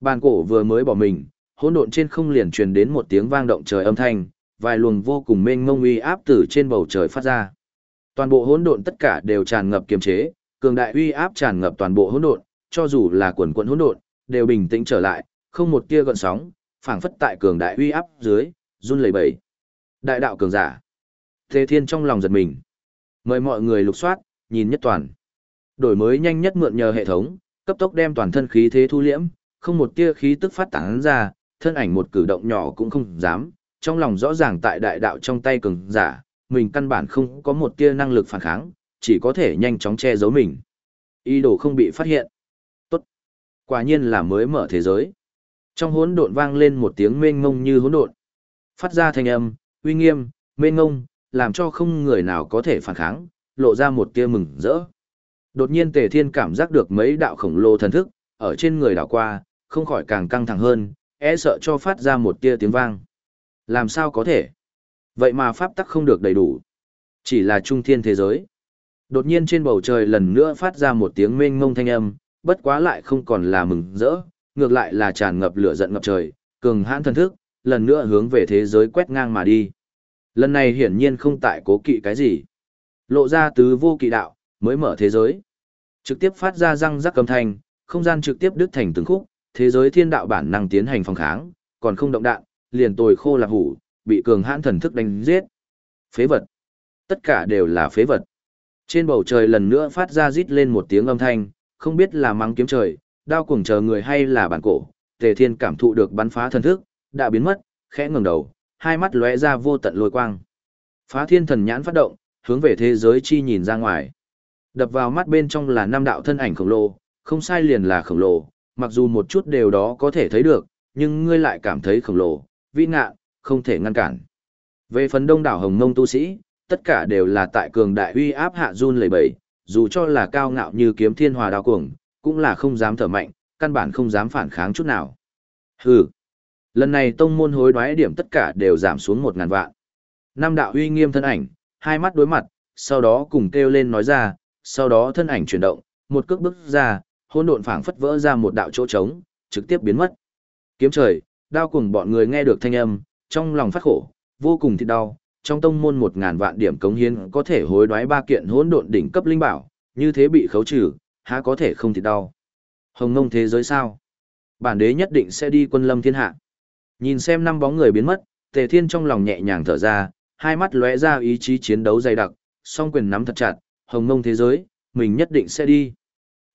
Bàn cổ vừa mới bỏ mình, hỗn độn trên không liền truyền đến một tiếng vang động trời âm thanh, vài luồng vô cùng mênh mông uy áp từ trên bầu trời phát ra. Toàn bộ hỗn độn tất cả đều tràn ngập kiềm chế, cường đại uy áp tràn ngập toàn bộ hỗn độn, cho dù là quần quần hỗn độn, đều bình tĩnh trở lại, không một tia gợn sóng, phảng phất tại cường đại uy áp dưới, run lẩy bẩy. Đại đạo cường giả. Thế Thiên trong lòng giật mình. Mời mọi người lục soát, nhìn nhất toàn. Đổi mới nhanh nhất mượn nhờ hệ thống, cấp tốc đem toàn thân khí thế thu liễm, không một tia khí tức phát tán ra, thân ảnh một cử động nhỏ cũng không dám, trong lòng rõ ràng tại đại đạo trong tay cường giả, mình căn bản không có một tia năng lực phản kháng, chỉ có thể nhanh chóng che giấu mình. Ý đồ không bị phát hiện. Tốt. Quả nhiên là mới mở thế giới. Trong hỗn độn vang lên một tiếng mênh ngông như hỗn độn. Phát ra thanh âm, uy nghiêm, mênh ngông, làm cho không người nào có thể phản kháng, lộ ra một tia mừng rỡ. Đột nhiên Tề Thiên cảm giác được mấy đạo khổng lồ thần thức, ở trên người đảo qua, không khỏi càng căng thẳng hơn, e sợ cho phát ra một tia tiếng vang. Làm sao có thể? Vậy mà pháp tắc không được đầy đủ. Chỉ là trung thiên thế giới. Đột nhiên trên bầu trời lần nữa phát ra một tiếng mênh mông thanh âm, bất quá lại không còn là mừng rỡ, ngược lại là tràn ngập lửa giận ngập trời, cường hãn thần thức, lần nữa hướng về thế giới quét ngang mà đi. Lần này hiển nhiên không tại cố kỵ cái gì. Lộ ra tứ vô kỵ đạo, mới mở thế giới. Trực tiếp phát ra răng rắc cầm thanh, không gian trực tiếp đứt thành từng khúc, thế giới thiên đạo bản năng tiến hành phòng kháng, còn không động đạn, liền tồi khô là hủ, bị cường hãn thần thức đánh giết. Phế vật. Tất cả đều là phế vật. Trên bầu trời lần nữa phát ra rít lên một tiếng âm thanh, không biết là mắng kiếm trời, đao cuồng chờ người hay là bản cổ. Tề Thiên cảm thụ được bắn phá thần thức, đã biến mất, khẽ ngẩng đầu, hai mắt lóe ra vô tận lôi quang. Phá thiên thần nhãn phát động, hướng về thế giới chi nhìn ra ngoài. Đập vào mắt bên trong là năm đạo thân ảnh khổng lồ, không sai liền là khổng lồ, mặc dù một chút đều đó có thể thấy được, nhưng ngươi lại cảm thấy khổng lồ, vĩ ngạ, không thể ngăn cản. Về phần đông đảo hồng mông tu sĩ, tất cả đều là tại cường đại uy áp hạ run lẩy bẩy, dù cho là cao ngạo như kiếm thiên hòa đao cuồng, cũng là không dám thở mạnh, căn bản không dám phản kháng chút nào. Hừ. Lần này tông môn hối đoái điểm tất cả đều giảm xuống một ngàn vạn. Nam đạo uy nghiêm thân ảnh, hai mắt đối mặt, sau đó cùng kêu lên nói ra, sau đó thân ảnh chuyển động, một cước bước ra, hỗn độn phảng phất vỡ ra một đạo chỗ trống, trực tiếp biến mất. Kiếm trời, đao cùng bọn người nghe được thanh âm, trong lòng phát khổ, vô cùng thì đau, trong tông môn một ngàn vạn điểm cống hiến có thể hối đoái ba kiện hỗn độn đỉnh cấp linh bảo, như thế bị khấu trừ, há có thể không thì đau. Hồng ngông thế giới sao? Bản đế nhất định sẽ đi quân lâm thiên hạ. Nhìn xem năm bóng người biến mất, Tề Thiên trong lòng nhẹ nhàng thở ra, hai mắt lóe ra ý chí chiến đấu dày đặc, song quyền nắm thật chặt, hồng ngông thế giới, mình nhất định sẽ đi.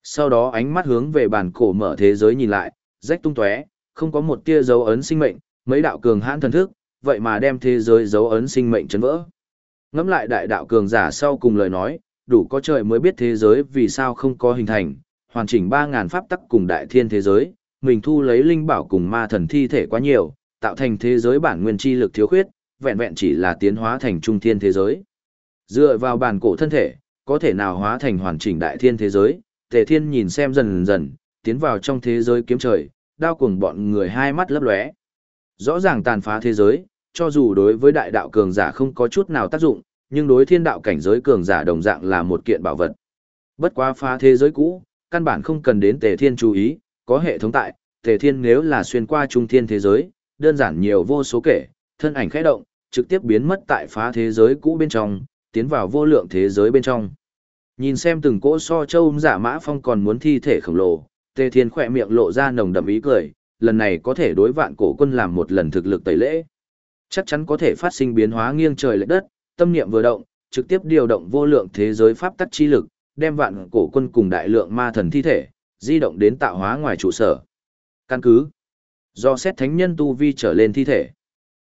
Sau đó ánh mắt hướng về bản cổ mở thế giới nhìn lại, rách tung tóe, không có một tia dấu ấn sinh mệnh, mấy đạo cường hãn thần thức, vậy mà đem thế giới dấu ấn sinh mệnh chấn vỡ. Ngẫm lại đại đạo cường giả sau cùng lời nói, đủ có trời mới biết thế giới vì sao không có hình thành, hoàn chỉnh 3000 pháp tắc cùng đại thiên thế giới, mình thu lấy linh bảo cùng ma thần thi thể quá nhiều, tạo thành thế giới bản nguyên chi lực thiếu khuyết, vẹn vẹn chỉ là tiến hóa thành trung thiên thế giới. Dựa vào bản cổ thân thể, có thể nào hóa thành hoàn chỉnh đại thiên thế giới, tề thiên nhìn xem dần dần, tiến vào trong thế giới kiếm trời, đao cuồng bọn người hai mắt lấp lóe. Rõ ràng tàn phá thế giới, cho dù đối với đại đạo cường giả không có chút nào tác dụng, nhưng đối thiên đạo cảnh giới cường giả đồng dạng là một kiện bảo vật. Bất quá phá thế giới cũ, căn bản không cần đến tề thiên chú ý, có hệ thống tại, tề thiên nếu là xuyên qua trung thiên thế giới, đơn giản nhiều vô số kể, thân ảnh khẽ động, trực tiếp biến mất tại phá thế giới cũ bên trong, tiến vào vô lượng thế giới bên trong. Nhìn xem từng cỗ so châu giả mã phong còn muốn thi thể khổng lồ, tề thiên khỏe miệng lộ ra nồng đậm ý cười, lần này có thể đối vạn cổ quân làm một lần thực lực tẩy lễ. Chắc chắn có thể phát sinh biến hóa nghiêng trời lệch đất, tâm niệm vừa động, trực tiếp điều động vô lượng thế giới pháp tắc chi lực, đem vạn cổ quân cùng đại lượng ma thần thi thể, di động đến tạo hóa ngoài trụ sở. Căn cứ do xét thánh nhân tu vi trở lên thi thể.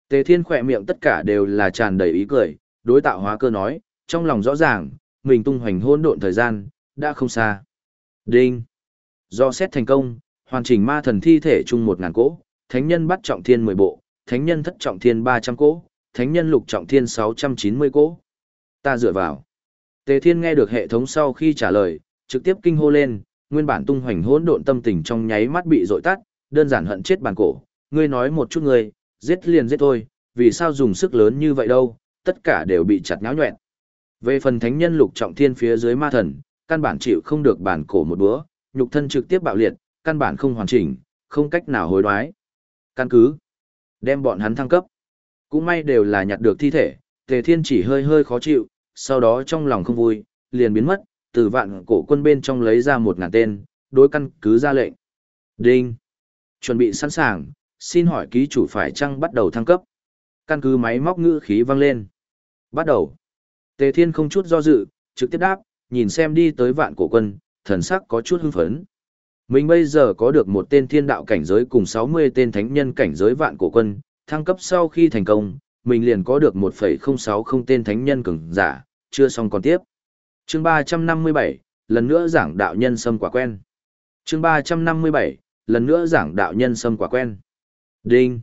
Tề Thiên khỏe miệng tất cả đều là tràn đầy ý cười, đối tạo hóa cơ nói, trong lòng rõ ràng, mình tung hoành hỗn độn thời gian, đã không xa. Đinh! Do xét thành công, hoàn chỉnh ma thần thi thể chung một ngàn cỗ, thánh nhân bắt trọng thiên 10 bộ, thánh nhân thất trọng thiên 300 cỗ, thánh nhân lục trọng thiên 690 cỗ. Ta dựa vào. Tề Thiên nghe được hệ thống sau khi trả lời, trực tiếp kinh hô lên, nguyên bản tung hoành hỗn độn tâm tình trong nháy mắt bị dội tắt, đơn giản hận chết bản cổ, ngươi nói một chút ngươi, giết liền giết thôi, vì sao dùng sức lớn như vậy đâu, tất cả đều bị chặt nháo nhuẹn. Về phần thánh nhân lục trọng thiên phía dưới ma thần, căn bản chịu không được bản cổ một bữa, nhục thân trực tiếp bạo liệt, căn bản không hoàn chỉnh, không cách nào hối đoái. Căn cứ, đem bọn hắn thăng cấp. Cũng may đều là nhặt được thi thể, Tề Thiên chỉ hơi hơi khó chịu, sau đó trong lòng không vui, liền biến mất, từ vạn cổ quân bên trong lấy ra một ngàn tên, đối căn cứ ra lệnh. Đinh! Chuẩn bị sẵn sàng, xin hỏi ký chủ phải chăng bắt đầu thăng cấp. Căn cứ máy móc ngữ khí vang lên. Bắt đầu. Tề Thiên không chút do dự, trực tiếp đáp, nhìn xem đi tới vạn cổ quân, thần sắc có chút hưng phấn. Mình bây giờ có được một tên thiên đạo cảnh giới cùng 60 tên thánh nhân cảnh giới vạn cổ quân, thăng cấp sau khi thành công, mình liền có được 1,060 tên thánh nhân cường giả, chưa xong còn tiếp. Chương 357, lần nữa giảng đạo nhân sâm quả quen. Chương 357, lần nữa giảng đạo nhân sâm quả quen. Đinh.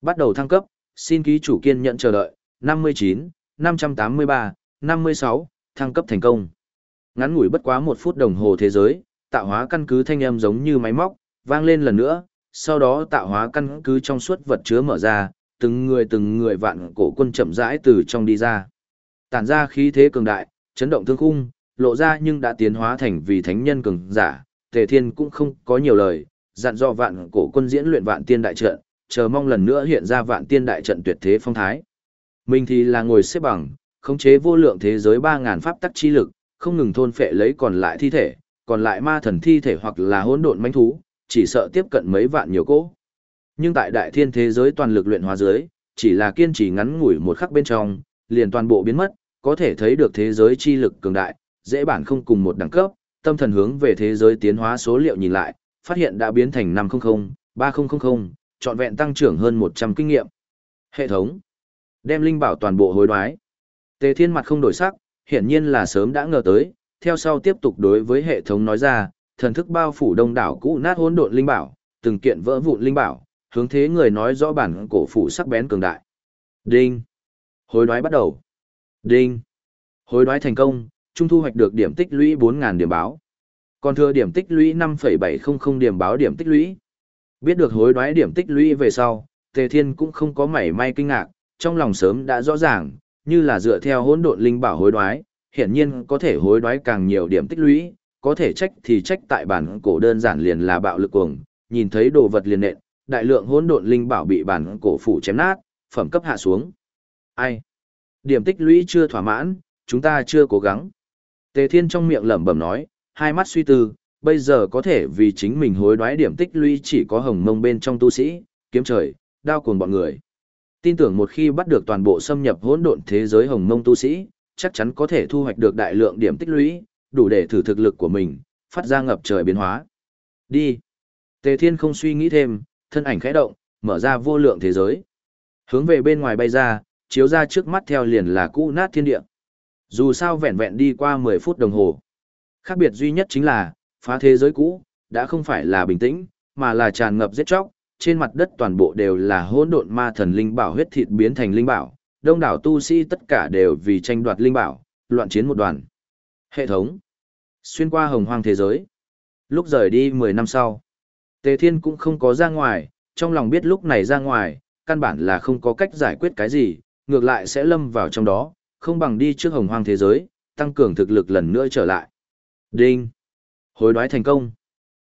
Bắt đầu thăng cấp, xin ký chủ kiên nhận chờ đợi, 59, 583, 56, thăng cấp thành công. Ngắn ngủi bất quá một phút đồng hồ thế giới, tạo hóa căn cứ thanh âm giống như máy móc, vang lên lần nữa, sau đó tạo hóa căn cứ trong suốt vật chứa mở ra, từng người từng người vạn cổ quân chậm rãi từ trong đi ra. Tản ra khí thế cường đại, chấn động thương khung, lộ ra nhưng đã tiến hóa thành vì thánh nhân cường giả, Tề Thiên cũng không có nhiều lời, dặn dò vạn cổ quân diễn luyện vạn tiên đại trận, chờ mong lần nữa hiện ra vạn tiên đại trận tuyệt thế phong thái. Mình thì là ngồi xếp bằng, khống chế vô lượng thế giới 3000 pháp tắc chi lực, không ngừng thôn phệ lấy còn lại thi thể, còn lại ma thần thi thể hoặc là hỗn độn manh thú, chỉ sợ tiếp cận mấy vạn nhiều cỗ. Nhưng tại đại thiên thế giới toàn lực luyện hóa giới, chỉ là kiên trì ngắn ngủi một khắc bên trong, liền toàn bộ biến mất, có thể thấy được thế giới chi lực cường đại, dễ bản không cùng một đẳng cấp, tâm thần hướng về thế giới tiến hóa số liệu nhìn lại, phát hiện đã biến thành 500, 3000, trọn vẹn tăng trưởng hơn 100 kinh nghiệm. Hệ thống đem linh bảo toàn bộ hối đoái. Tề Thiên mặt không đổi sắc, hiển nhiên là sớm đã ngờ tới, theo sau tiếp tục đối với hệ thống nói ra, thần thức bao phủ đông đảo cũ nát hỗn độn linh bảo, từng kiện vỡ vụn linh bảo, hướng thế người nói rõ bản cổ phủ sắc bén cường đại. Đinh. Hối đoái bắt đầu. Đinh. Hối đoái thành công, trung thu hoạch được điểm tích lũy 4.000 điểm báo. Còn thừa điểm tích lũy 5.700 điểm báo điểm tích lũy. Biết được hối đoái điểm tích lũy về sau, Tề Thiên cũng không có mảy may kinh ngạc, trong lòng sớm đã rõ ràng, như là dựa theo hỗn độn linh bảo hối đoái, hiển nhiên có thể hối đoái càng nhiều điểm tích lũy, có thể trách thì trách tại bản cổ đơn giản liền là bạo lực cuồng, nhìn thấy đồ vật liền nện, đại lượng hỗn độn linh bảo bị bản cổ phủ chém nát, phẩm cấp hạ xuống. Ai? Điểm tích lũy chưa thỏa mãn, chúng ta chưa cố gắng. Tề Thiên trong miệng lẩm bẩm nói, hai mắt suy tư, bây giờ có thể vì chính mình hối đoái điểm tích lũy chỉ có hồng mông bên trong tu sĩ, kiếm trời, đao cuồng bọn người. Tin tưởng một khi bắt được toàn bộ xâm nhập hỗn độn thế giới hồng mông tu sĩ, chắc chắn có thể thu hoạch được đại lượng điểm tích lũy, đủ để thử thực lực của mình, phát ra ngập trời biến hóa. Đi. Tề Thiên không suy nghĩ thêm, thân ảnh khẽ động, mở ra vô lượng thế giới. Hướng về bên ngoài bay ra, chiếu ra trước mắt theo liền là cũ nát thiên địa. Dù sao vẹn vẹn đi qua 10 phút đồng hồ. Khác biệt duy nhất chính là, phá thế giới cũ, đã không phải là bình tĩnh, mà là tràn ngập giết chóc, trên mặt đất toàn bộ đều là hỗn độn ma thần linh bảo huyết thịt biến thành linh bảo, đông đảo tu sĩ tất cả đều vì tranh đoạt linh bảo, loạn chiến một đoàn. Hệ thống. Xuyên qua hồng hoang thế giới. Lúc rời đi 10 năm sau, Tề Thiên cũng không có ra ngoài, trong lòng biết lúc này ra ngoài, căn bản là không có cách giải quyết cái gì, ngược lại sẽ lâm vào trong đó, không bằng đi trước hồng hoang thế giới, tăng cường thực lực lần nữa trở lại. Đinh. Hối đoái thành công.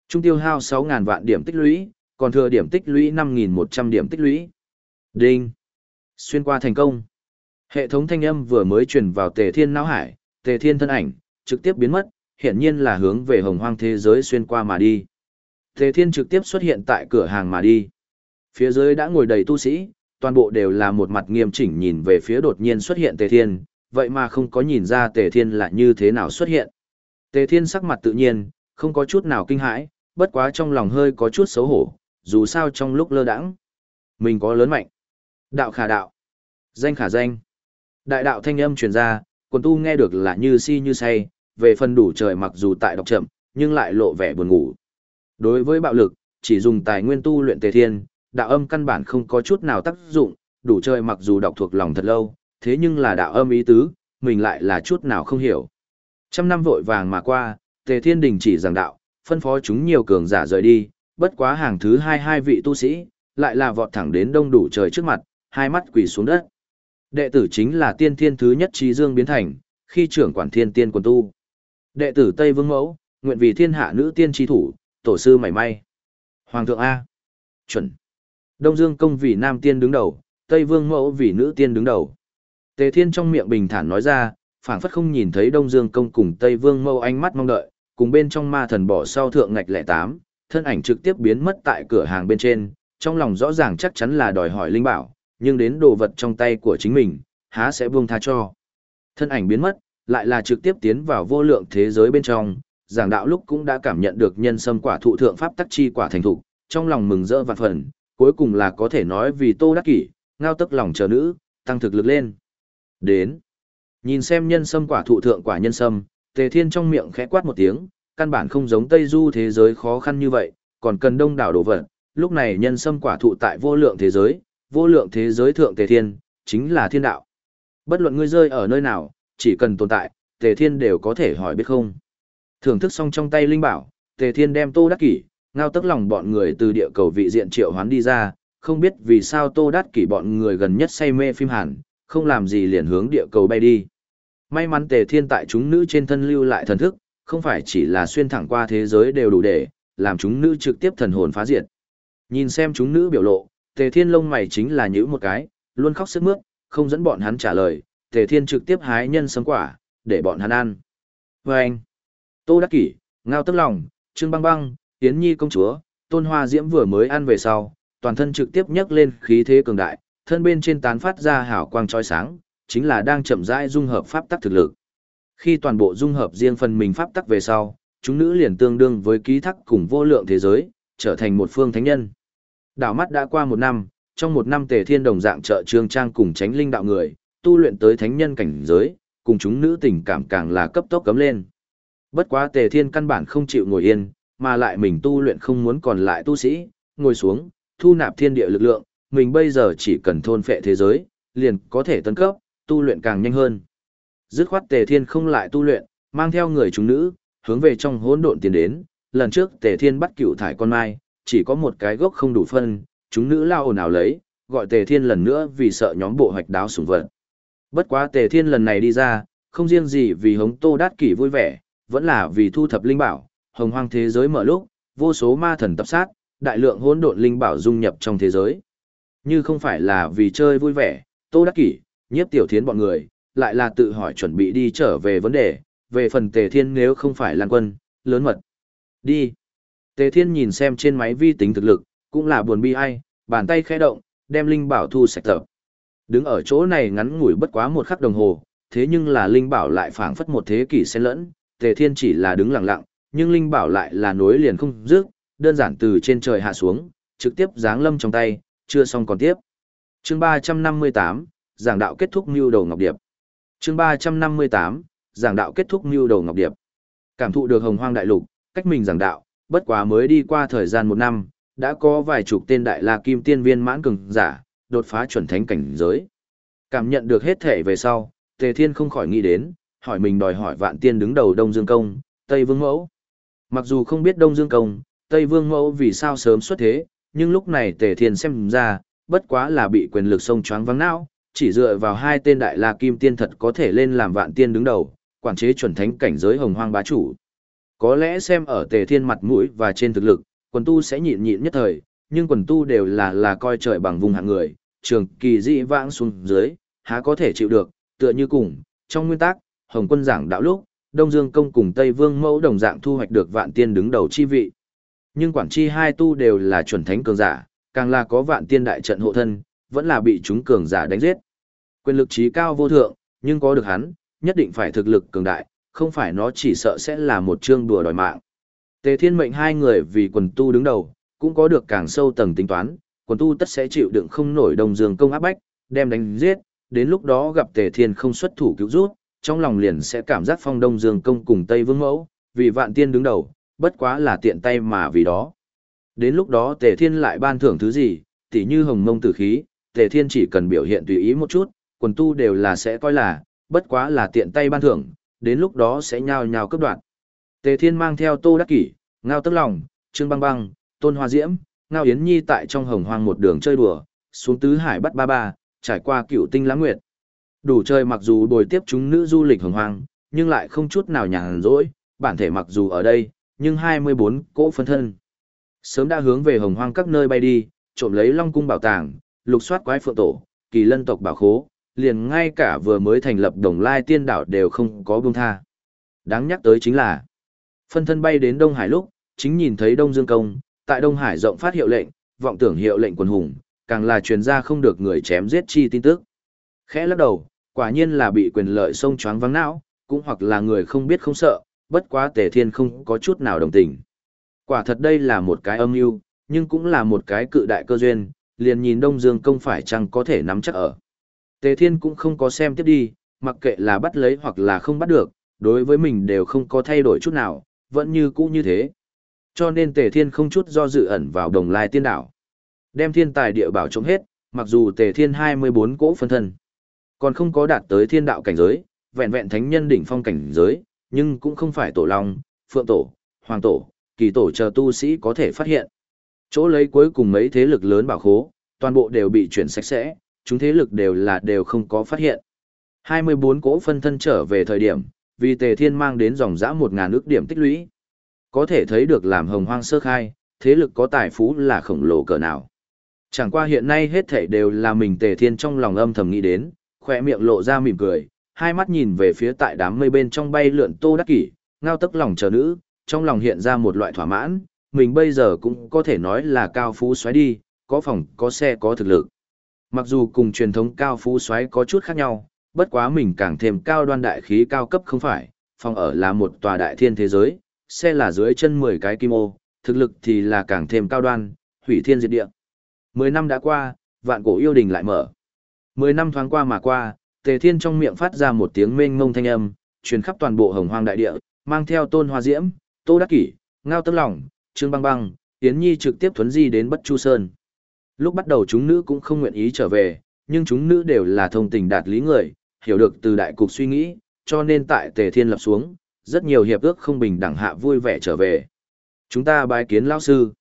Trung tiêu hao 6.000 vạn điểm tích lũy, còn thừa điểm tích lũy 5.100 điểm tích lũy. Đinh. Xuyên qua thành công. Hệ thống thanh âm vừa mới truyền vào tề thiên não hải, tề thiên thân ảnh, trực tiếp biến mất, hiện nhiên là hướng về hồng hoang thế giới xuyên qua mà đi. Tề thiên trực tiếp xuất hiện tại cửa hàng mà đi. Phía dưới đã ngồi đầy tu sĩ, toàn bộ đều là một mặt nghiêm chỉnh nhìn về phía đột nhiên xuất hiện tề thiên, vậy mà không có nhìn ra tề thiên là như thế nào xuất hiện. Tề thiên sắc mặt tự nhiên, không có chút nào kinh hãi, bất quá trong lòng hơi có chút xấu hổ, dù sao trong lúc lơ đãng, mình có lớn mạnh. Đạo khả đạo, danh khả danh. Đại đạo thanh âm truyền ra, quần tu nghe được là như si như say, về phần đủ trời mặc dù tại đọc chậm, nhưng lại lộ vẻ buồn ngủ. Đối với bạo lực, chỉ dùng tài nguyên tu luyện tề thiên, đạo âm căn bản không có chút nào tác dụng, đủ trời mặc dù đọc thuộc lòng thật lâu, thế nhưng là đạo âm ý tứ, mình lại là chút nào không hiểu. Trăm năm vội vàng mà qua, tề thiên đình chỉ giảng đạo, phân phó chúng nhiều cường giả rời đi, bất quá hàng thứ hai hai vị tu sĩ, lại là vọt thẳng đến đông đủ trời trước mặt, hai mắt quỳ xuống đất. Đệ tử chính là tiên thiên thứ nhất trí dương biến thành, khi trưởng quản thiên tiên quần tu. Đệ tử Tây Vương Mẫu, nguyện vì thiên hạ nữ tiên tri thủ, tổ sư mảy may. Hoàng thượng A. Chuẩn. Đông Dương công vì nam tiên đứng đầu, Tây Vương mẫu vì nữ tiên đứng đầu. Tề Thiên trong miệng bình thản nói ra, phảng phất không nhìn thấy Đông Dương công cùng Tây Vương mẫu ánh mắt mong đợi, cùng bên trong ma thần bỏ sau thượng ngạch lẻ tám, thân ảnh trực tiếp biến mất tại cửa hàng bên trên, trong lòng rõ ràng chắc chắn là đòi hỏi linh bảo, nhưng đến đồ vật trong tay của chính mình, há sẽ buông tha cho. Thân ảnh biến mất, lại là trực tiếp tiến vào vô lượng thế giới bên trong, giảng đạo lúc cũng đã cảm nhận được nhân sâm quả thụ thượng pháp tắc chi quả thành thụ, trong lòng mừng rỡ vạn phần, cuối cùng là có thể nói vì Tô Đắc Kỷ, ngao tức lòng chờ nữ, tăng thực lực lên. Đến. Nhìn xem nhân sâm quả thụ thượng quả nhân sâm, Tề Thiên trong miệng khẽ quát một tiếng, căn bản không giống Tây Du thế giới khó khăn như vậy, còn cần đông đảo đồ vật. Lúc này nhân sâm quả thụ tại vô lượng thế giới, vô lượng thế giới thượng Tề Thiên, chính là thiên đạo. Bất luận ngươi rơi ở nơi nào, chỉ cần tồn tại, Tề Thiên đều có thể hỏi biết không. Thưởng thức xong trong tay linh bảo, Tề Thiên đem Tô Đắc Kỷ, ngao tức lòng bọn người từ địa cầu vị diện triệu hoán đi ra, không biết vì sao Tô Đắc Kỷ bọn người gần nhất say mê phim hàn, không làm gì liền hướng địa cầu bay đi. May mắn Tề Thiên tại chúng nữ trên thân lưu lại thần thức, không phải chỉ là xuyên thẳng qua thế giới đều đủ để làm chúng nữ trực tiếp thần hồn phá diệt. Nhìn xem chúng nữ biểu lộ, Tề Thiên lông mày chính là nhữ một cái, luôn khóc sướt mướt, không dẫn bọn hắn trả lời, Tề Thiên trực tiếp hái nhân sấm quả, để bọn hắn ăn. Và anh, Tô Đắc Kỷ, Ngao Tức Lòng, Trương Băng Băng, Yến Nhi công chúa, Tôn Hoa Diễm vừa mới ăn về sau, toàn thân trực tiếp nhấc lên khí thế cường đại, thân bên trên tán phát ra hào quang chói sáng, chính là đang chậm rãi dung hợp pháp tắc thực lực. Khi toàn bộ dung hợp riêng phần mình pháp tắc về sau, chúng nữ liền tương đương với ký thắc cùng vô lượng thế giới, trở thành một phương thánh nhân. Đảo mắt đã qua một năm, trong một năm tề thiên đồng dạng trợ trương trang cùng tránh linh đạo người, tu luyện tới thánh nhân cảnh giới, cùng chúng nữ tình cảm càng là cấp tốc cấm lên. Bất quá tề thiên căn bản không chịu ngồi yên, mà lại mình tu luyện không muốn còn lại tu sĩ, ngồi xuống, thu nạp thiên địa lực lượng, mình bây giờ chỉ cần thôn phệ thế giới, liền có thể tấn cấp, tu luyện càng nhanh hơn. Dứt khoát tề thiên không lại tu luyện, mang theo người chúng nữ, hướng về trong hỗn độn tiến đến, lần trước tề thiên bắt cựu thải con mai, chỉ có một cái gốc không đủ phân, chúng nữ lao ồn ào lấy, gọi Tề Thiên lần nữa vì sợ nhóm bộ hoạch đáo sủng vật. Bất quá Tề Thiên lần này đi ra, không riêng gì vì hống Tô Đát Kỷ vui vẻ, vẫn là vì thu thập linh bảo, hồng hoang thế giới mở lúc, vô số ma thần tập sát, đại lượng hỗn độn linh bảo dung nhập trong thế giới. Như không phải là vì chơi vui vẻ, Tô Đắc Kỷ, nhiếp tiểu thiến bọn người, lại là tự hỏi chuẩn bị đi trở về vấn đề, về phần Tề Thiên nếu không phải lan quân, lớn mật. Đi. Tề Thiên nhìn xem trên máy vi tính thực lực, cũng là buồn bi ai, bàn tay khẽ động, đem linh bảo thu sạch tập. Đứng ở chỗ này ngắn ngủi bất quá một khắc đồng hồ, thế nhưng là linh bảo lại phảng phất một thế kỷ xen lẫn, Tề Thiên chỉ là đứng lặng lặng, nhưng linh bảo lại là nối liền không dứt, đơn giản từ trên trời hạ xuống, trực tiếp giáng lâm trong tay, chưa xong còn tiếp. Chương 358, giảng đạo kết thúc Nưu Đầu Ngọc Điệp. Chương 358, giảng đạo kết thúc Mưu Đầu Ngọc Điệp. Cảm thụ được Hồng Hoang đại lục, cách mình giảng đạo, bất quá mới đi qua thời gian một năm, đã có vài chục tên đại la kim tiên viên mãn cường giả, đột phá chuẩn thánh cảnh giới. Cảm nhận được hết thể về sau, Tề Thiên không khỏi nghĩ đến, hỏi mình đòi hỏi vạn tiên đứng đầu Đông Dương Công, Tây Vương Mẫu. Mặc dù không biết Đông Dương Công, Tây Vương Mẫu vì sao sớm xuất thế, nhưng lúc này Tề Thiên xem ra, bất quá là bị quyền lực sông choáng vắng não, chỉ dựa vào hai tên đại la kim tiên thật có thể lên làm vạn tiên đứng đầu, quản chế chuẩn thánh cảnh giới hồng hoang bá chủ. Có lẽ xem ở Tề Thiên mặt mũi và trên thực lực, quần tu sẽ nhịn nhịn nhất thời, nhưng quần tu đều là là coi trời bằng vùng hạng người, trường kỳ dị vãng xuống dưới, há có thể chịu được, tựa như cùng, trong nguyên tắc, Hồng quân giảng đạo lúc, Đông Dương công cùng Tây Vương mẫu đồng dạng thu hoạch được vạn tiên đứng đầu chi vị. Nhưng quản chi hai tu đều là chuẩn thánh cường giả, càng là có vạn tiên đại trận hộ thân, vẫn là bị chúng cường giả đánh giết. Quyền lực trí cao vô thượng, nhưng có được hắn, nhất định phải thực lực cường đại, không phải nó chỉ sợ sẽ là một chương đùa đòi mạng. Tề Thiên mệnh hai người vì quần tu đứng đầu, cũng có được càng sâu tầng tính toán, quần tu tất sẽ chịu đựng không nổi đồng dương công áp bách, đem đánh giết, đến lúc đó gặp Tề Thiên không xuất thủ cứu rút, trong lòng liền sẽ cảm giác phong đông dương công cùng Tây Vương Mẫu, vì vạn tiên đứng đầu, bất quá là tiện tay mà vì đó. Đến lúc đó Tề Thiên lại ban thưởng thứ gì, tỉ như hồng mông tử khí, Tề Thiên chỉ cần biểu hiện tùy ý một chút, quần tu đều là sẽ coi là, bất quá là tiện tay ban thưởng, đến lúc đó sẽ nhào nhào cấp đoạn. Tề Thiên mang theo Tô Đắc Kỷ, Ngao Tức Lòng, Trương Băng Băng, Tôn Hoa Diễm, Ngao Yến Nhi tại trong hồng hoang một đường chơi đùa, xuống tứ hải bắt ba ba, trải qua cựu tinh lãng nguyệt. Đủ chơi mặc dù bồi tiếp chúng nữ du lịch hồng hoang, nhưng lại không chút nào nhàn rỗi, bản thể mặc dù ở đây, nhưng 24 cỗ phân thân. Sớm đã hướng về hồng hoang các nơi bay đi, trộm lấy long cung bảo tàng, lục soát quái phượng tổ, kỳ lân tộc bảo khố, liền ngay cả vừa mới thành lập đồng lai tiên đảo đều không có buông tha. Đáng nhắc tới chính là, phân thân bay đến Đông Hải lúc, chính nhìn thấy Đông Dương Công, tại Đông Hải rộng phát hiệu lệnh, vọng tưởng hiệu lệnh quần hùng, càng là truyền ra không được người chém giết chi tin tức. Khẽ lắc đầu, quả nhiên là bị quyền lợi sông choáng vắng não, cũng hoặc là người không biết không sợ, bất quá Tề Thiên không có chút nào đồng tình. Quả thật đây là một cái âm mưu, nhưng cũng là một cái cự đại cơ duyên, liền nhìn Đông Dương công phải chăng có thể nắm chắc ở. Tề Thiên cũng không có xem tiếp đi, mặc kệ là bắt lấy hoặc là không bắt được, đối với mình đều không có thay đổi chút nào, vẫn như cũ như thế. Cho nên Tề Thiên không chút do dự ẩn vào đồng lai tiên đảo. Đem thiên tài địa bảo chống hết, mặc dù Tề Thiên 24 cỗ phân thân, còn không có đạt tới thiên đạo cảnh giới, vẹn vẹn thánh nhân đỉnh phong cảnh giới, nhưng cũng không phải tổ long, phượng tổ, hoàng tổ, kỳ tổ chờ tu sĩ có thể phát hiện. Chỗ lấy cuối cùng mấy thế lực lớn bảo khố, toàn bộ đều bị chuyển sạch sẽ, chúng thế lực đều là đều không có phát hiện. 24 cỗ phân thân trở về thời điểm, vì Tề Thiên mang đến dòng dã 1000 ước điểm tích lũy. Có thể thấy được làm hồng hoang sơ khai, thế lực có tài phú là khổng lồ cỡ nào. Chẳng qua hiện nay hết thảy đều là mình Tề Thiên trong lòng âm thầm nghĩ đến, khỏe miệng lộ ra mỉm cười, hai mắt nhìn về phía tại đám mây bên trong bay lượn Tô Đắc Kỷ, ngao tức lòng chờ nữ, trong lòng hiện ra một loại thỏa mãn, mình bây giờ cũng có thể nói là cao phú xoáy đi, có phòng, có xe, có thực lực. Mặc dù cùng truyền thống cao phú xoáy có chút khác nhau, bất quá mình càng thêm cao đoan đại khí cao cấp không phải, phòng ở là một tòa đại thiên thế giới, xe là dưới chân 10 cái kim ô, thực lực thì là càng thêm cao đoan, hủy thiên diệt địa. 10 năm đã qua, vạn cổ yêu đình lại mở. 10 năm thoáng qua mà qua, Tề Thiên trong miệng phát ra một tiếng mênh mông thanh âm, truyền khắp toàn bộ hồng hoang đại địa, mang theo tôn hoa diễm, tô đắc kỷ, ngao Tâm lòng, trương băng băng, Yến Nhi trực tiếp thuấn di đến Bất Chu Sơn. Lúc bắt đầu chúng nữ cũng không nguyện ý trở về, nhưng chúng nữ đều là thông tình đạt lý người, hiểu được từ đại cục suy nghĩ, cho nên tại Tề Thiên lập xuống, rất nhiều hiệp ước không bình đẳng hạ vui vẻ trở về. Chúng ta bái kiến lão sư.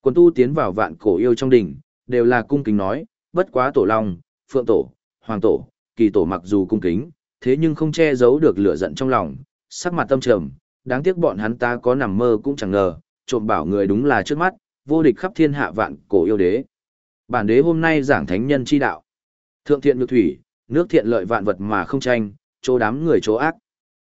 Quân tu tiến vào vạn cổ yêu trong đỉnh, đều là cung kính nói, bất quá tổ long, phượng tổ, hoàng tổ, kỳ tổ mặc dù cung kính, thế nhưng không che giấu được lửa giận trong lòng, sắc mặt tâm trầm, đáng tiếc bọn hắn ta có nằm mơ cũng chẳng ngờ, trộm bảo người đúng là trước mắt, vô địch khắp thiên hạ vạn cổ yêu đế. Bản đế hôm nay giảng thánh nhân chi đạo. Thượng thiện nhược thủy, nước thiện lợi vạn vật mà không tranh, chỗ đám người chỗ ác.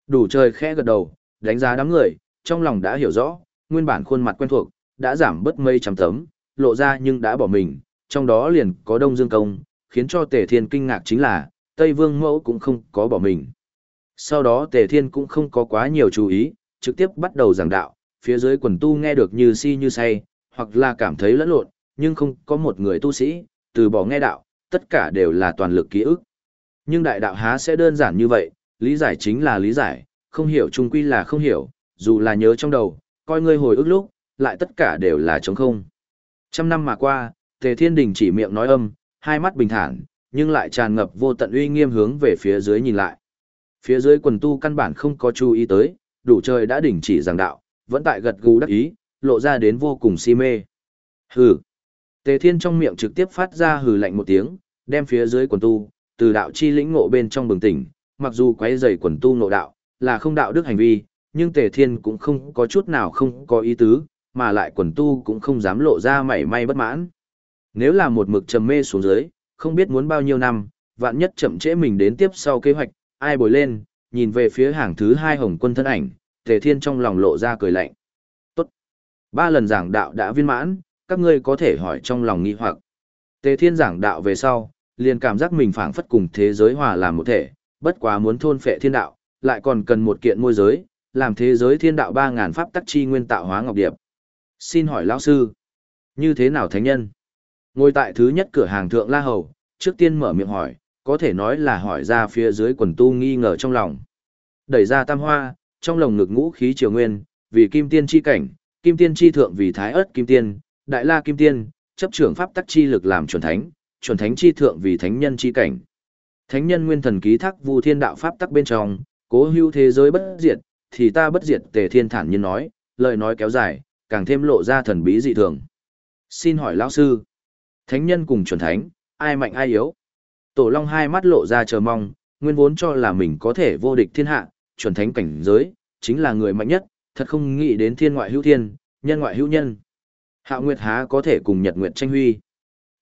Đủ trời khẽ gật đầu, đánh giá đám người, trong lòng đã hiểu rõ, nguyên bản khuôn mặt quen thuộc, đã giảm bớt mây trăm tấm, lộ ra nhưng đã bỏ mình, trong đó liền có Đông Dương Công, khiến cho Tề Thiên kinh ngạc chính là, Tây Vương Mẫu cũng không có bỏ mình. Sau đó Tề Thiên cũng không có quá nhiều chú ý, trực tiếp bắt đầu giảng đạo, phía dưới quần tu nghe được như si như say, hoặc là cảm thấy lẫn lộn, nhưng không có một người tu sĩ, từ bỏ nghe đạo, tất cả đều là toàn lực ký ức. Nhưng đại đạo há sẽ đơn giản như vậy, lý giải chính là lý giải, không hiểu chung quy là không hiểu, dù là nhớ trong đầu, coi ngươi hồi ức lúc, lại tất cả đều là trống không. Trăm năm mà qua, Tề Thiên Đình chỉ miệng nói âm, hai mắt bình thản, nhưng lại tràn ngập vô tận uy nghiêm hướng về phía dưới nhìn lại. Phía dưới quần tu căn bản không có chú ý tới, đủ trời đã đình chỉ giảng đạo, vẫn tại gật gù đắc ý, lộ ra đến vô cùng si mê. Hừ. Tề Thiên trong miệng trực tiếp phát ra hừ lạnh một tiếng, đem phía dưới quần tu, từ đạo chi lĩnh ngộ bên trong bừng tỉnh, mặc dù quấy rầy quần tu ngộ đạo, là không đạo đức hành vi, nhưng Tề Thiên cũng không có chút nào không có ý tứ, mà lại quần tu cũng không dám lộ ra mảy may bất mãn. Nếu là một mực trầm mê xuống dưới, không biết muốn bao nhiêu năm, vạn nhất chậm trễ mình đến tiếp sau kế hoạch, ai bồi lên, nhìn về phía hàng thứ hai hồng quân thân ảnh, Tề Thiên trong lòng lộ ra cười lạnh. Tốt. Ba lần giảng đạo đã viên mãn, các ngươi có thể hỏi trong lòng nghi hoặc. Tề Thiên giảng đạo về sau, liền cảm giác mình phảng phất cùng thế giới hòa làm một thể, bất quá muốn thôn phệ thiên đạo, lại còn cần một kiện môi giới, làm thế giới thiên đạo 3.000 pháp tắc chi nguyên tạo hóa ngọc điệp. Xin hỏi lão sư, như thế nào thánh nhân? Ngồi tại thứ nhất cửa hàng thượng La Hầu, trước tiên mở miệng hỏi, có thể nói là hỏi ra phía dưới quần tu nghi ngờ trong lòng. Đẩy ra tam hoa, trong lồng ngực ngũ khí triều nguyên, vì kim tiên chi cảnh, kim tiên chi thượng vì thái ớt kim tiên, đại la kim tiên, chấp trưởng pháp tắc chi lực làm chuẩn thánh, chuẩn thánh chi thượng vì thánh nhân chi cảnh. Thánh nhân nguyên thần ký thác vu thiên đạo pháp tắc bên trong, cố hữu thế giới bất diệt, thì ta bất diệt tề thiên thản nhiên nói, lời nói kéo dài, càng thêm lộ ra thần bí dị thường. Xin hỏi lão sư, thánh nhân cùng chuẩn thánh, ai mạnh ai yếu? Tổ Long hai mắt lộ ra chờ mong, nguyên vốn cho là mình có thể vô địch thiên hạ, chuẩn thánh cảnh giới, chính là người mạnh nhất, thật không nghĩ đến thiên ngoại hữu thiên, nhân ngoại hữu nhân. Hạo Nguyệt há có thể cùng Nhật Nguyệt tranh huy.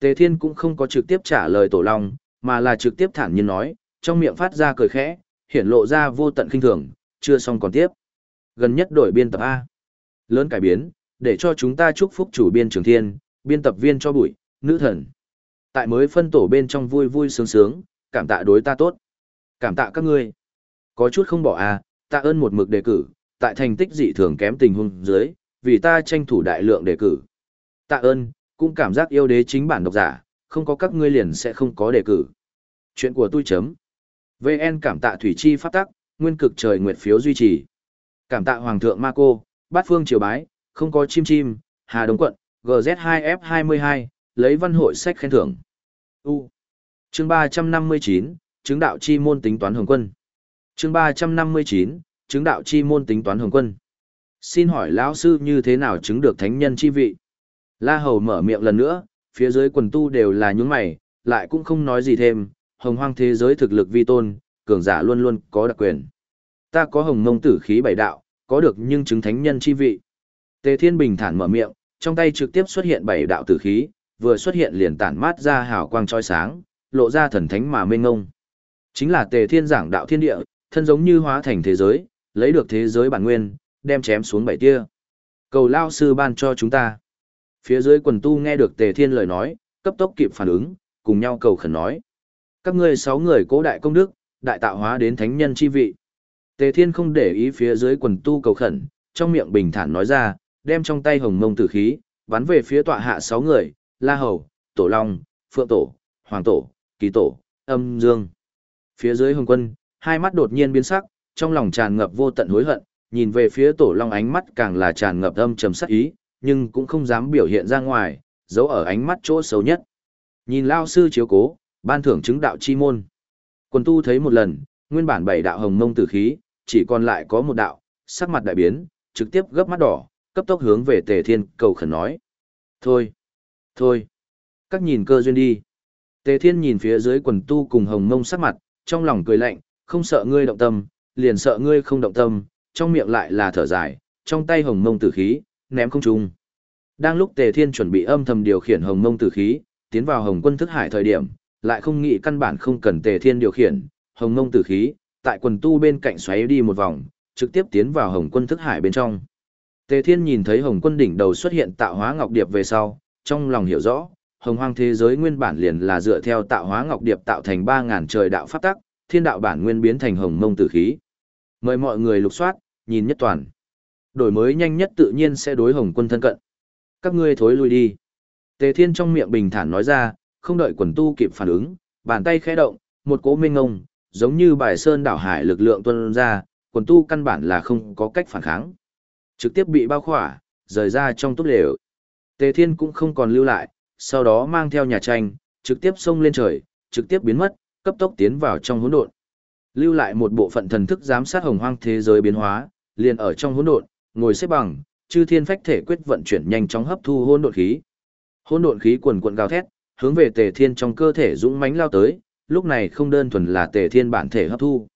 Tề Thiên cũng không có trực tiếp trả lời Tổ Long, mà là trực tiếp thản nhiên nói, trong miệng phát ra cười khẽ, hiển lộ ra vô tận kinh thường, chưa xong còn tiếp. Gần nhất đổi biên tập A. Lớn cải biến, để cho chúng ta chúc phúc chủ biên trường thiên, biên tập viên cho bụi, nữ thần. Tại mới phân tổ bên trong vui vui sướng sướng, cảm tạ đối ta tốt. Cảm tạ các ngươi. Có chút không bỏ A, tạ ơn một mực đề cử, tại thành tích dị thường kém tình huống dưới, vì ta tranh thủ đại lượng đề cử. Tạ ơn, cũng cảm giác yêu đế chính bản độc giả, không có các ngươi liền sẽ không có đề cử. Chuyện của tôi chấm. VN cảm tạ Thủy Chi phát tắc, nguyên cực trời nguyệt phiếu duy trì. Cảm tạ Hoàng thượng Ma Cô, bát phương triều bái, không có chim chim, Hà Đông quận, GZ2F22, lấy văn hội sách khen thưởng. U. Chương 359, chứng đạo chi môn tính toán hồng quân. Chương 359, chứng đạo chi môn tính toán hồng quân. Xin hỏi lão sư như thế nào chứng được thánh nhân chi vị? La Hầu mở miệng lần nữa, phía dưới quần tu đều là nhún mày, lại cũng không nói gì thêm, hồng hoang thế giới thực lực vi tôn, cường giả luôn luôn có đặc quyền. Ta có hồng mông tử khí bảy đạo, có được nhưng chứng thánh nhân chi vị. Tề Thiên bình thản mở miệng, trong tay trực tiếp xuất hiện bảy đạo tử khí, vừa xuất hiện liền tản mát ra hào quang chói sáng, lộ ra thần thánh mà mênh ngông. Chính là Tề Thiên giảng đạo thiên địa, thân giống như hóa thành thế giới, lấy được thế giới bản nguyên, đem chém xuống bảy tia. Cầu lao sư ban cho chúng ta. Phía dưới quần tu nghe được Tề Thiên lời nói, cấp tốc kịp phản ứng, cùng nhau cầu khẩn nói. Các ngươi sáu người cố đại công đức, đại tạo hóa đến thánh nhân chi vị. Tề Thiên không để ý phía dưới quần tu cầu khẩn, trong miệng bình thản nói ra, đem trong tay hồng mông tử khí, bắn về phía tọa hạ sáu người, La Hầu, Tổ Long, Phượng Tổ, Hoàng Tổ, Kỳ Tổ, Âm Dương. Phía dưới hồng quân, hai mắt đột nhiên biến sắc, trong lòng tràn ngập vô tận hối hận, nhìn về phía Tổ Long ánh mắt càng là tràn ngập âm trầm sắc ý, nhưng cũng không dám biểu hiện ra ngoài, giấu ở ánh mắt chỗ xấu nhất. Nhìn Lao sư chiếu cố, ban thưởng chứng đạo chi môn. Quần tu thấy một lần, nguyên bản bảy đạo hồng mông tử khí, chỉ còn lại có một đạo, sắc mặt đại biến, trực tiếp gấp mắt đỏ, cấp tốc hướng về Tề Thiên cầu khẩn nói. Thôi, thôi, các nhìn cơ duyên đi. Tề Thiên nhìn phía dưới quần tu cùng hồng mông sắc mặt, trong lòng cười lạnh, không sợ ngươi động tâm, liền sợ ngươi không động tâm, trong miệng lại là thở dài, trong tay hồng mông tử khí, ném không trung. Đang lúc Tề Thiên chuẩn bị âm thầm điều khiển hồng mông tử khí, tiến vào hồng quân thức hải thời điểm, lại không nghĩ căn bản không cần Tề Thiên điều khiển, hồng mông tử khí, tại quần tu bên cạnh xoáy đi một vòng, trực tiếp tiến vào hồng quân thức hải bên trong. Tề Thiên nhìn thấy hồng quân đỉnh đầu xuất hiện tạo hóa ngọc điệp về sau, trong lòng hiểu rõ, hồng hoang thế giới nguyên bản liền là dựa theo tạo hóa ngọc điệp tạo thành 3.000 trời đạo pháp tắc, thiên đạo bản nguyên biến thành hồng mông tử khí. Mời mọi người lục soát, nhìn nhất toàn. Đổi mới nhanh nhất tự nhiên sẽ đối hồng quân thân cận. Các ngươi thối lui đi. Tề Thiên trong miệng bình thản nói ra, không đợi quần tu kịp phản ứng, bàn tay khẽ động, một cỗ minh ngông, giống như bài sơn đảo hải lực lượng tuân ra, quần tu căn bản là không có cách phản kháng. Trực tiếp bị bao khỏa, rời ra trong túp lều. Tề Thiên cũng không còn lưu lại, sau đó mang theo nhà tranh, trực tiếp xông lên trời, trực tiếp biến mất, cấp tốc tiến vào trong hỗn độn. Lưu lại một bộ phận thần thức giám sát hồng hoang thế giới biến hóa, liền ở trong hỗn độn, ngồi xếp bằng, chư thiên phách thể quyết vận chuyển nhanh chóng hấp thu hỗn độn khí. Hỗn độn khí quần quần gào thét, hướng về Tề Thiên trong cơ thể dũng mãnh lao tới, lúc này không đơn thuần là Tề Thiên bản thể hấp thu.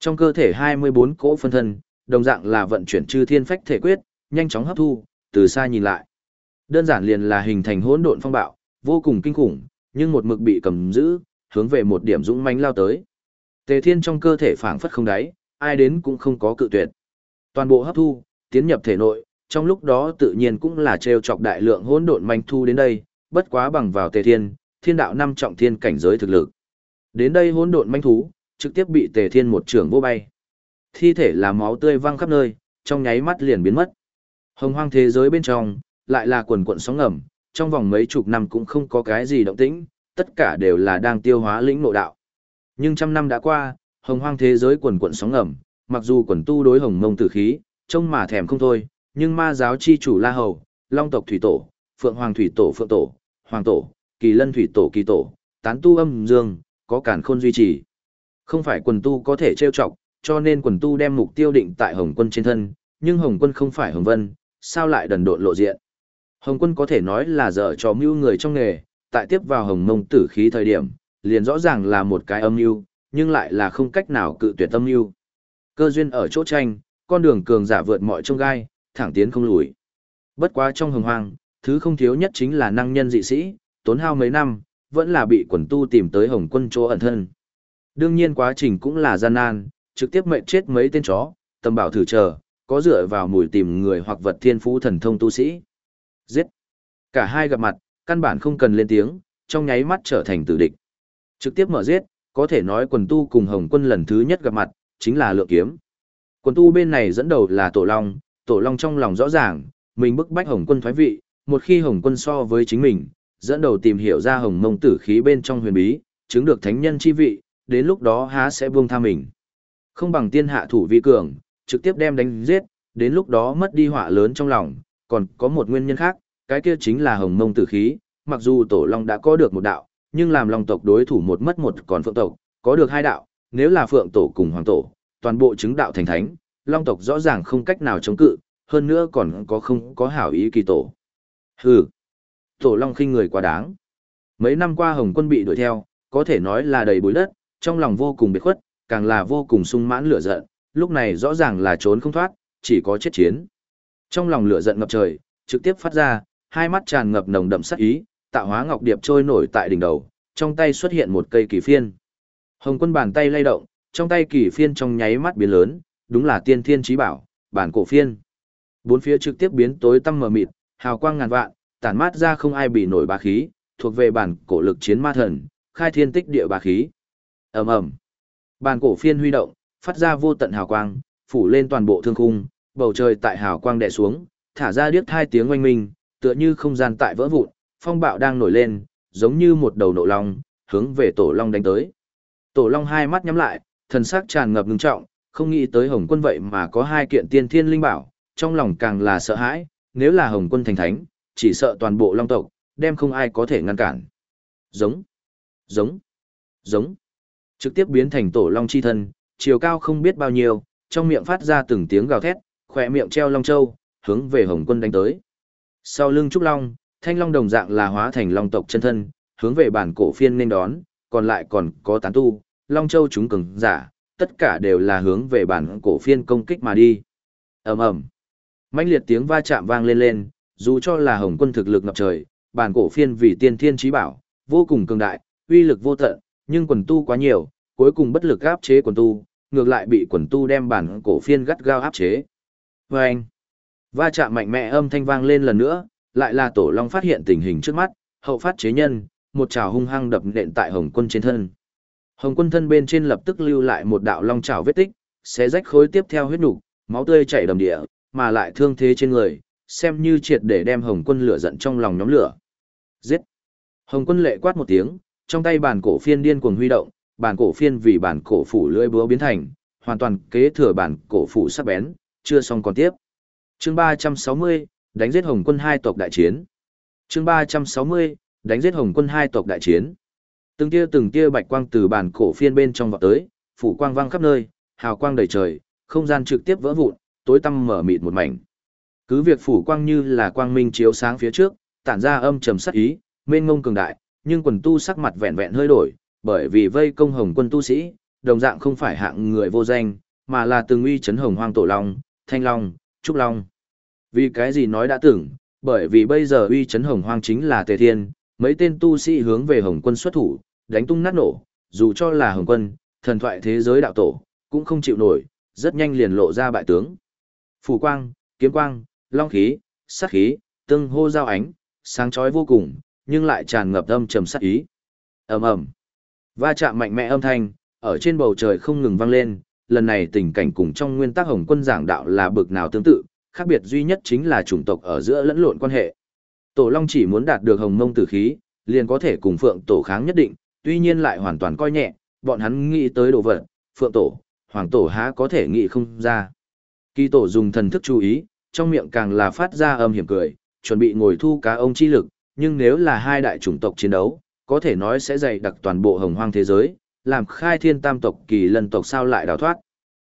Trong cơ thể 24 cỗ phân thân, đồng dạng là vận chuyển chư thiên phách thể quyết, nhanh chóng hấp thu, từ xa nhìn lại. Đơn giản liền là hình thành hỗn độn phong bạo, vô cùng kinh khủng, nhưng một mực bị cầm giữ, hướng về một điểm dũng mãnh lao tới. Tề Thiên trong cơ thể phảng phất không đáy, ai đến cũng không có cự tuyệt. Toàn bộ hấp thu, tiến nhập thể nội, trong lúc đó tự nhiên cũng là trêu chọc đại lượng hỗn độn manh thu đến đây, bất quá bằng vào Tề Thiên, Thiên đạo năm trọng thiên cảnh giới thực lực. Đến đây hỗn độn manh thú, trực tiếp bị Tề Thiên một trường vô bay. Thi thể là máu tươi văng khắp nơi, trong nháy mắt liền biến mất. Hồng hoang thế giới bên trong, lại là quần quận sóng ngầm, trong vòng mấy chục năm cũng không có cái gì động tĩnh, tất cả đều là đang tiêu hóa lĩnh nội đạo. Nhưng trăm năm đã qua, hồng hoang thế giới quần quận sóng ngầm, mặc dù quần tu đối hồng mông tử khí, trông mà thèm không thôi, nhưng ma giáo chi chủ La Hầu, Long tộc thủy tổ, Phượng Hoàng thủy tổ Phượng tổ, Hoàng tổ, Kỳ Lân thủy tổ Kỳ tổ, tán tu âm dương, có cản khôn duy trì. Không phải quần tu có thể trêu chọc, cho nên quần tu đem mục tiêu định tại Hồng quân trên thân, nhưng Hồng quân không phải Hồng Vân, sao lại đần độn lộ diện. Hồng quân có thể nói là dở cho mưu người trong nghề, tại tiếp vào Hồng mông tử khí thời điểm, liền rõ ràng là một cái âm mưu, nhưng lại là không cách nào cự tuyệt âm mưu. Cơ duyên ở chỗ tranh, con đường cường giả vượt mọi trông gai, thẳng tiến không lùi. Bất quá trong hồng hoang, thứ không thiếu nhất chính là năng nhân dị sĩ, tốn hao mấy năm, vẫn là bị quần tu tìm tới Hồng quân chỗ ẩn thân. Đương nhiên quá trình cũng là gian nan, trực tiếp mệnh chết mấy tên chó, tầm bảo thử chờ, có dựa vào mùi tìm người hoặc vật thiên phú thần thông tu sĩ. Giết! Cả hai gặp mặt, căn bản không cần lên tiếng, trong nháy mắt trở thành tử địch. Trực tiếp mở giết, có thể nói quần tu cùng Hồng quân lần thứ nhất gặp mặt, chính là lượng kiếm. Quần tu bên này dẫn đầu là Tổ Long, Tổ Long trong lòng rõ ràng, mình bức bách Hồng quân thoái vị, một khi Hồng quân so với chính mình, dẫn đầu tìm hiểu ra Hồng mông tử khí bên trong huyền bí, chứng được thánh nhân chi vị, đến lúc đó há sẽ buông tha mình. Không bằng tiên hạ thủ vi cường, trực tiếp đem đánh giết, đến lúc đó mất đi họa lớn trong lòng, còn có một nguyên nhân khác, cái kia chính là hồng mông tử khí, mặc dù tổ long đã có được một đạo, nhưng làm long tộc đối thủ một mất một còn phượng tộc, có được hai đạo, nếu là phượng tổ cùng hoàng tổ, toàn bộ chứng đạo thành thánh, long tộc rõ ràng không cách nào chống cự, hơn nữa còn có không có hảo ý kỳ tổ. Hừ, tổ long khinh người quá đáng. Mấy năm qua hồng quân bị đuổi theo, có thể nói là đầy bụi đất, trong lòng vô cùng biệt khuất, càng là vô cùng sung mãn lửa giận, lúc này rõ ràng là trốn không thoát, chỉ có chết chiến. Trong lòng lửa giận ngập trời, trực tiếp phát ra, hai mắt tràn ngập nồng đậm sát ý, tạo hóa ngọc điệp trôi nổi tại đỉnh đầu, trong tay xuất hiện một cây kỳ phiên. Hồng quân bàn tay lay động, trong tay kỳ phiên trong nháy mắt biến lớn, đúng là tiên thiên trí bảo, bản cổ phiên. Bốn phía trực tiếp biến tối tăm mờ mịt, hào quang ngàn vạn, tản mát ra không ai bị nổi bá khí, thuộc về bản cổ lực chiến ma thần, khai thiên tích địa bá khí. Ầm ầm. Bản cổ phiên huy động, phát ra vô tận hào quang, phủ lên toàn bộ thương khung, bầu trời tại hào quang đè xuống, thả ra điếc hai tiếng oanh minh, tựa như không gian tại vỡ vụn, phong bạo đang nổi lên, giống như một đầu nộ long, hướng về tổ long đánh tới. Tổ long hai mắt nhắm lại, thần sắc tràn ngập ngưng trọng, không nghĩ tới Hồng Quân vậy mà có hai kiện tiên thiên linh bảo, trong lòng càng là sợ hãi, nếu là Hồng Quân thành thánh, chỉ sợ toàn bộ long tộc, đem không ai có thể ngăn cản. Giống, giống, giống. Trực tiếp biến thành tổ long chi thân, chiều cao không biết bao nhiêu, trong miệng phát ra từng tiếng gào thét, khỏe miệng treo long châu, hướng về Hồng Quân đánh tới. Sau lưng Trúc Long, Thanh Long đồng dạng là hóa thành long tộc chân thân, hướng về bản cổ phiên nên đón, còn lại còn có tán tu, Long Châu chúng cường giả, tất cả đều là hướng về bản cổ phiên công kích mà đi. Ầm ầm. Mãnh liệt tiếng va chạm vang lên lên, dù cho là Hồng Quân thực lực ngập trời, bản cổ phiên vì tiên thiên chí bảo, vô cùng cường đại, uy lực vô tận, nhưng quần tu quá nhiều, cuối cùng bất lực áp chế quần tu, ngược lại bị quần tu đem bản cổ phiên gắt gao áp chế. Vâng! Va chạm mạnh mẽ âm thanh vang lên lần nữa, lại là tổ long phát hiện tình hình trước mắt, hậu phát chế nhân, một trào hung hăng đập nện tại hồng quân trên thân. Hồng quân thân bên trên lập tức lưu lại một đạo long trào vết tích, xé rách khối tiếp theo huyết nục, máu tươi chảy đầm địa, mà lại thương thế trên người, xem như triệt để đem hồng quân lửa giận trong lòng nhóm lửa. Giết! Hồng quân lệ quát một tiếng, trong tay bàn cổ phiên điên cuồng huy động, bàn cổ phiên vì bàn cổ phủ lưỡi búa biến thành, hoàn toàn kế thừa bản cổ phủ sắc bén, chưa xong còn tiếp. Chương 360, đánh giết Hồng quân hai tộc đại chiến. Chương 360, đánh giết Hồng quân hai tộc đại chiến. Từng tia từng tia bạch quang từ bản cổ phiên bên trong vọt tới, phủ quang vang khắp nơi, hào quang đầy trời, không gian trực tiếp vỡ vụn, tối tăm mở mịt một mảnh. Cứ việc phủ quang như là quang minh chiếu sáng phía trước, tản ra âm trầm sắc ý, mênh ngông cường đại, nhưng quần tu sắc mặt vẹn vẹn hơi đổi, bởi vì vây công Hồng quân tu sĩ, đồng dạng không phải hạng người vô danh, mà là từng uy chấn Hồng Hoang Tổ Long, Thanh Long, Trúc Long. Vì cái gì nói đã tưởng, bởi vì bây giờ uy chấn hồng hoang chính là tề thiên, mấy tên tu sĩ hướng về hồng quân xuất thủ, đánh tung nát nổ, dù cho là hồng quân, thần thoại thế giới đạo tổ, cũng không chịu nổi, rất nhanh liền lộ ra bại tướng. Phủ quang, kiếm quang, long khí, sát khí, tương hô giao ánh, sáng chói vô cùng, nhưng lại tràn ngập âm trầm sát ý. ầm ầm, va chạm mạnh mẽ âm thanh, ở trên bầu trời không ngừng vang lên. Lần này tình cảnh cùng trong nguyên tắc Hồng Quân giảng đạo là bực nào tương tự, khác biệt duy nhất chính là chủng tộc ở giữa lẫn lộn quan hệ. Tổ Long chỉ muốn đạt được hồng mông tử khí, liền có thể cùng Phượng Tổ kháng nhất định, tuy nhiên lại hoàn toàn coi nhẹ, bọn hắn nghĩ tới đồ vật, Phượng Tổ, Hoàng Tổ há có thể nghĩ không ra. Kỳ Tổ dùng thần thức chú ý, trong miệng càng là phát ra âm hiểm cười, chuẩn bị ngồi thu cá ông chi lực, nhưng nếu là hai đại chủng tộc chiến đấu, có thể nói sẽ dày đặc toàn bộ hồng hoang thế giới, làm khai thiên tam tộc kỳ lân tộc sao lại đào thoát.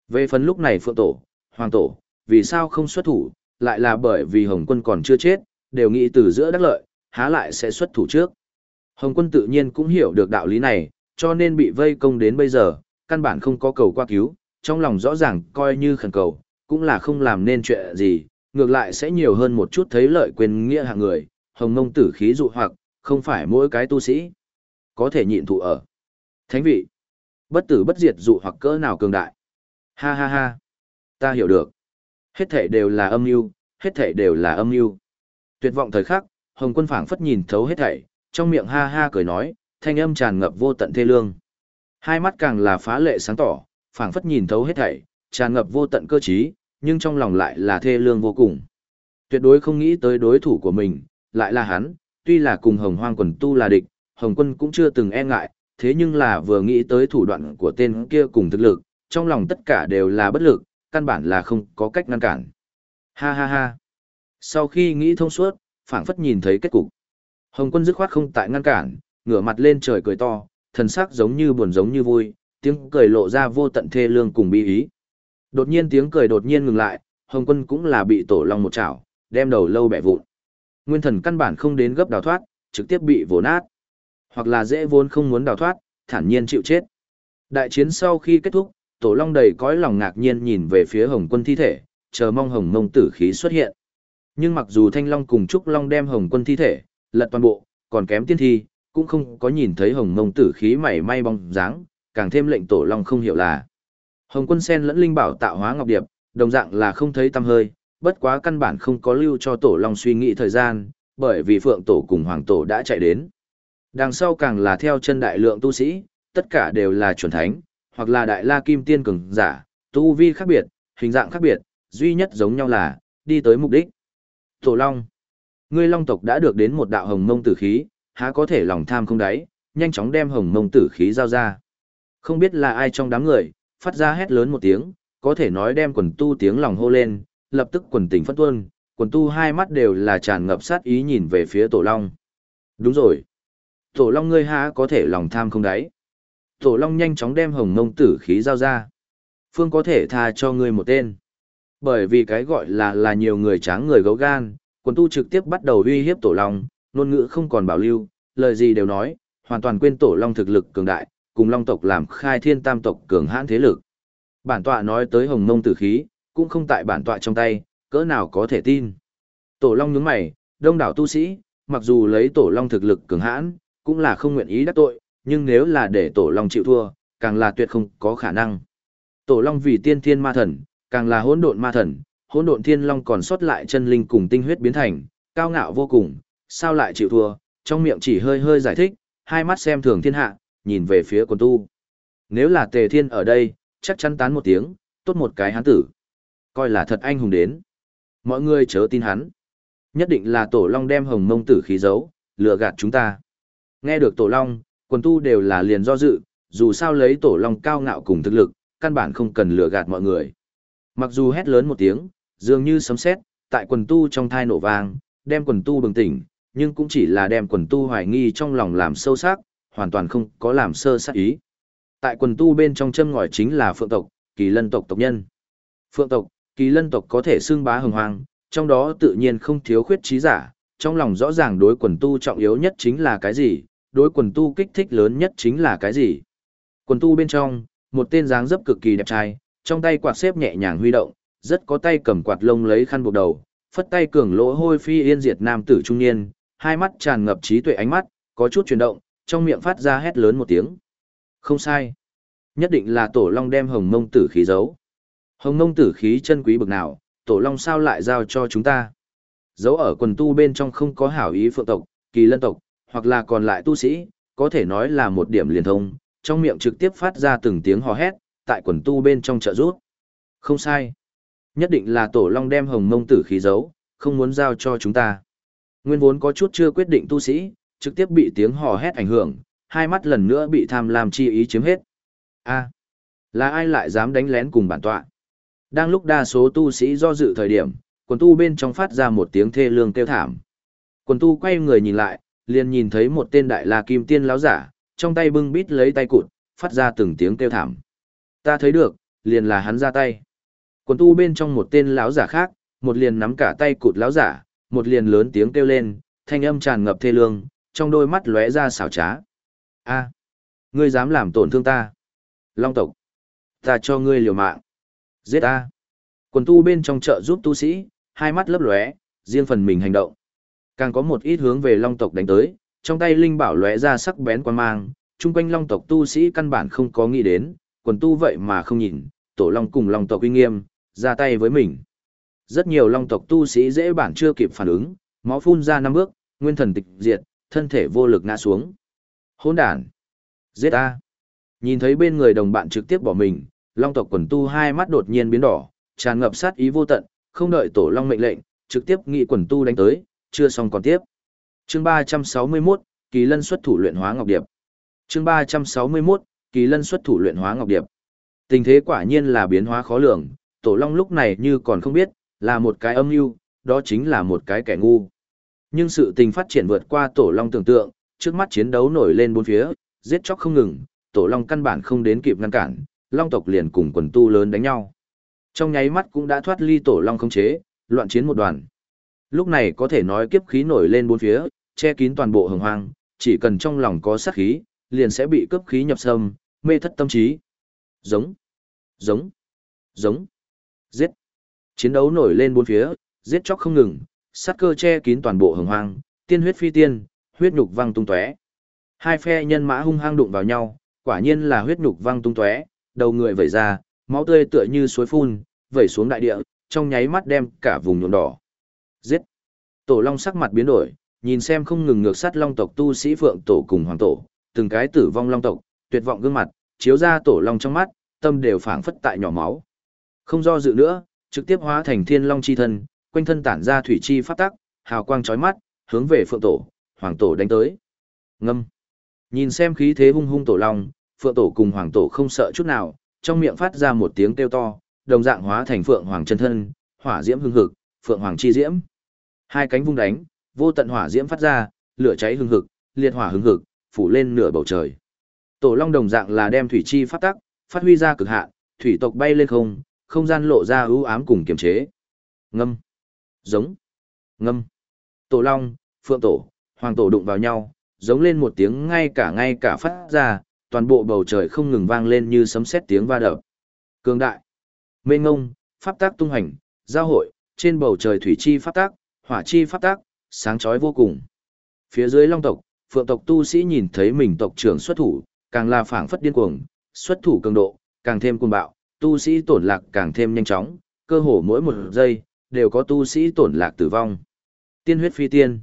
Về phần lúc này Phượng Tổ, Hoàng Tổ, vì sao không xuất thủ, lại là bởi vì Hồng quân còn chưa chết, đều nghĩ từ giữa đắc lợi, há lại sẽ xuất thủ trước. Hồng quân tự nhiên cũng hiểu được đạo lý này, cho nên bị vây công đến bây giờ, căn bản không có cầu qua cứu, trong lòng rõ ràng coi như khẩn cầu, cũng là không làm nên chuyện gì, ngược lại sẽ nhiều hơn một chút thấy lợi quyền nghĩa hạng người, hồng mông tử khí dụ hoặc, không phải mỗi cái tu sĩ có thể nhịn thụ ở. Thánh vị, bất tử bất diệt dụ hoặc cỡ nào cường đại. Ha ha ha, ta hiểu được. Hết thể đều là âm mưu, hết thể đều là âm mưu. Tuyệt vọng thời khắc, Hồng Quân phảng phất nhìn thấu hết thảy, trong miệng ha ha cười nói, thanh âm tràn ngập vô tận thê lương. Hai mắt càng là phá lệ sáng tỏ, phảng phất nhìn thấu hết thảy, tràn ngập vô tận cơ trí, nhưng trong lòng lại là thê lương vô cùng. Tuyệt đối không nghĩ tới đối thủ của mình, lại là hắn, tuy là cùng Hồng Hoang quần tu là địch, Hồng Quân cũng chưa từng e ngại, thế nhưng là vừa nghĩ tới thủ đoạn của tên kia cùng thực lực, trong lòng tất cả đều là bất lực, căn bản là không có cách ngăn cản. Ha ha ha. Sau khi nghĩ thông suốt, phảng phất nhìn thấy kết cục. Hồng quân dứt khoát không tại ngăn cản, ngửa mặt lên trời cười to, thần sắc giống như buồn giống như vui, tiếng cười lộ ra vô tận thê lương cùng bi ý. Đột nhiên tiếng cười đột nhiên ngừng lại, Hồng quân cũng là bị tổ long một chảo, đem đầu lâu bẻ vụn. Nguyên thần căn bản không đến gấp đào thoát, trực tiếp bị vồ nát. Hoặc là dễ vốn không muốn đào thoát, thản nhiên chịu chết. Đại chiến sau khi kết thúc, tổ long đầy cõi lòng ngạc nhiên nhìn về phía hồng quân thi thể, chờ mong hồng mông tử khí xuất hiện. Nhưng mặc dù thanh long cùng trúc long đem hồng quân thi thể, lật toàn bộ, còn kém tiên thi, cũng không có nhìn thấy hồng mông tử khí mảy may bóng dáng, càng thêm lệnh tổ long không hiểu là. Hồng quân sen lẫn linh bảo tạo hóa ngọc điệp, đồng dạng là không thấy tăm hơi, bất quá căn bản không có lưu cho tổ long suy nghĩ thời gian, bởi vì phượng tổ cùng hoàng tổ đã chạy đến. Đằng sau càng là theo chân đại lượng tu sĩ, tất cả đều là chuẩn thánh, hoặc là đại la kim tiên cường giả, tu vi khác biệt, hình dạng khác biệt, duy nhất giống nhau là, đi tới mục đích. Tổ Long. Ngươi Long tộc đã được đến một đạo hồng mông tử khí, há có thể lòng tham không đáy, nhanh chóng đem hồng mông tử khí giao ra. Không biết là ai trong đám người, phát ra hét lớn một tiếng, có thể nói đem quần tu tiếng lòng hô lên, lập tức quần tình phát tuôn, quần tu hai mắt đều là tràn ngập sát ý nhìn về phía Tổ Long. Đúng rồi. Tổ Long ngươi há có thể lòng tham không đáy. Tổ Long nhanh chóng đem hồng ngông tử khí giao ra. Phương có thể tha cho ngươi một tên. Bởi vì cái gọi là là nhiều người tráng người gấu gan, quần tu trực tiếp bắt đầu uy hiếp Tổ Long, ngôn ngữ không còn bảo lưu, lời gì đều nói, hoàn toàn quên Tổ Long thực lực cường đại, cùng Long tộc làm khai thiên tam tộc cường hãn thế lực. Bản tọa nói tới hồng ngông tử khí, cũng không tại bản tọa trong tay, cỡ nào có thể tin. Tổ Long nhướng mày, đông đảo tu sĩ, mặc dù lấy Tổ Long thực lực cường hãn, cũng là không nguyện ý đắc tội, nhưng nếu là để Tổ Long chịu thua, càng là tuyệt không có khả năng. Tổ Long vì tiên thiên ma thần, càng là hỗn độn ma thần, hỗn độn thiên long còn sót lại chân linh cùng tinh huyết biến thành, cao ngạo vô cùng, sao lại chịu thua, trong miệng chỉ hơi hơi giải thích, hai mắt xem thường thiên hạ, nhìn về phía quần tu. Nếu là tề thiên ở đây, chắc chắn tán một tiếng, tốt một cái hắn tử. Coi là thật anh hùng đến. Mọi người chớ tin hắn. Nhất định là tổ long đem hồng mông tử khí giấu, lừa gạt chúng ta. Nghe được tổ long, quần tu đều là liền do dự, dù sao lấy tổ long cao ngạo cùng thực lực, căn bản không cần lừa gạt mọi người. Mặc dù hét lớn một tiếng, dường như sấm sét, tại quần tu trong thai nổ vang, đem quần tu bừng tỉnh, nhưng cũng chỉ là đem quần tu hoài nghi trong lòng làm sâu sắc, hoàn toàn không có làm sơ sát ý. Tại quần tu bên trong châm ngòi chính là phượng tộc, kỳ lân tộc tộc nhân. Phượng tộc, kỳ lân tộc có thể xưng bá hồng hoang, trong đó tự nhiên không thiếu khuyết trí giả, trong lòng rõ ràng đối quần tu trọng yếu nhất chính là cái gì, đối quần tu kích thích lớn nhất chính là cái gì. Quần tu bên trong, một tên dáng dấp cực kỳ đẹp trai, trong tay quạt xếp nhẹ nhàng huy động, rất có tay cầm quạt lông lấy khăn buộc đầu, phất tay cường lỗ hôi phi yên diệt nam tử trung niên, hai mắt tràn ngập trí tuệ ánh mắt, có chút chuyển động, trong miệng phát ra hét lớn một tiếng. Không sai. Nhất định là tổ long đem hồng mông tử khí giấu. Hồng mông tử khí chân quý bực nào, tổ long sao lại giao cho chúng ta? Giấu ở quần tu bên trong không có hảo ý phượng tộc, kỳ lân tộc, hoặc là còn lại tu sĩ, có thể nói là một điểm liền thông, trong miệng trực tiếp phát ra từng tiếng hò hét, tại quần tu bên trong trợ rút. Không sai. Nhất định là tổ long đem hồng mông tử khí giấu, không muốn giao cho chúng ta. Nguyên vốn có chút chưa quyết định tu sĩ, trực tiếp bị tiếng hò hét ảnh hưởng, hai mắt lần nữa bị tham lam chi ý chiếm hết. A, à, là ai lại dám đánh lén cùng bản tọa? Đang lúc đa số tu sĩ do dự thời điểm, quần tu bên trong phát ra một tiếng thê lương kêu thảm. Quần tu quay người nhìn lại, liền nhìn thấy một tên đại la kim tiên láo giả, trong tay bưng bít lấy tay cụt, phát ra từng tiếng kêu thảm. Ta thấy được, liền là hắn ra tay. Quần tu bên trong một tên láo giả khác, một liền nắm cả tay cụt láo giả, một liền lớn tiếng kêu lên, thanh âm tràn ngập thê lương, trong đôi mắt lóe ra xảo trá. A, ngươi dám làm tổn thương ta? Long tộc, ta cho ngươi liều mạng. Giết ta. Quần tu bên trong chợ giúp tu sĩ, hai mắt lấp lóe, riêng phần mình hành động. Càng có một ít hướng về long tộc đánh tới, trong tay linh bảo lóe ra sắc bén quan mang, chung quanh long tộc tu sĩ căn bản không có nghĩ đến, quần tu vậy mà không nhìn, tổ long cùng long tộc uy nghiêm, ra tay với mình. Rất nhiều long tộc tu sĩ dễ bản chưa kịp phản ứng, máu phun ra năm bước, nguyên thần tịch diệt, thân thể vô lực ngã xuống. Hỗn đản! Giết a! Nhìn thấy bên người đồng bạn trực tiếp bỏ mình, long tộc quần tu hai mắt đột nhiên biến đỏ, tràn ngập sát ý vô tận, không đợi tổ long mệnh lệnh, trực tiếp nghị quần tu đánh tới, chưa xong còn tiếp. Chương 361, Kỳ Lân xuất thủ luyện hóa ngọc điệp. Chương 361, Kỳ Lân xuất thủ luyện hóa ngọc điệp. Tình thế quả nhiên là biến hóa khó lường, Tổ Long lúc này như còn không biết, là một cái âm mưu, đó chính là một cái kẻ ngu. Nhưng sự tình phát triển vượt qua Tổ Long tưởng tượng, trước mắt chiến đấu nổi lên bốn phía, giết chóc không ngừng, Tổ Long căn bản không đến kịp ngăn cản, Long tộc liền cùng quần tu lớn đánh nhau. Trong nháy mắt cũng đã thoát ly Tổ Long không chế, loạn chiến một đoàn. Lúc này có thể nói kiếp khí nổi lên bốn phía, che kín toàn bộ hồng hoang, chỉ cần trong lòng có sát khí, liền sẽ bị cấp khí nhập sâm, mê thất tâm trí. Giống, giống, giống, giết. Chiến đấu nổi lên bốn phía, giết chóc không ngừng, sát cơ che kín toàn bộ hồng hoang, tiên huyết phi tiên, huyết nhục văng tung tóe. Hai phe nhân mã hung hăng đụng vào nhau, quả nhiên là huyết nhục văng tung tóe, đầu người vẩy ra, máu tươi tựa như suối phun, vẩy xuống đại địa, trong nháy mắt đem cả vùng nhuộm đỏ. Giết. Tổ Long sắc mặt biến đổi, nhìn xem không ngừng ngược sát Long tộc tu sĩ Phượng tổ cùng Hoàng tổ, từng cái tử vong Long tộc, tuyệt vọng gương mặt, chiếu ra Tổ Long trong mắt, tâm đều phảng phất tại nhỏ máu. Không do dự nữa, trực tiếp hóa thành Thiên Long chi thân, quanh thân tản ra thủy chi pháp tắc, hào quang chói mắt, hướng về Phượng tổ, Hoàng tổ đánh tới. Ngâm. Nhìn xem khí thế hung hung Tổ Long, Phượng tổ cùng Hoàng tổ không sợ chút nào, trong miệng phát ra một tiếng kêu to, đồng dạng hóa thành Phượng Hoàng chân thân, hỏa diễm hưng hực, Phượng Hoàng chi diễm. Hai cánh vung đánh, vô tận hỏa diễm phát ra, lửa cháy hừng hực, liệt hỏa hừng hực, phủ lên nửa bầu trời. Tổ Long đồng dạng là đem thủy chi phát tắc, phát huy ra cực hạn, thủy tộc bay lên không, không gian lộ ra ưu ám cùng kiềm chế. Ngâm, giống, ngâm. Tổ Long, Phượng Tổ, Hoàng Tổ đụng vào nhau, giống lên một tiếng ngay cả ngay cả phát ra, toàn bộ bầu trời không ngừng vang lên như sấm sét tiếng va đập. Cường đại, mênh ngông, pháp tác tung hành, giao hội, trên bầu trời thủy chi pháp tác, hỏa chi pháp tác, sáng chói vô cùng. Phía dưới long tộc, phượng tộc tu sĩ nhìn thấy mình tộc trưởng xuất thủ, càng là phảng phất điên cuồng, xuất thủ cường độ, càng thêm cuồng bạo, tu sĩ tổn lạc càng thêm nhanh chóng, cơ hồ mỗi một giây, đều có tu sĩ tổn lạc tử vong. Tiên huyết phi tiên,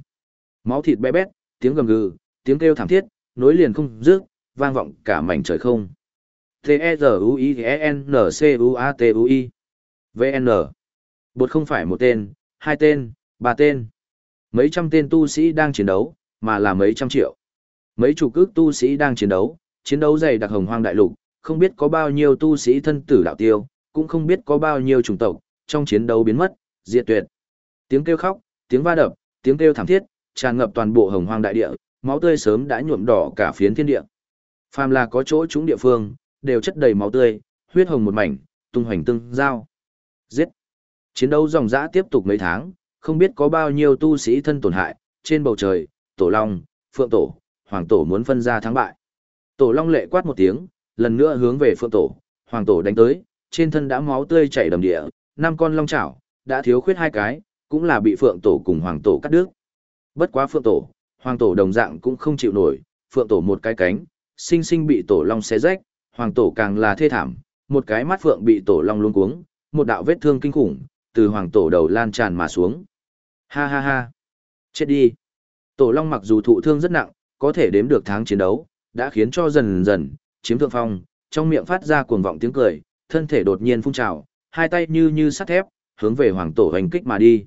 máu thịt bé bét, tiếng gầm gừ, tiếng kêu thảm thiết, nối liền không dứt, vang vọng cả mảnh trời không. T-E-Z-U-I-E-N-C-U-A-T-U-I VN Bột không phải một tên, hai tên, ba tên. Mấy trăm tên tu sĩ đang chiến đấu, mà là mấy trăm triệu. Mấy chục ước tu sĩ đang chiến đấu, chiến đấu dày đặc hồng hoang đại lục, không biết có bao nhiêu tu sĩ thân tử đạo tiêu, cũng không biết có bao nhiêu chủng tộc, trong chiến đấu biến mất, diệt tuyệt. Tiếng kêu khóc, tiếng va đập, tiếng kêu thảm thiết, tràn ngập toàn bộ hồng hoang đại địa, máu tươi sớm đã nhuộm đỏ cả phiến thiên địa. Phàm là có chỗ chúng địa phương, đều chất đầy máu tươi, huyết hồng một mảnh, tung hoành tương giao. Giết. Chiến đấu dòng dã tiếp tục mấy tháng, không biết có bao nhiêu tu sĩ thân tổn hại, trên bầu trời, tổ long, phượng tổ, hoàng tổ muốn phân ra thắng bại. Tổ long lệ quát một tiếng, lần nữa hướng về phượng tổ, hoàng tổ đánh tới, trên thân đã máu tươi chảy đầm địa, năm con long chảo, đã thiếu khuyết hai cái, cũng là bị phượng tổ cùng hoàng tổ cắt đứt. Bất quá phượng tổ, hoàng tổ đồng dạng cũng không chịu nổi, phượng tổ một cái cánh, sinh sinh bị tổ long xé rách, hoàng tổ càng là thê thảm, một cái mắt phượng bị tổ long luống cuống, một đạo vết thương kinh khủng, từ hoàng tổ đầu lan tràn mà xuống. Ha ha ha. Chết đi. Tổ Long mặc dù thụ thương rất nặng, có thể đếm được tháng chiến đấu, đã khiến cho dần dần, chiếm thượng phong, trong miệng phát ra cuồng vọng tiếng cười, thân thể đột nhiên phun trào, hai tay như như sắt thép, hướng về hoàng tổ hành kích mà đi.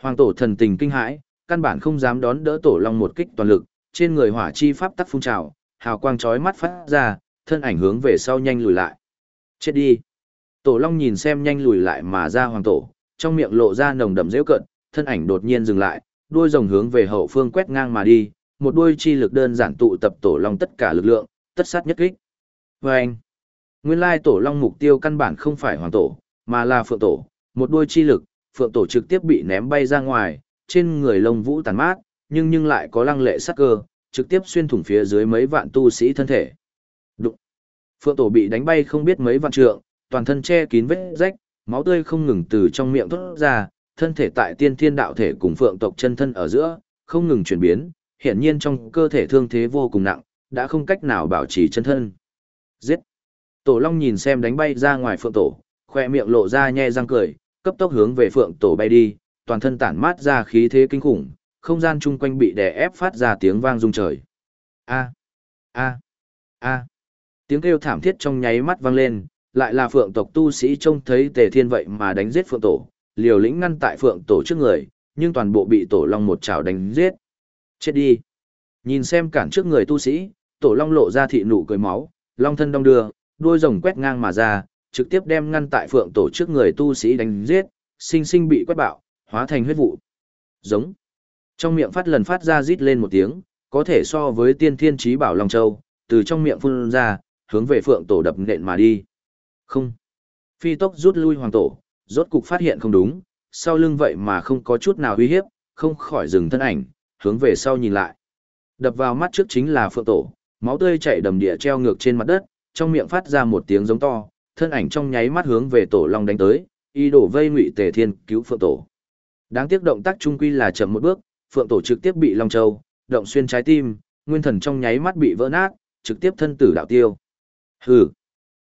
Hoàng tổ thần tình kinh hãi, căn bản không dám đón đỡ tổ long một kích toàn lực, trên người hỏa chi pháp tắc phun trào, hào quang chói mắt phát ra, thân ảnh hướng về sau nhanh lùi lại. Chết đi. Tổ long nhìn xem nhanh lùi lại mà ra hoàng tổ, trong miệng lộ ra nồng đậm dễu cận, thân ảnh đột nhiên dừng lại, đuôi rồng hướng về hậu phương quét ngang mà đi, một đuôi chi lực đơn giản tụ tập tổ long tất cả lực lượng, tất sát nhất kích. Và anh, nguyên lai tổ long mục tiêu căn bản không phải hoàng tổ, mà là phượng tổ, một đuôi chi lực, phượng tổ trực tiếp bị ném bay ra ngoài, trên người lông vũ tàn mát, nhưng nhưng lại có lăng lệ sắc cơ, trực tiếp xuyên thủng phía dưới mấy vạn tu sĩ thân thể. Đụng. Phượng tổ bị đánh bay không biết mấy vạn trượng, toàn thân che kín vết rách, máu tươi không ngừng từ trong miệng thoát ra, thân thể tại tiên thiên đạo thể cùng phượng tộc chân thân ở giữa, không ngừng chuyển biến, hiển nhiên trong cơ thể thương thế vô cùng nặng, đã không cách nào bảo trì chân thân. Giết! Tổ Long nhìn xem đánh bay ra ngoài phượng tổ, khoe miệng lộ ra nhe răng cười, cấp tốc hướng về phượng tổ bay đi, toàn thân tản mát ra khí thế kinh khủng, không gian chung quanh bị đè ép phát ra tiếng vang rung trời. A! A! A! Tiếng kêu thảm thiết trong nháy mắt vang lên, lại là phượng tộc tu sĩ trông thấy tề thiên vậy mà đánh giết phượng tổ, liều lĩnh ngăn tại phượng tổ trước người, nhưng toàn bộ bị tổ long một chảo đánh giết. Chết đi! Nhìn xem cản trước người tu sĩ, tổ long lộ ra thị nụ cười máu, long thân đong đưa, đuôi rồng quét ngang mà ra, trực tiếp đem ngăn tại phượng tổ trước người tu sĩ đánh giết, sinh sinh bị quét bạo, hóa thành huyết vụ. Giống. Trong miệng phát lần phát ra rít lên một tiếng, có thể so với tiên thiên trí bảo Long Châu, từ trong miệng phun ra, hướng về phượng tổ đập nện mà đi. Không. Phi tốc rút lui hoàng tổ, rốt cục phát hiện không đúng, sau lưng vậy mà không có chút nào uy hiếp, không khỏi dừng thân ảnh, hướng về sau nhìn lại. Đập vào mắt trước chính là phượng tổ, máu tươi chảy đầm địa treo ngược trên mặt đất, trong miệng phát ra một tiếng giống to, thân ảnh trong nháy mắt hướng về tổ long đánh tới, y đổ vây ngụy tề thiên cứu phượng tổ. Đáng tiếc động tác trung quy là chậm một bước, phượng tổ trực tiếp bị long châu, động xuyên trái tim, nguyên thần trong nháy mắt bị vỡ nát, trực tiếp thân tử đạo tiêu. Hừ.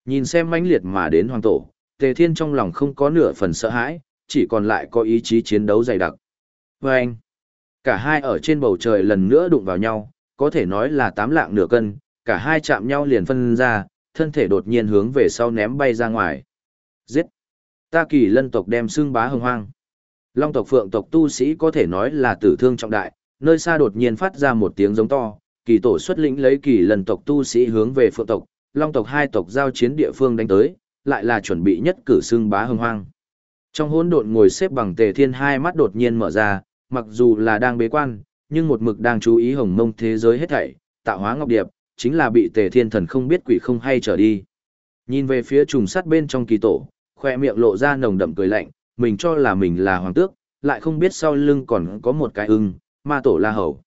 Nhìn xem mãnh liệt mà đến hoàng tổ, tề thiên trong lòng không có nửa phần sợ hãi, chỉ còn lại có ý chí chiến đấu dày đặc. Và anh, cả hai ở trên bầu trời lần nữa đụng vào nhau, có thể nói là tám lạng nửa cân, cả hai chạm nhau liền phân ra, thân thể đột nhiên hướng về sau ném bay ra ngoài. Giết! Ta kỳ lân tộc đem xương bá hồng hoang. Long tộc phượng tộc tu sĩ có thể nói là tử thương trọng đại, nơi xa đột nhiên phát ra một tiếng giống to, kỳ tổ xuất lĩnh lấy kỳ lân tộc tu sĩ hướng về phượng tộc, long tộc hai tộc giao chiến địa phương đánh tới, lại là chuẩn bị nhất cử xưng bá hưng hoang. Trong hỗn độn ngồi xếp bằng tề thiên hai mắt đột nhiên mở ra, mặc dù là đang bế quan, nhưng một mực đang chú ý hồng mông thế giới hết thảy, tạo hóa ngọc điệp, chính là bị tề thiên thần không biết quỷ không hay trở đi. Nhìn về phía trùng sắt bên trong kỳ tổ, khoe miệng lộ ra nồng đậm cười lạnh, mình cho là mình là hoàng tước, lại không biết sau lưng còn có một cái ưng, ma tổ la hầu.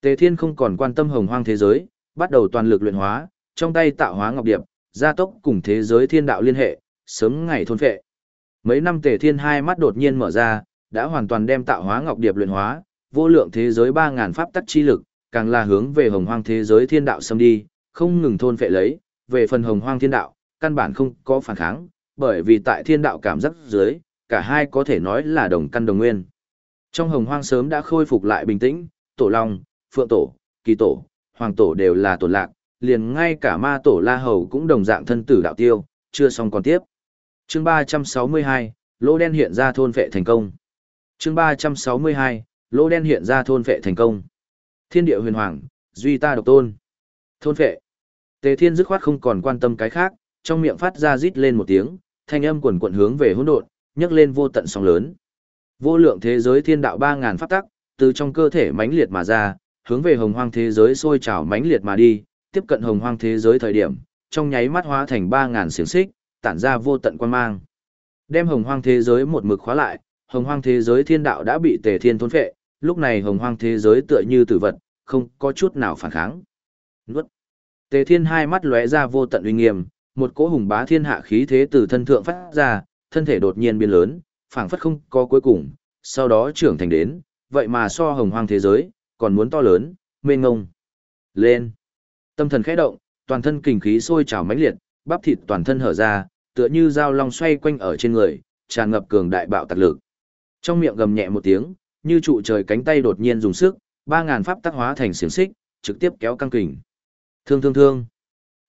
Tề thiên không còn quan tâm hồng hoang thế giới, bắt đầu toàn lực luyện hóa, trong tay tạo hóa ngọc điệp, gia tốc cùng thế giới thiên đạo liên hệ, sớm ngày thôn phệ. Mấy năm tề thiên hai mắt đột nhiên mở ra, đã hoàn toàn đem tạo hóa ngọc điệp luyện hóa, vô lượng thế giới 3000 pháp tắc chi lực, càng là hướng về hồng hoang thế giới thiên đạo xâm đi, không ngừng thôn phệ lấy, về phần hồng hoang thiên đạo, căn bản không có phản kháng, bởi vì tại thiên đạo cảm giác dưới, cả hai có thể nói là đồng căn đồng nguyên. Trong hồng hoang sớm đã khôi phục lại bình tĩnh, tổ long, phượng tổ, kỳ tổ, hoàng tổ đều là tổn lạc, liền ngay cả ma tổ la hầu cũng đồng dạng thân tử đạo tiêu, chưa xong còn tiếp. Chương 362, lỗ đen hiện ra thôn vệ thành công. Chương 362, lỗ đen hiện ra thôn vệ thành công. Thiên địa huyền hoàng, duy ta độc tôn. Thôn vệ Tề Thiên dứt khoát không còn quan tâm cái khác, trong miệng phát ra rít lên một tiếng, thanh âm quần quần hướng về hỗn độn, nhấc lên vô tận sóng lớn. Vô lượng thế giới thiên đạo 3000 pháp tắc, từ trong cơ thể mãnh liệt mà ra, hướng về hồng hoang thế giới sôi trào mãnh liệt mà đi, tiếp cận hồng hoang thế giới thời điểm, trong nháy mắt hóa thành 3000 xiềng xích, tản ra vô tận quan mang. Đem hồng hoang thế giới một mực khóa lại, hồng hoang thế giới thiên đạo đã bị Tề Thiên thôn phệ, lúc này hồng hoang thế giới tựa như tử vật, không có chút nào phản kháng. Nuốt. Tề Thiên hai mắt lóe ra vô tận uy nghiêm, một cỗ hùng bá thiên hạ khí thế từ thân thượng phát ra, thân thể đột nhiên biến lớn, phảng phất không có cuối cùng, sau đó trưởng thành đến, vậy mà so hồng hoang thế giới, còn muốn to lớn, mênh ngông. Lên. Tâm thần khẽ động, toàn thân kình khí sôi trào mãnh liệt, bắp thịt toàn thân hở ra, tựa như dao long xoay quanh ở trên người, tràn ngập cường đại bạo tạc lực. Trong miệng gầm nhẹ một tiếng, như trụ trời cánh tay đột nhiên dùng sức, ba ngàn pháp tác hóa thành xiềng xích, trực tiếp kéo căng kình. Thương thương thương.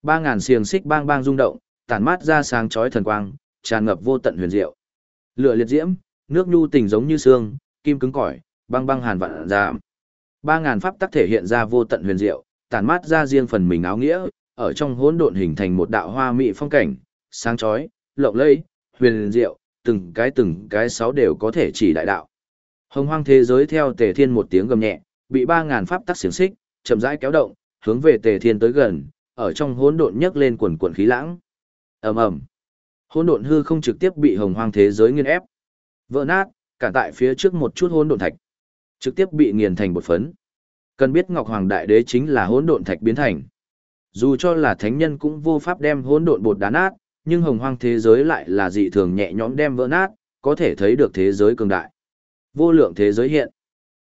ba ngàn xiềng xích bang bang rung động, tản mát ra sáng chói thần quang, tràn ngập vô tận huyền diệu. Lửa liệt diễm, nước nhu tình giống như xương, kim cứng cỏi, băng băng hàn vạn giảm. Ba ngàn pháp tắc thể hiện ra vô tận huyền diệu, tản mát ra riêng phần mình áo nghĩa, ở trong hỗn độn hình thành một đạo hoa mỹ phong cảnh, sáng chói, lộng lẫy, huyền diệu, từng cái từng cái sáu đều có thể chỉ đại đạo. Hồng hoang thế giới theo tề thiên một tiếng gầm nhẹ, bị ba ngàn pháp tắc xiềng xích, chậm rãi kéo động, hướng về tề thiên tới gần, ở trong hỗn độn nhấc lên quần quần khí lãng. ầm ầm, hỗn độn hư không trực tiếp bị hồng hoang thế giới nghiền ép, vỡ nát, cả tại phía trước một chút hỗn độn thạch, trực tiếp bị nghiền thành bột phấn. Cần biết Ngọc Hoàng Đại Đế chính là hỗn độn thạch biến thành. Dù cho là thánh nhân cũng vô pháp đem hỗn độn bột đá nát, nhưng hồng hoang thế giới lại là dị thường nhẹ nhõm đem vỡ nát, có thể thấy được thế giới cường đại. Vô lượng thế giới hiện.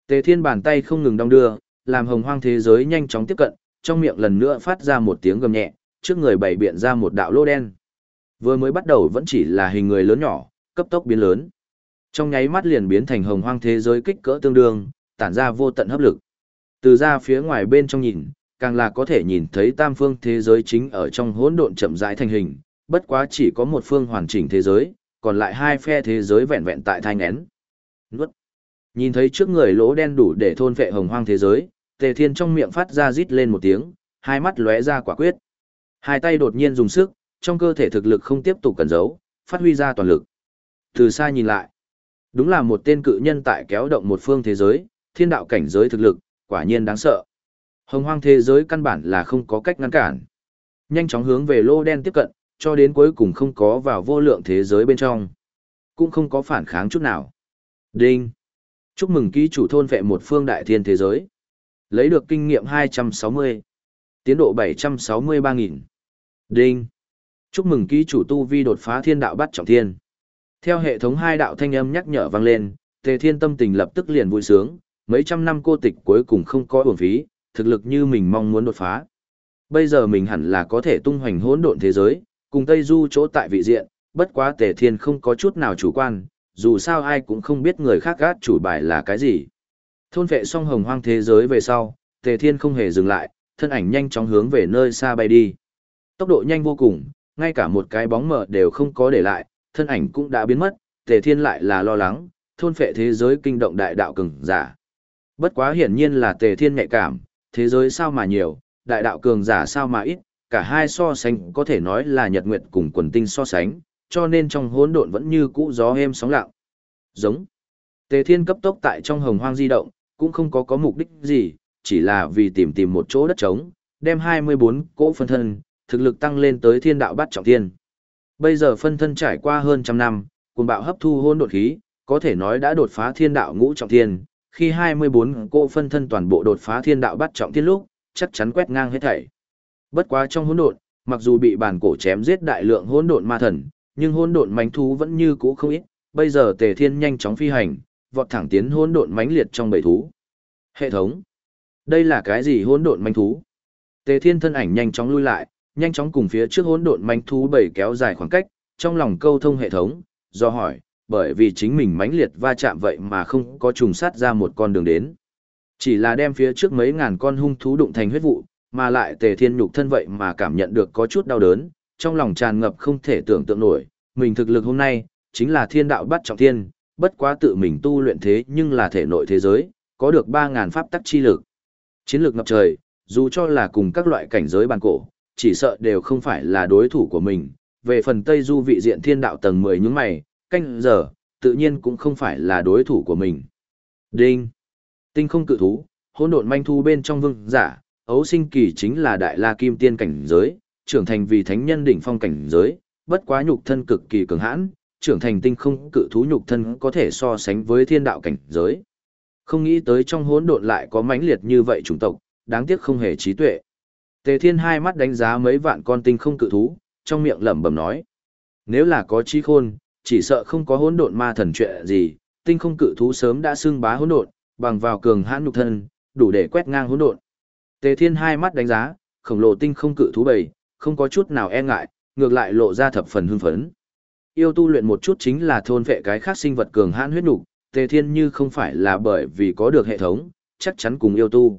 Tề Thiên bàn tay không ngừng đong đưa, làm hồng hoang thế giới nhanh chóng tiếp cận, trong miệng lần nữa phát ra một tiếng gầm nhẹ, trước người bày biện ra một đạo lô đen. Vừa mới bắt đầu vẫn chỉ là hình người lớn nhỏ, cấp tốc biến lớn. Trong nháy mắt liền biến thành hồng hoang thế giới kích cỡ tương đương, tản ra vô tận hấp lực. Từ ra phía ngoài bên trong nhìn, càng là có thể nhìn thấy tam phương thế giới chính ở trong hỗn độn chậm rãi thành hình, bất quá chỉ có một phương hoàn chỉnh thế giới, còn lại hai phe thế giới vẹn vẹn tại thanh nén. Nuốt. Nhìn thấy trước người lỗ đen đủ để thôn vệ hồng hoang thế giới, Tề Thiên trong miệng phát ra rít lên một tiếng, hai mắt lóe ra quả quyết. Hai tay đột nhiên dùng sức, trong cơ thể thực lực không tiếp tục cẩn giấu, phát huy ra toàn lực. Từ xa nhìn lại, đúng là một tên cự nhân tại kéo động một phương thế giới, thiên đạo cảnh giới thực lực, quả nhiên đáng sợ. Hồng hoang thế giới căn bản là không có cách ngăn cản. Nhanh chóng hướng về lô đen tiếp cận, cho đến cuối cùng không có vào vô lượng thế giới bên trong. Cũng không có phản kháng chút nào. Đinh! Chúc mừng ký chủ thôn vệ một phương đại thiên thế giới. Lấy được kinh nghiệm 260. Tiến độ 763.000. Đinh! Chúc mừng ký chủ tu vi đột phá thiên đạo bắt trọng thiên. Theo hệ thống hai đạo thanh âm nhắc nhở vang lên, Tề Thiên tâm tình lập tức liền vui sướng, mấy trăm năm cô tịch cuối cùng không có uổng phí, thực lực như mình mong muốn đột phá. Bây giờ mình hẳn là có thể tung hoành hỗn độn thế giới, cùng Tây Du chỗ tại vị diện, bất quá Tề Thiên không có chút nào chủ quan, dù sao ai cũng không biết người khác gát chủ bài là cái gì. Thôn vệ xong hồng hoang thế giới về sau, Tề Thiên không hề dừng lại, thân ảnh nhanh chóng hướng về nơi xa bay đi. Tốc độ nhanh vô cùng, ngay cả một cái bóng mờ đều không có để lại, thân ảnh cũng đã biến mất, Tề Thiên lại là lo lắng, thôn phệ thế giới kinh động đại đạo cường giả. Bất quá hiển nhiên là Tề Thiên nhạy cảm, thế giới sao mà nhiều, đại đạo cường giả sao mà ít, cả hai so sánh có thể nói là nhật nguyệt cùng quần tinh so sánh, cho nên trong hỗn độn vẫn như cũ gió êm sóng lặng. Giống. Tề Thiên cấp tốc tại trong hồng hoang di động, cũng không có có mục đích gì, chỉ là vì tìm tìm một chỗ đất trống, đem 24 cỗ phân thân, thực lực tăng lên tới thiên đạo bắt trọng thiên. Bây giờ phân thân trải qua hơn trăm năm, cuồng bạo hấp thu hôn đột khí, có thể nói đã đột phá thiên đạo ngũ trọng thiên, khi 24 cô phân thân toàn bộ đột phá thiên đạo bắt trọng thiên lúc, chắc chắn quét ngang hết thảy. Bất quá trong hỗn độn, mặc dù bị bản cổ chém giết đại lượng hỗn độn ma thần, nhưng hỗn độn mãnh thú vẫn như cũ không ít, bây giờ Tề Thiên nhanh chóng phi hành, vọt thẳng tiến hỗn độn mãnh liệt trong bầy thú. Hệ thống. Đây là cái gì hỗn độn mãnh thú? Tề Thiên thân ảnh nhanh chóng lui lại, nhanh chóng cùng phía trước hỗn độn mãnh thú bầy kéo dài khoảng cách, trong lòng câu thông hệ thống, do hỏi, bởi vì chính mình mãnh liệt va chạm vậy mà không có trùng sát ra một con đường đến. Chỉ là đem phía trước mấy ngàn con hung thú đụng thành huyết vụ, mà lại tề thiên nhục thân vậy mà cảm nhận được có chút đau đớn, trong lòng tràn ngập không thể tưởng tượng nổi, mình thực lực hôm nay, chính là thiên đạo bắt trọng thiên, bất quá tự mình tu luyện thế nhưng là thể nội thế giới, có được 3.000 pháp tắc chi lực. Chiến lược ngập trời, dù cho là cùng các loại cảnh giới bàn cổ, chỉ sợ đều không phải là đối thủ của mình. Về phần Tây Du vị diện thiên đạo tầng 10 những mày, canh giờ, tự nhiên cũng không phải là đối thủ của mình. Đinh! Tinh không cự thú, hỗn độn manh thu bên trong vương giả, ấu sinh kỳ chính là đại la kim tiên cảnh giới, trưởng thành vì thánh nhân đỉnh phong cảnh giới, bất quá nhục thân cực kỳ cường hãn, trưởng thành tinh không cự thú nhục thân có thể so sánh với thiên đạo cảnh giới. Không nghĩ tới trong hỗn độn lại có mãnh liệt như vậy chủng tộc, đáng tiếc không hề trí tuệ. Tề Thiên hai mắt đánh giá mấy vạn con tinh không cự thú, trong miệng lẩm bẩm nói: "Nếu là có trí khôn, chỉ sợ không có hỗn độn ma thần chuyện gì, tinh không cự thú sớm đã xưng bá hỗn độn, bằng vào cường hãn nhục thân, đủ để quét ngang hỗn độn." Tề Thiên hai mắt đánh giá, khổng lồ tinh không cự thú bầy, không có chút nào e ngại, ngược lại lộ ra thập phần hưng phấn. Yêu tu luyện một chút chính là thôn vệ cái khác sinh vật cường hãn huyết nục, Tề Thiên như không phải là bởi vì có được hệ thống, chắc chắn cùng yêu tu.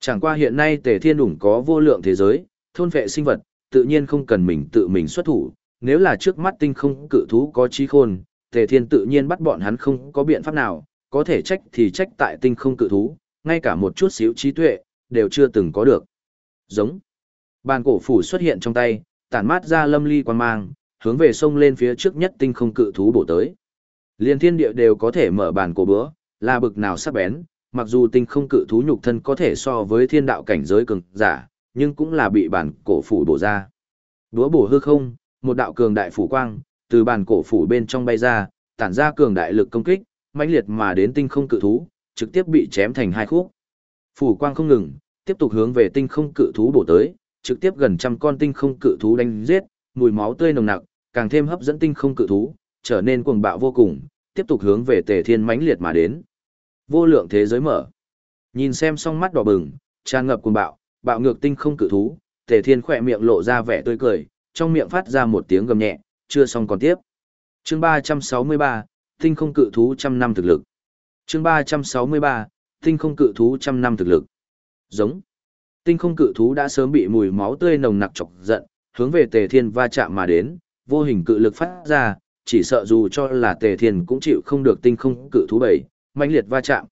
Chẳng qua hiện nay Tề Thiên đủng có vô lượng thế giới, thôn vệ sinh vật, tự nhiên không cần mình tự mình xuất thủ, nếu là trước mắt tinh không cự thú có trí khôn, Tề Thiên tự nhiên bắt bọn hắn không có biện pháp nào, có thể trách thì trách tại tinh không cự thú, ngay cả một chút xíu trí tuệ, đều chưa từng có được. Giống. Bàn cổ phủ xuất hiện trong tay, tản mát ra lâm ly quan mang, hướng về sông lên phía trước nhất tinh không cự thú bổ tới. Liên thiên địa đều có thể mở bàn cổ bữa, là bực nào sắc bén, mặc dù tinh không cự thú nhục thân có thể so với thiên đạo cảnh giới cường giả, nhưng cũng là bị bản cổ phủ bổ ra. Búa bổ hư không, một đạo cường đại phủ quang, từ bàn cổ phủ bên trong bay ra, tản ra cường đại lực công kích, mãnh liệt mà đến tinh không cự thú, trực tiếp bị chém thành hai khúc. Phủ quang không ngừng, tiếp tục hướng về tinh không cự thú bổ tới, trực tiếp gần trăm con tinh không cự thú đánh giết, mùi máu tươi nồng nặc, càng thêm hấp dẫn tinh không cự thú, trở nên cuồng bạo vô cùng, tiếp tục hướng về Tề Thiên mãnh liệt mà đến. Vô lượng thế giới mở. Nhìn xem song mắt đỏ bừng, tràn ngập cuồng bạo, bạo ngược tinh không cự thú, Tề Thiên khỏe miệng lộ ra vẻ tươi cười, trong miệng phát ra một tiếng gầm nhẹ, chưa xong còn tiếp. Chương 363, tinh không cự thú trăm năm thực lực. Chương 363, tinh không cự thú trăm năm thực lực. Giống. Tinh không cự thú đã sớm bị mùi máu tươi nồng nặc chọc giận, hướng về Tề Thiên va chạm mà đến, vô hình cự lực phát ra, chỉ sợ dù cho là Tề Thiên cũng chịu không được tinh không cự thú bảy, mãnh liệt va chạm.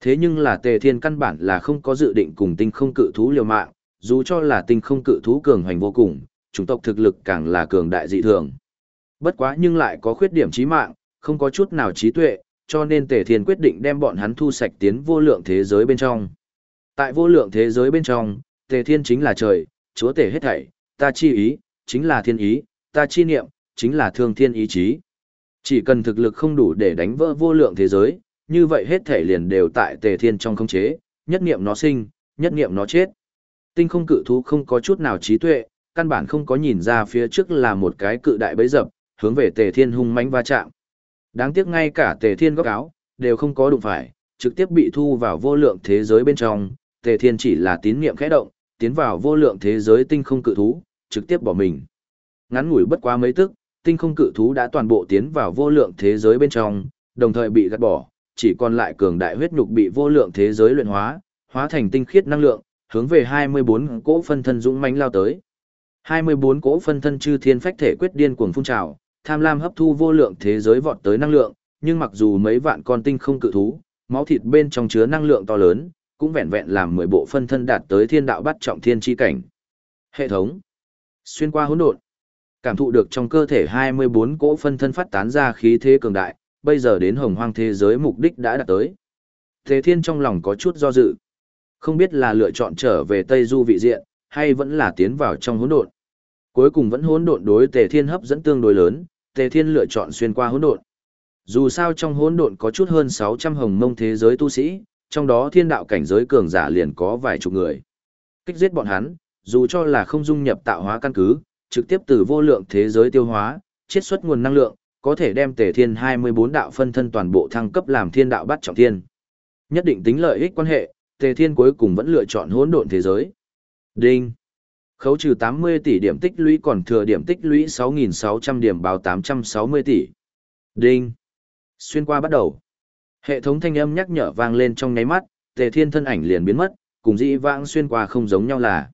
Thế nhưng là Tề Thiên căn bản là không có dự định cùng tinh không cự thú liều mạng, dù cho là tinh không cự thú cường hoành vô cùng, chủng tộc thực lực càng là cường đại dị thường. Bất quá nhưng lại có khuyết điểm chí mạng, không có chút nào trí tuệ, cho nên Tề Thiên quyết định đem bọn hắn thu sạch tiến vô lượng thế giới bên trong. Tại vô lượng thế giới bên trong, Tề Thiên chính là trời, chúa tể hết thảy, ta chi ý, chính là thiên ý, ta chi niệm, chính là thương thiên ý chí. Chỉ cần thực lực không đủ để đánh vỡ vô lượng thế giới, như vậy hết thảy liền đều tại Tề Thiên trong khống chế, nhất niệm nó sinh, nhất niệm nó chết. Tinh không cự thú không có chút nào trí tuệ, căn bản không có nhìn ra phía trước là một cái cự đại bấy dập, hướng về Tề Thiên hung mãnh va chạm. Đáng tiếc ngay cả Tề Thiên góc áo, đều không có đụng phải, trực tiếp bị thu vào vô lượng thế giới bên trong, Tề Thiên chỉ là tín niệm khẽ động, tiến vào vô lượng thế giới tinh không cự thú, trực tiếp bỏ mình. Ngắn ngủi bất quá mấy tức, tinh không cự thú đã toàn bộ tiến vào vô lượng thế giới bên trong, đồng thời bị gạt bỏ, chỉ còn lại cường đại huyết nhục bị vô lượng thế giới luyện hóa, hóa thành tinh khiết năng lượng, hướng về 24 cỗ phân thân dũng mãnh lao tới. 24 cỗ phân thân chư thiên phách thể quyết điên cuồng phun trào, tham lam hấp thu vô lượng thế giới vọt tới năng lượng, nhưng mặc dù mấy vạn con tinh không cự thú, máu thịt bên trong chứa năng lượng to lớn, cũng vẹn vẹn làm 10 bộ phân thân đạt tới thiên đạo bắt trọng thiên chi cảnh. Hệ thống xuyên qua hỗn độn, cảm thụ được trong cơ thể 24 cỗ phân thân phát tán ra khí thế cường đại, bây giờ đến hồng hoang thế giới mục đích đã đạt tới. Thế thiên trong lòng có chút do dự. Không biết là lựa chọn trở về Tây Du vị diện, hay vẫn là tiến vào trong hỗn độn. Cuối cùng vẫn hỗn độn đối Tề Thiên hấp dẫn tương đối lớn, Tề Thiên lựa chọn xuyên qua hỗn độn. Dù sao trong hỗn độn có chút hơn 600 hồng mông thế giới tu sĩ, trong đó thiên đạo cảnh giới cường giả liền có vài chục người. Kích giết bọn hắn, dù cho là không dung nhập tạo hóa căn cứ, trực tiếp từ vô lượng thế giới tiêu hóa, chiết xuất nguồn năng lượng, có thể đem Tề Thiên 24 đạo phân thân toàn bộ thăng cấp làm thiên đạo bắt trọng thiên. Nhất định tính lợi ích quan hệ, Tề Thiên cuối cùng vẫn lựa chọn hỗn độn thế giới. Đinh. Khấu trừ 80 tỷ điểm tích lũy còn thừa điểm tích lũy 6.600 điểm báo 860 tỷ. Đinh. Xuyên qua bắt đầu. Hệ thống thanh âm nhắc nhở vang lên trong nháy mắt, Tề Thiên thân ảnh liền biến mất, cùng dĩ vãng xuyên qua không giống nhau là.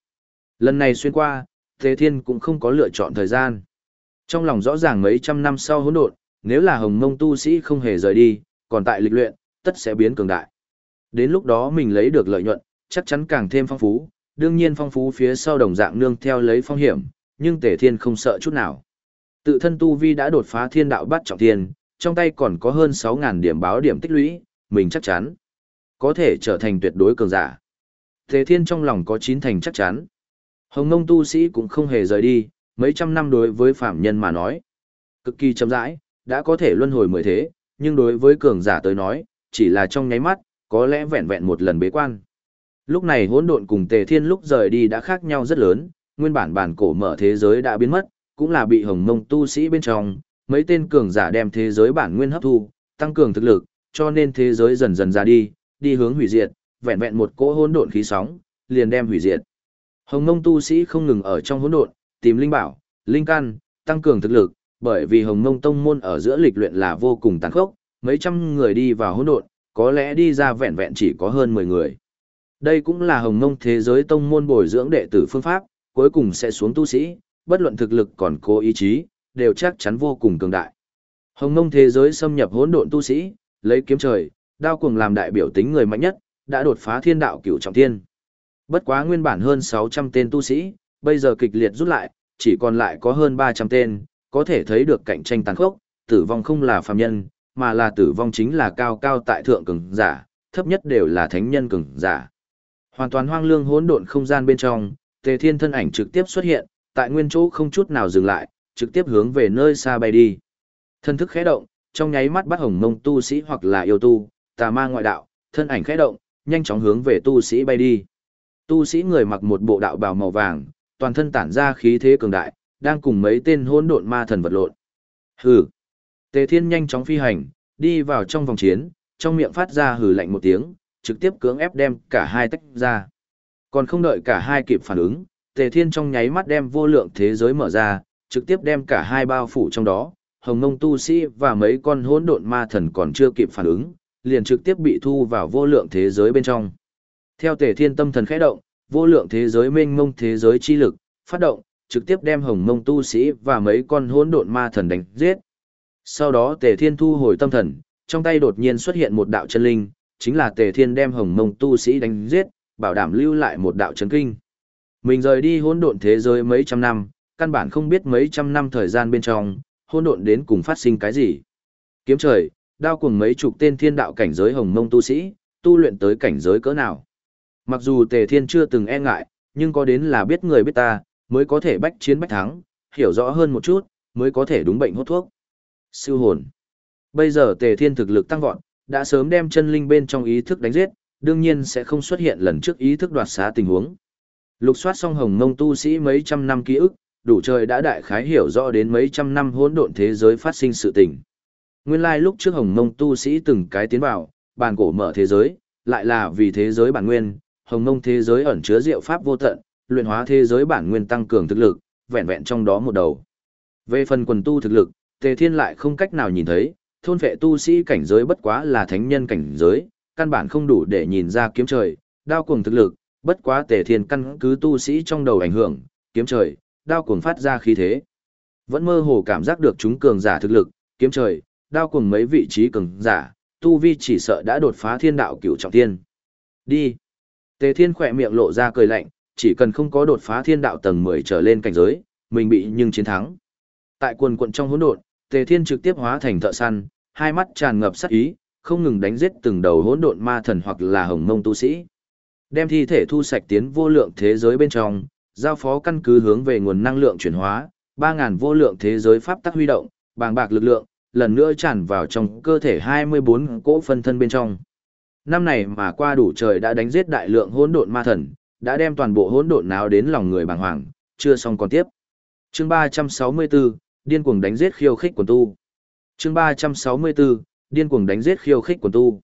Lần này xuyên qua, Tề Thiên cũng không có lựa chọn thời gian. Trong lòng rõ ràng mấy trăm năm sau hỗn độn, nếu là hồng mông tu sĩ không hề rời đi, còn tại lịch luyện, tất sẽ biến cường đại. Đến lúc đó mình lấy được lợi nhuận, chắc chắn càng thêm phong phú, đương nhiên phong phú phía sau đồng dạng nương theo lấy phong hiểm, nhưng Tề Thiên không sợ chút nào. Tự thân tu vi đã đột phá thiên đạo bắt trọng thiên, trong tay còn có hơn 6.000 điểm báo điểm tích lũy, mình chắc chắn có thể trở thành tuyệt đối cường giả. Tề Thiên trong lòng có chín thành chắc chắn. Hồng Nông tu sĩ cũng không hề rời đi, mấy trăm năm đối với phạm nhân mà nói. Cực kỳ chậm rãi, đã có thể luân hồi mười thế, nhưng đối với cường giả tới nói, chỉ là trong nháy mắt, có lẽ vẹn vẹn một lần bế quan. Lúc này hỗn độn cùng Tề Thiên lúc rời đi đã khác nhau rất lớn, nguyên bản bản cổ mở thế giới đã biến mất, cũng là bị hồng mông tu sĩ bên trong, mấy tên cường giả đem thế giới bản nguyên hấp thu, tăng cường thực lực, cho nên thế giới dần dần ra đi, đi hướng hủy diệt, vẹn vẹn một cỗ hỗn độn khí sóng, liền đem hủy diệt. Hồng mông tu sĩ không ngừng ở trong hỗn độn, tìm linh bảo, linh căn, tăng cường thực lực, bởi vì Hồng Mông tông môn ở giữa lịch luyện là vô cùng tàn khốc, mấy trăm người đi vào hỗn độn, có lẽ đi ra vẹn vẹn chỉ có hơn 10 người. Đây cũng là Hồng ngông thế giới tông môn bồi dưỡng đệ tử phương pháp, cuối cùng sẽ xuống tu sĩ, bất luận thực lực còn cố ý chí, đều chắc chắn vô cùng cường đại. Hồng ngông thế giới xâm nhập hỗn độn tu sĩ, lấy kiếm trời, đao cuồng làm đại biểu tính người mạnh nhất, đã đột phá thiên đạo cửu trọng thiên. Bất quá nguyên bản hơn 600 tên tu sĩ, bây giờ kịch liệt rút lại, chỉ còn lại có hơn 300 tên, có thể thấy được cạnh tranh tàn khốc, tử vong không là phàm nhân, mà là tử vong chính là cao cao tại thượng cường giả, thấp nhất đều là thánh nhân cường giả. Hoàn toàn hoang lương hỗn độn không gian bên trong, Tề Thiên thân ảnh trực tiếp xuất hiện, tại nguyên chỗ không chút nào dừng lại, trực tiếp hướng về nơi xa bay đi. Thân thức khẽ động, trong nháy mắt bắt hồng mông tu sĩ hoặc là yêu tu, tà ma ngoại đạo, thân ảnh khẽ động, nhanh chóng hướng về tu sĩ bay đi. Tu sĩ người mặc một bộ đạo bào màu vàng, toàn thân tản ra khí thế cường đại, đang cùng mấy tên hỗn độn ma thần vật lộn. Hừ. Tề Thiên nhanh chóng phi hành, đi vào trong vòng chiến, trong miệng phát ra hừ lạnh một tiếng, trực tiếp cưỡng ép đem cả hai tách ra. Còn không đợi cả hai kịp phản ứng, Tề Thiên trong nháy mắt đem vô lượng thế giới mở ra, trực tiếp đem cả hai bao phủ trong đó, Hồng Mông tu sĩ và mấy con hỗn độn ma thần còn chưa kịp phản ứng, liền trực tiếp bị thu vào vô lượng thế giới bên trong. Theo Tề Thiên tâm thần khẽ động, vô lượng thế giới mênh mông thế giới chi lực phát động, trực tiếp đem Hồng Mông tu sĩ và mấy con hỗn độn ma thần đánh giết. Sau đó Tề Thiên thu hồi tâm thần, trong tay đột nhiên xuất hiện một đạo chân linh, chính là Tề Thiên đem Hồng Mông tu sĩ đánh giết, bảo đảm lưu lại một đạo chấn kinh. Mình rời đi hỗn độn thế giới mấy trăm năm, căn bản không biết mấy trăm năm thời gian bên trong, hỗn độn đến cùng phát sinh cái gì. Kiếm trời, đao cùng mấy chục tên thiên đạo cảnh giới hồng mông tu sĩ, tu luyện tới cảnh giới cỡ nào. Mặc dù Tề Thiên chưa từng e ngại, nhưng có đến là biết người biết ta, mới có thể bách chiến bách thắng, hiểu rõ hơn một chút, mới có thể đúng bệnh hốt thuốc. Siêu hồn. Bây giờ Tề Thiên thực lực tăng vọt, đã sớm đem chân linh bên trong ý thức đánh giết, đương nhiên sẽ không xuất hiện lần trước ý thức đoạt xá tình huống. Lục soát xong hồng ngông tu sĩ mấy trăm năm ký ức, đủ trời đã đại khái hiểu rõ đến mấy trăm năm hỗn độn thế giới phát sinh sự tình. Nguyên lai like lúc trước hồng ngông tu sĩ từng cái tiến vào, bàn cổ mở thế giới, lại là vì thế giới bản nguyên, hồng ngông thế giới ẩn chứa diệu pháp vô tận, luyện hóa thế giới bản nguyên tăng cường thực lực, vẹn vẹn trong đó một đầu. Về phần quần tu thực lực, Tề Thiên lại không cách nào nhìn thấy, thôn vệ tu sĩ cảnh giới bất quá là thánh nhân cảnh giới, căn bản không đủ để nhìn ra kiếm trời, đao cuồng thực lực, bất quá Tề Thiên căn cứ tu sĩ trong đầu ảnh hưởng, kiếm trời, đao cuồng phát ra khí thế. Vẫn mơ hồ cảm giác được chúng cường giả thực lực, kiếm trời, đao cuồng mấy vị trí cường giả, tu vi chỉ sợ đã đột phá thiên đạo cửu trọng thiên. Đi. Tề Thiên khỏe miệng lộ ra cười lạnh, chỉ cần không có đột phá thiên đạo tầng 10 trở lên cảnh giới, mình bị nhưng chiến thắng. Tại quần quận trong hỗn độn, Tề Thiên trực tiếp hóa thành thợ săn, hai mắt tràn ngập sát ý, không ngừng đánh giết từng đầu hỗn độn ma thần hoặc là hồng mông tu sĩ. Đem thi thể thu sạch tiến vô lượng thế giới bên trong, giao phó căn cứ hướng về nguồn năng lượng chuyển hóa, 3000 vô lượng thế giới pháp tắc huy động, bàng bạc lực lượng, lần nữa tràn vào trong cơ thể 24 cỗ phân thân bên trong. Năm này mà qua đủ trời đã đánh giết đại lượng hỗn độn ma thần, đã đem toàn bộ hỗn độn náo đến lòng người bàng hoàng, chưa xong còn tiếp. Chương 364, điên cuồng đánh giết khiêu khích quần tu. Chương 364, điên cuồng đánh giết khiêu khích quần tu.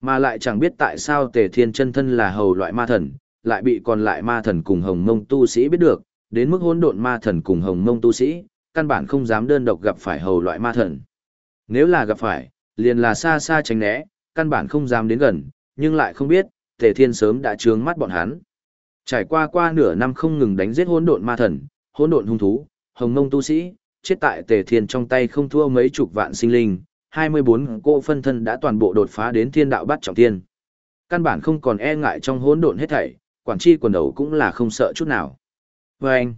Mà lại chẳng biết tại sao Tề Thiên chân thân là hầu loại ma thần, lại bị còn lại ma thần cùng hồng mông tu sĩ biết được, đến mức hỗn độn ma thần cùng hồng mông tu sĩ, căn bản không dám đơn độc gặp phải hầu loại ma thần. Nếu là gặp phải, liền là xa xa tránh né, căn bản không dám đến gần, nhưng lại không biết, Tề Thiên sớm đã trướng mắt bọn hắn. Trải qua qua nửa năm không ngừng đánh giết hỗn độn ma thần, hỗn độn hung thú, hồng mông tu sĩ, chết tại Tề Thiên trong tay không thua mấy chục vạn sinh linh, 24 cô phân thân đã toàn bộ đột phá đến thiên đạo bắt trọng thiên. Căn bản không còn e ngại trong hỗn độn hết thảy, quản chi quần đầu cũng là không sợ chút nào. Và anh,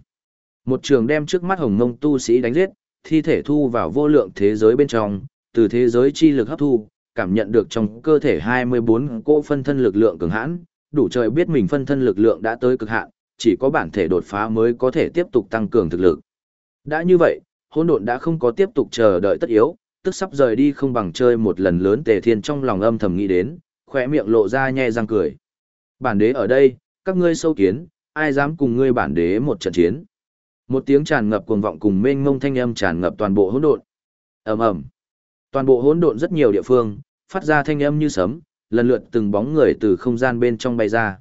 một trường đem trước mắt hồng mông tu sĩ đánh giết, thi thể thu vào vô lượng thế giới bên trong, từ thế giới chi lực hấp thu, cảm nhận được trong cơ thể 24 cô phân thân lực lượng cường hãn, đủ trời biết mình phân thân lực lượng đã tới cực hạn, chỉ có bản thể đột phá mới có thể tiếp tục tăng cường thực lực. Đã như vậy, hỗn độn đã không có tiếp tục chờ đợi tất yếu, tức sắp rời đi không bằng chơi một lần lớn tề thiên trong lòng âm thầm nghĩ đến, khỏe miệng lộ ra nhe răng cười. Bản đế ở đây, các ngươi sâu kiến, ai dám cùng ngươi bản đế một trận chiến. Một tiếng tràn ngập cuồng vọng cùng mênh mông thanh âm tràn ngập toàn bộ hỗn độn. Ầm ầm. Toàn bộ hỗn độn rất nhiều địa phương, phát ra thanh âm như sấm, lần lượt từng bóng người từ không gian bên trong bay ra.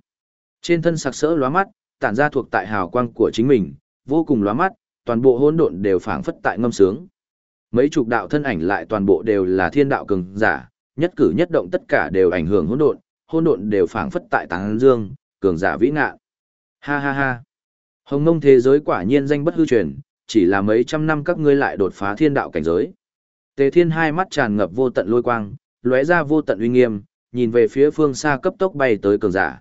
Trên thân sặc sỡ lóa mắt, tản ra thuộc tại hào quang của chính mình, vô cùng lóa mắt, toàn bộ hỗn độn đều phảng phất tại ngâm sướng. Mấy chục đạo thân ảnh lại toàn bộ đều là thiên đạo cường giả, nhất cử nhất động tất cả đều ảnh hưởng hỗn độn, hỗn độn đều phảng phất tại táng dương, cường giả vĩ ngạn. Ha ha ha. Hồng Ngông thế giới quả nhiên danh bất hư truyền, chỉ là mấy trăm năm các ngươi lại đột phá thiên đạo cảnh giới. Tề Thiên hai mắt tràn ngập vô tận lôi quang, lóe ra vô tận uy nghiêm, nhìn về phía phương xa cấp tốc bay tới cường giả.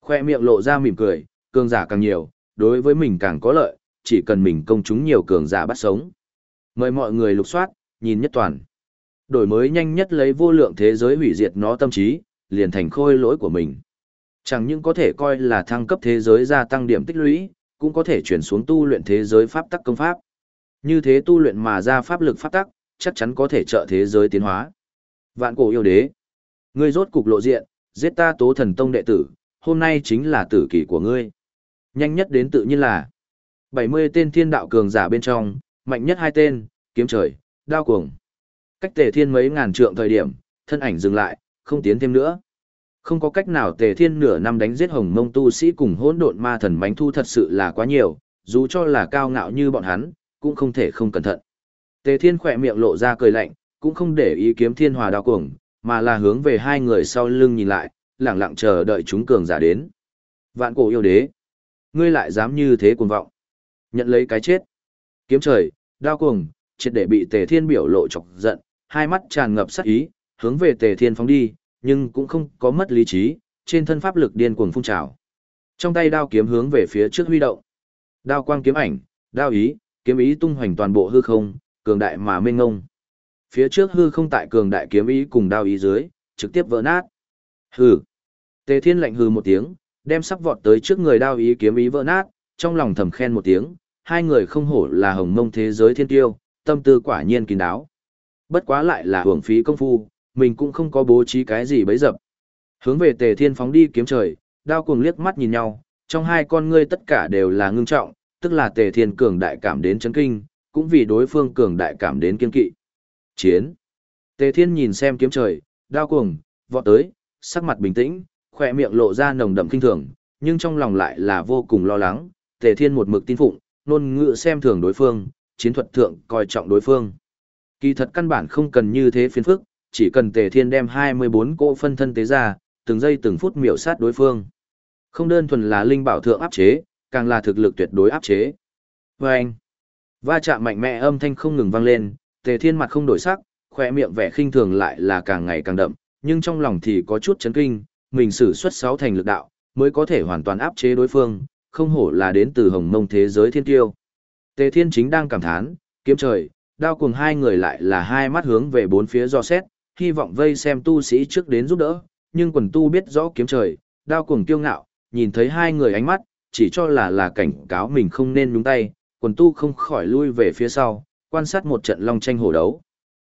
Khoe miệng lộ ra mỉm cười, cường giả càng nhiều, đối với mình càng có lợi, chỉ cần mình công chúng nhiều cường giả bắt sống. Mời mọi người lục soát, nhìn nhất toàn. Đổi mới nhanh nhất lấy vô lượng thế giới hủy diệt nó tâm trí, liền thành khôi lỗi của mình. Chẳng những có thể coi là thăng cấp thế giới gia tăng điểm tích lũy, cũng có thể chuyển xuống tu luyện thế giới pháp tắc công pháp. Như thế tu luyện mà ra pháp lực pháp tắc, chắc chắn có thể trợ thế giới tiến hóa. Vạn cổ yêu đế. Ngươi rốt cục lộ diện, giết ta tố thần tông đệ tử, hôm nay chính là tử kỳ của ngươi. Nhanh nhất đến tự nhiên là 70 tên thiên đạo cường giả bên trong, mạnh nhất hai tên, kiếm trời, đao cuồng. Cách tề thiên mấy ngàn trượng thời điểm, thân ảnh dừng lại, không tiến thêm nữa. Không có cách nào tề thiên nửa năm đánh giết hồng mông tu sĩ cùng hỗn độn ma thần bánh thu thật sự là quá nhiều, dù cho là cao ngạo như bọn hắn, cũng không thể không cẩn thận. Tề thiên khỏe miệng lộ ra cười lạnh, cũng không để ý kiếm thiên hòa đao cuồng, mà là hướng về hai người sau lưng nhìn lại, lặng lặng chờ đợi chúng cường giả đến. Vạn cổ yêu đế, ngươi lại dám như thế cuồng vọng, nhận lấy cái chết. Kiếm trời, đao cuồng, triệt để bị Tề Thiên biểu lộ chọc giận, hai mắt tràn ngập sát ý, hướng về Tề Thiên phóng đi, nhưng cũng không có mất lý trí, trên thân pháp lực điên cuồng phun trào. Trong tay đao kiếm hướng về phía trước huy động. Đao quang kiếm ảnh, đao ý, kiếm ý tung hoành toàn bộ hư không, cường đại mà mênh ngông. Phía trước hư không tại cường đại kiếm ý cùng đao ý dưới, trực tiếp vỡ nát. Hừ. Tề Thiên lạnh hừ một tiếng, đem sắp vọt tới trước người đao ý kiếm ý vỡ nát, trong lòng thầm khen một tiếng, hai người không hổ là hồng mông thế giới thiên tiêu, tâm tư quả nhiên kín đáo. Bất quá lại là hưởng phí công phu, mình cũng không có bố trí cái gì bấy dập. Hướng về Tề Thiên phóng đi kiếm trời, đao cuồng liếc mắt nhìn nhau, trong hai con ngươi tất cả đều là ngưng trọng, tức là Tề Thiên cường đại cảm đến chấn kinh, cũng vì đối phương cường đại cảm đến kiên kỵ. Chiến. Tề Thiên nhìn xem kiếm trời, đao cuồng, vọt tới, sắc mặt bình tĩnh, khỏe miệng lộ ra nồng đậm kinh thường, nhưng trong lòng lại là vô cùng lo lắng, Tề Thiên một mực tin phụng, nôn ngựa xem thường đối phương, chiến thuật thượng coi trọng đối phương. Kỳ thật căn bản không cần như thế phiền phức, chỉ cần Tề Thiên đem 24 cỗ phân thân tế ra, từng giây từng phút miểu sát đối phương. Không đơn thuần là linh bảo thượng áp chế, càng là thực lực tuyệt đối áp chế. Và anh, va chạm mạnh mẽ âm thanh không ngừng vang lên, Tề Thiên mặt không đổi sắc, khỏe miệng vẻ khinh thường lại là càng ngày càng đậm, nhưng trong lòng thì có chút chấn kinh, mình sử xuất sáu thành lực đạo, mới có thể hoàn toàn áp chế đối phương, không hổ là đến từ hồng mông thế giới thiên tiêu. Tề Thiên chính đang cảm thán, kiếm trời, đao cùng hai người lại là hai mắt hướng về bốn phía do xét, hy vọng vây xem tu sĩ trước đến giúp đỡ, nhưng quần tu biết rõ kiếm trời, đao cùng kiêu ngạo, nhìn thấy hai người ánh mắt, chỉ cho là là cảnh cáo mình không nên nhúng tay, quần tu không khỏi lui về phía sau, quan sát một trận long tranh hổ đấu.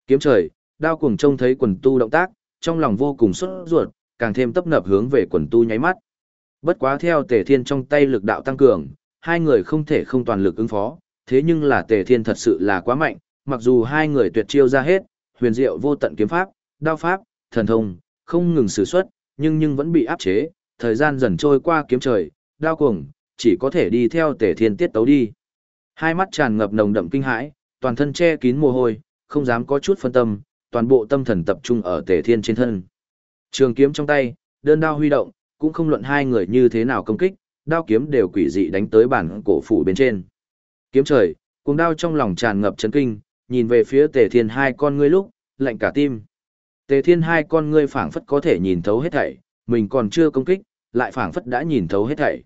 Kiếm trời, đao cùng trông thấy quần tu động tác, trong lòng vô cùng sốt ruột, càng thêm tấp nập hướng về quần tu nháy mắt. Bất quá theo tề thiên trong tay lực đạo tăng cường, hai người không thể không toàn lực ứng phó, thế nhưng là tề thiên thật sự là quá mạnh, mặc dù hai người tuyệt chiêu ra hết, huyền diệu vô tận kiếm pháp, đao pháp, thần thông, không ngừng sử xuất, nhưng nhưng vẫn bị áp chế, thời gian dần trôi qua kiếm trời, đao cuồng, chỉ có thể đi theo tề thiên tiết tấu đi. Hai mắt tràn ngập nồng đậm kinh hãi, toàn thân che kín mồ hôi, không dám có chút phân tâm, toàn bộ tâm thần tập trung ở tề thiên trên thân. Trường kiếm trong tay, đơn đao huy động, cũng không luận hai người như thế nào công kích, đao kiếm đều quỷ dị đánh tới bản cổ phủ bên trên. Kiếm trời, cùng đao trong lòng tràn ngập chấn kinh, nhìn về phía tề thiên hai con ngươi lúc, lạnh cả tim. Tề thiên hai con ngươi phảng phất có thể nhìn thấu hết thảy, mình còn chưa công kích, lại phảng phất đã nhìn thấu hết thảy.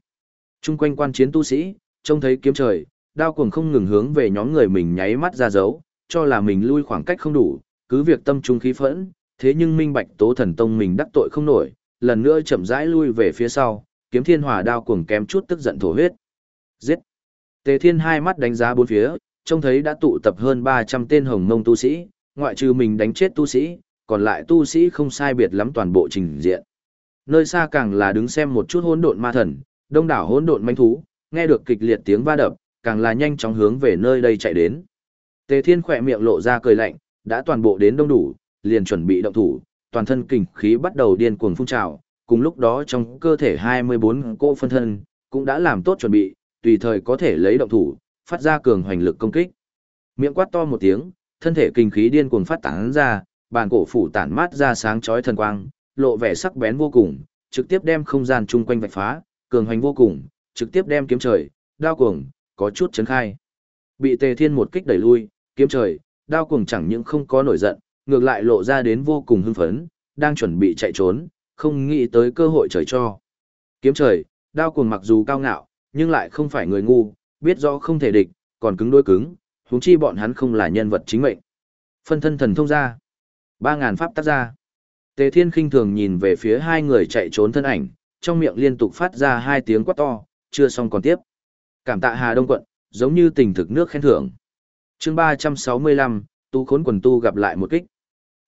Trung quanh quan chiến tu sĩ, trông thấy kiếm trời, đao cuồng không ngừng hướng về nhóm người mình nháy mắt ra dấu, cho là mình lui khoảng cách không đủ, cứ việc tâm trung khí phẫn, thế nhưng minh bạch tố thần tông mình đắc tội không nổi, lần nữa chậm rãi lui về phía sau, kiếm thiên hỏa đao cuồng kém chút tức giận thổ huyết. Giết! Tề thiên hai mắt đánh giá bốn phía, trông thấy đã tụ tập hơn 300 tên hồng mông tu sĩ, ngoại trừ mình đánh chết tu sĩ, còn lại tu sĩ không sai biệt lắm toàn bộ trình diện. Nơi xa càng là đứng xem một chút hỗn độn ma thần, đông đảo hỗn độn manh thú, nghe được kịch liệt tiếng va đập, càng là nhanh chóng hướng về nơi đây chạy đến. Tề Thiên khỏe miệng lộ ra cười lạnh, đã toàn bộ đến đông đủ, liền chuẩn bị động thủ, toàn thân kình khí bắt đầu điên cuồng phun trào, cùng lúc đó trong cơ thể 24 cô phân thân cũng đã làm tốt chuẩn bị, tùy thời có thể lấy động thủ, phát ra cường hoành lực công kích. Miệng quát to một tiếng, thân thể kinh khí điên cuồng phát tán ra, bàn cổ phủ tản mát ra sáng chói thần quang, lộ vẻ sắc bén vô cùng, trực tiếp đem không gian chung quanh vạch phá, cường hoành vô cùng, trực tiếp đem kiếm trời, đao cuồng, có chút chấn khai. Bị Tề Thiên một kích đẩy lui, kiếm trời, đao cuồng chẳng những không có nổi giận, ngược lại lộ ra đến vô cùng hưng phấn, đang chuẩn bị chạy trốn, không nghĩ tới cơ hội trời cho. Kiếm trời, đao cuồng mặc dù cao ngạo, nhưng lại không phải người ngu, biết rõ không thể địch, còn cứng đối cứng, huống chi bọn hắn không là nhân vật chính mệnh. Phân thân thần thông ra. Ba ngàn pháp tác ra. Tề Thiên khinh thường nhìn về phía hai người chạy trốn thân ảnh, trong miệng liên tục phát ra hai tiếng quát to, chưa xong còn tiếp. Cảm tạ Hà Đông quận, giống như tình thực nước khen thưởng. Chương 365, tu khốn quần tu gặp lại một kích.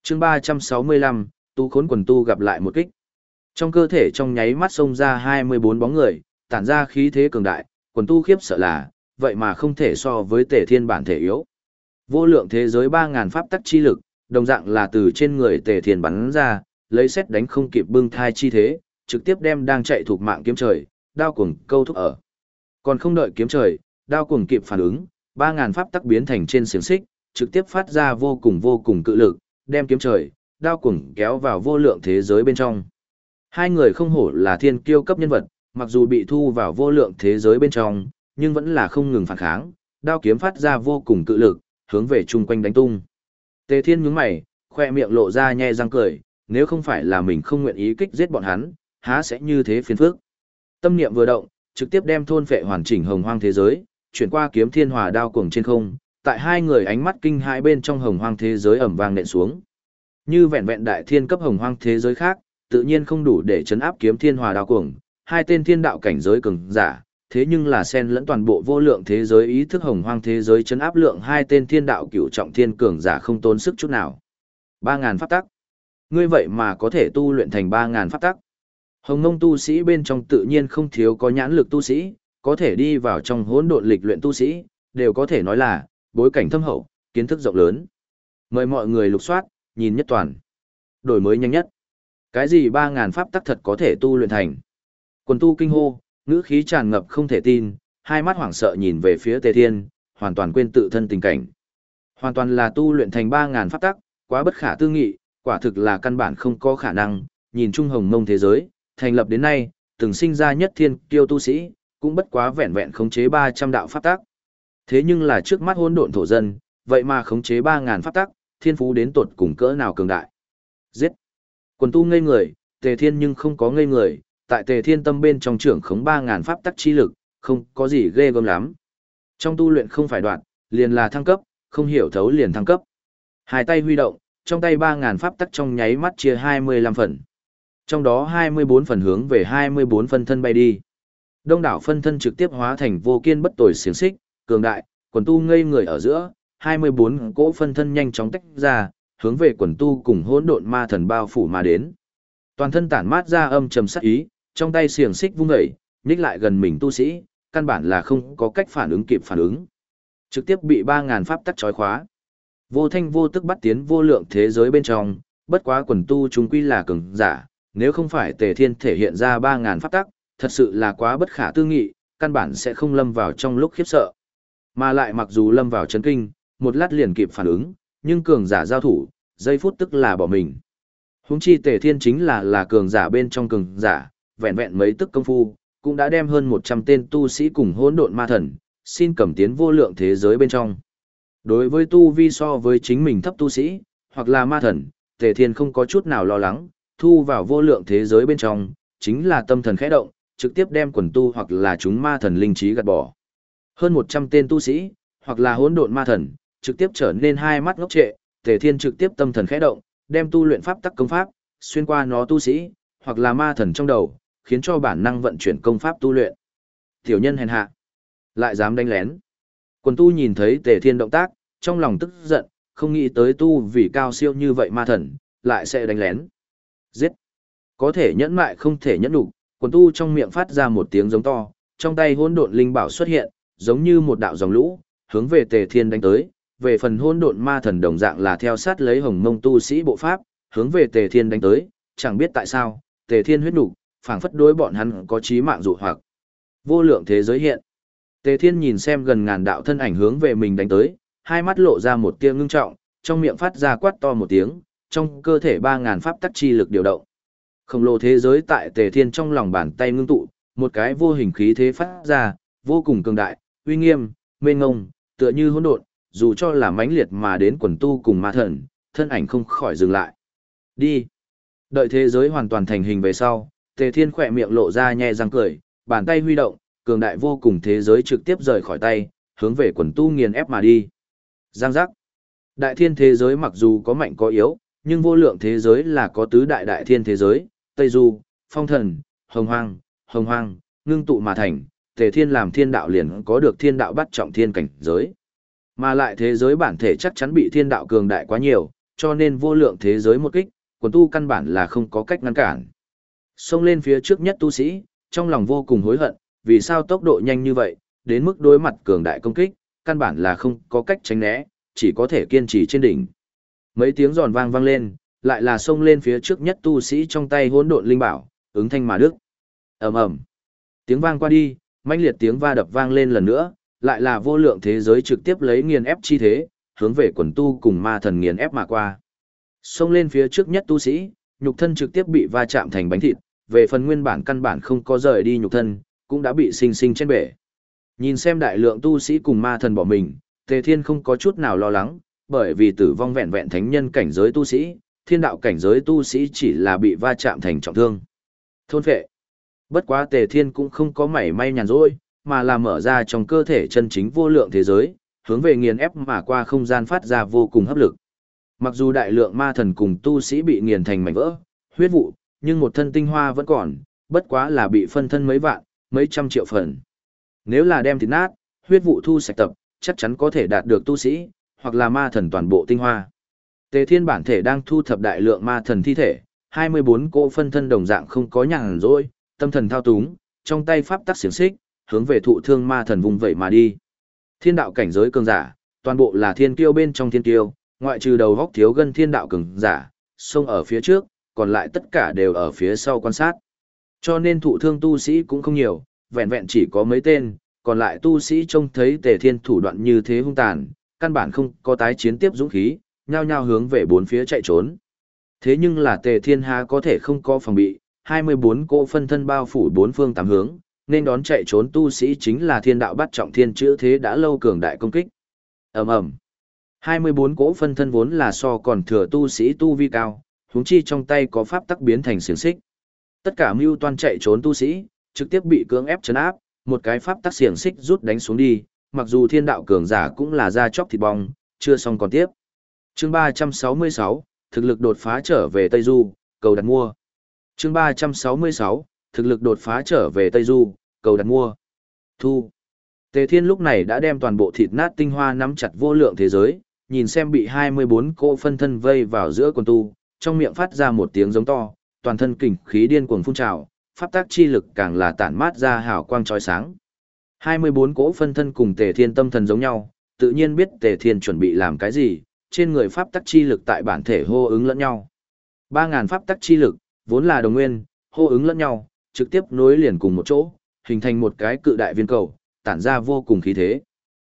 Chương 365, tu khốn quần tu gặp lại một kích. Trong cơ thể trong nháy mắt xông ra 24 bóng người, tản ra khí thế cường đại, quần tu khiếp sợ là, vậy mà không thể so với tể thiên bản thể yếu. Vô lượng thế giới 3.000 pháp tắc chi lực, đồng dạng là từ trên người tề thiên bắn ra, lấy xét đánh không kịp bưng thai chi thế, trực tiếp đem đang chạy thuộc mạng kiếm trời, đao cuồng câu thúc ở. Còn không đợi kiếm trời, đao cuồng kịp phản ứng, 3000 pháp tắc biến thành trên xiềng xích, trực tiếp phát ra vô cùng vô cùng cự lực, đem kiếm trời, đao cuồng kéo vào vô lượng thế giới bên trong. Hai người không hổ là thiên kiêu cấp nhân vật, mặc dù bị thu vào vô lượng thế giới bên trong, nhưng vẫn là không ngừng phản kháng, đao kiếm phát ra vô cùng cự lực, hướng về chung quanh đánh tung. Tề Thiên nhướng mày, khoe miệng lộ ra nhe răng cười, nếu không phải là mình không nguyện ý kích giết bọn hắn, há sẽ như thế phiền phức. Tâm niệm vừa động, trực tiếp đem thôn phệ hoàn chỉnh hồng hoang thế giới, chuyển qua kiếm thiên hòa đao cuồng trên không, tại hai người ánh mắt kinh hãi bên trong hồng hoang thế giới ẩm vang nện xuống. Như vẹn vẹn đại thiên cấp hồng hoang thế giới khác, tự nhiên không đủ để chấn áp kiếm thiên hòa đao cuồng, hai tên thiên đạo cảnh giới cường giả, thế nhưng là xen lẫn toàn bộ vô lượng thế giới ý thức hồng hoang thế giới chấn áp lượng hai tên thiên đạo cửu trọng thiên cường giả không tốn sức chút nào. Ba ngàn pháp tắc. Ngươi vậy mà có thể tu luyện thành ba ngàn pháp tắc. Hồng Ngông tu sĩ bên trong tự nhiên không thiếu có nhãn lực tu sĩ, có thể đi vào trong hỗn độn lịch luyện tu sĩ, đều có thể nói là bối cảnh thâm hậu, kiến thức rộng lớn. Mời mọi người lục soát, nhìn nhất toàn. Đổi mới nhanh nhất. Cái gì ba ngàn pháp tắc thật có thể tu luyện thành? Quần tu kinh hô, ngữ khí tràn ngập không thể tin, hai mắt hoảng sợ nhìn về phía Tề Thiên, hoàn toàn quên tự thân tình cảnh. Hoàn toàn là tu luyện thành 3000 pháp tắc, quá bất khả tư nghị, quả thực là căn bản không có khả năng, nhìn trung hồng mông thế giới, thành lập đến nay, từng sinh ra nhất thiên kiêu tu sĩ, cũng bất quá vẹn vẹn khống chế 300 đạo pháp tắc. Thế nhưng là trước mắt hỗn độn thổ dân, vậy mà khống chế 3000 pháp tắc, thiên phú đến tột cùng cỡ nào cường đại. Giết. Quần tu ngây người, Tề Thiên nhưng không có ngây người, tại tề thiên tâm bên trong trưởng khống ba ngàn pháp tắc chi lực, không có gì ghê gớm lắm. Trong tu luyện không phải đoạn, liền là thăng cấp, không hiểu thấu liền thăng cấp. Hai tay huy động, trong tay ba ngàn pháp tắc trong nháy mắt chia hai mươi lăm phần. Trong đó hai mươi bốn phần hướng về hai mươi bốn phân thân bay đi. Đông đảo phân thân trực tiếp hóa thành vô kiên bất tồi xiềng xích, cường đại, quần tu ngây người ở giữa, hai mươi bốn cỗ phân thân nhanh chóng tách ra, hướng về quần tu cùng hỗn độn ma thần bao phủ mà đến. Toàn thân tản mát ra âm trầm sắc ý, trong tay xiềng xích vung dậy, nhích lại gần mình tu sĩ, căn bản là không có cách phản ứng kịp phản ứng. Trực tiếp bị 3000 pháp tắc trói khóa. Vô thanh vô tức bắt tiến vô lượng thế giới bên trong, bất quá quần tu chúng quy là cường giả, nếu không phải Tề Thiên thể hiện ra 3000 pháp tắc, thật sự là quá bất khả tư nghị, căn bản sẽ không lâm vào trong lúc khiếp sợ. Mà lại mặc dù lâm vào chấn kinh, một lát liền kịp phản ứng, nhưng cường giả giao thủ, giây phút tức là bỏ mình. Huống chi Tề Thiên chính là là cường giả bên trong cường giả, vẹn vẹn mấy tức công phu, cũng đã đem hơn 100 tên tu sĩ cùng hỗn độn ma thần, xin cầm tiến vô lượng thế giới bên trong. Đối với tu vi so với chính mình thấp tu sĩ, hoặc là ma thần, Tề Thiên không có chút nào lo lắng, thu vào vô lượng thế giới bên trong, chính là tâm thần khẽ động, trực tiếp đem quần tu hoặc là chúng ma thần linh trí gạt bỏ. Hơn 100 tên tu sĩ, hoặc là hỗn độn ma thần, trực tiếp trở nên hai mắt ngốc trệ, Tề Thiên trực tiếp tâm thần khẽ động, đem tu luyện pháp tắc công pháp, xuyên qua nó tu sĩ, hoặc là ma thần trong đầu, khiến cho bản năng vận chuyển công pháp tu luyện. Tiểu nhân hèn hạ, lại dám đánh lén. Quần tu nhìn thấy tề thiên động tác, trong lòng tức giận, không nghĩ tới tu vì cao siêu như vậy ma thần, lại sẽ đánh lén. Giết. Có thể nhẫn mại không thể nhẫn đủ, quần tu trong miệng phát ra một tiếng giống to, trong tay hỗn độn linh bảo xuất hiện, giống như một đạo dòng lũ, hướng về tề thiên đánh tới. Về phần hỗn độn ma thần đồng dạng là theo sát lấy hồng mông tu sĩ bộ pháp, hướng về tề thiên đánh tới, chẳng biết tại sao, tề thiên huyết nục phảng phất đối bọn hắn có chí mạng dụ hoặc. Vô lượng thế giới hiện. Tề Thiên nhìn xem gần ngàn đạo thân ảnh hướng về mình đánh tới, hai mắt lộ ra một tia ngưng trọng, trong miệng phát ra quát to một tiếng, trong cơ thể ba ngàn pháp tắc chi lực điều động. Khổng lồ thế giới tại Tề Thiên trong lòng bàn tay ngưng tụ, một cái vô hình khí thế phát ra, vô cùng cường đại, uy nghiêm, mênh ngông, tựa như hỗn độn, dù cho là mãnh liệt mà đến quần tu cùng ma thần, thân ảnh không khỏi dừng lại. Đi. Đợi thế giới hoàn toàn thành hình về sau, Tề Thiên khỏe miệng lộ ra nhẹ răng cười, bàn tay huy động, cường đại vô cùng thế giới trực tiếp rời khỏi tay, hướng về quần tu nghiền ép mà đi. Giang giác. Đại thiên thế giới mặc dù có mạnh có yếu, nhưng vô lượng thế giới là có tứ đại đại thiên thế giới, Tây Du, Phong Thần, Hồng Hoang, Hồng Hoang, ngưng tụ mà thành, Tề Thiên làm thiên đạo liền có được thiên đạo bắt trọng thiên cảnh giới. Mà lại thế giới bản thể chắc chắn bị thiên đạo cường đại quá nhiều, cho nên vô lượng thế giới một kích, quần tu căn bản là không có cách ngăn cản. Xông lên phía trước nhất tu sĩ, trong lòng vô cùng hối hận, vì sao tốc độ nhanh như vậy, đến mức đối mặt cường đại công kích, căn bản là không có cách tránh né, chỉ có thể kiên trì trên đỉnh. Mấy tiếng giòn vang vang lên, lại là xông lên phía trước nhất tu sĩ trong tay hỗn độn linh bảo, ứng thanh mà đức. Ầm ầm. Tiếng vang qua đi, mãnh liệt tiếng va đập vang lên lần nữa, lại là vô lượng thế giới trực tiếp lấy nghiền ép chi thế, hướng về quần tu cùng ma thần nghiền ép mà qua. Xông lên phía trước nhất tu sĩ, nhục thân trực tiếp bị va chạm thành bánh thịt, về phần nguyên bản căn bản không có rời đi nhục thân, cũng đã bị sinh sinh trên bể. Nhìn xem đại lượng tu sĩ cùng ma thần bỏ mình, Tề Thiên không có chút nào lo lắng, bởi vì tử vong vẹn vẹn thánh nhân cảnh giới tu sĩ, thiên đạo cảnh giới tu sĩ chỉ là bị va chạm thành trọng thương. Thôn phệ. Bất quá Tề Thiên cũng không có mảy may nhàn rỗi, mà là mở ra trong cơ thể chân chính vô lượng thế giới, hướng về nghiền ép mà qua không gian phát ra vô cùng hấp lực. Mặc dù đại lượng ma thần cùng tu sĩ bị nghiền thành mảnh vỡ, huyết vụ, nhưng một thân tinh hoa vẫn còn, bất quá là bị phân thân mấy vạn, mấy trăm triệu phần. Nếu là đem thịt nát, huyết vụ thu sạch tập, chắc chắn có thể đạt được tu sĩ, hoặc là ma thần toàn bộ tinh hoa. Tề Thiên bản thể đang thu thập đại lượng ma thần thi thể, 24 cỗ phân thân đồng dạng không có nhàn rỗi, tâm thần thao túng, trong tay pháp tắc xiềng xích, hướng về thụ thương ma thần vùng vậy mà đi. Thiên đạo cảnh giới cường giả, toàn bộ là thiên kiêu bên trong thiên kiêu, ngoại trừ đầu góc thiếu gân thiên đạo cường giả, xông ở phía trước, còn lại tất cả đều ở phía sau quan sát. Cho nên thụ thương tu sĩ cũng không nhiều, vẹn vẹn chỉ có mấy tên, còn lại tu sĩ trông thấy tề thiên thủ đoạn như thế hung tàn, căn bản không có tái chiến tiếp dũng khí, nhao nhao hướng về bốn phía chạy trốn. Thế nhưng là tề thiên há có thể không có phòng bị, 24 cỗ phân thân bao phủ bốn phương tám hướng, nên đón chạy trốn tu sĩ chính là thiên đạo bắt trọng thiên chữ thế đã lâu cường đại công kích. ầm ầm 24 cỗ phân thân vốn là so còn thừa tu sĩ tu vi cao, huống chi trong tay có pháp tắc biến thành xiềng xích. Tất cả mưu toan chạy trốn tu sĩ, trực tiếp bị cưỡng ép chấn áp, một cái pháp tắc xiềng xích rút đánh xuống đi, mặc dù thiên đạo cường giả cũng là ra chóc thịt bong, chưa xong còn tiếp. Chương 366, thực lực đột phá trở về Tây Du, cầu đặt mua. Chương 366, thực lực đột phá trở về Tây Du, cầu đặt mua. Thu. Tề Thiên lúc này đã đem toàn bộ thịt nát tinh hoa nắm chặt vô lượng thế giới, nhìn xem bị 24 cô phân thân vây vào giữa quần tu, trong miệng phát ra một tiếng giống to, toàn thân kình khí điên cuồng phun trào, pháp tác chi lực càng là tản mát ra hào quang chói sáng. 24 cỗ phân thân cùng Tề Thiên tâm thần giống nhau, tự nhiên biết Tề Thiên chuẩn bị làm cái gì, trên người pháp tắc chi lực tại bản thể hô ứng lẫn nhau. 3000 pháp tắc chi lực, vốn là đồng nguyên, hô ứng lẫn nhau, trực tiếp nối liền cùng một chỗ, hình thành một cái cự đại viên cầu, tản ra vô cùng khí thế.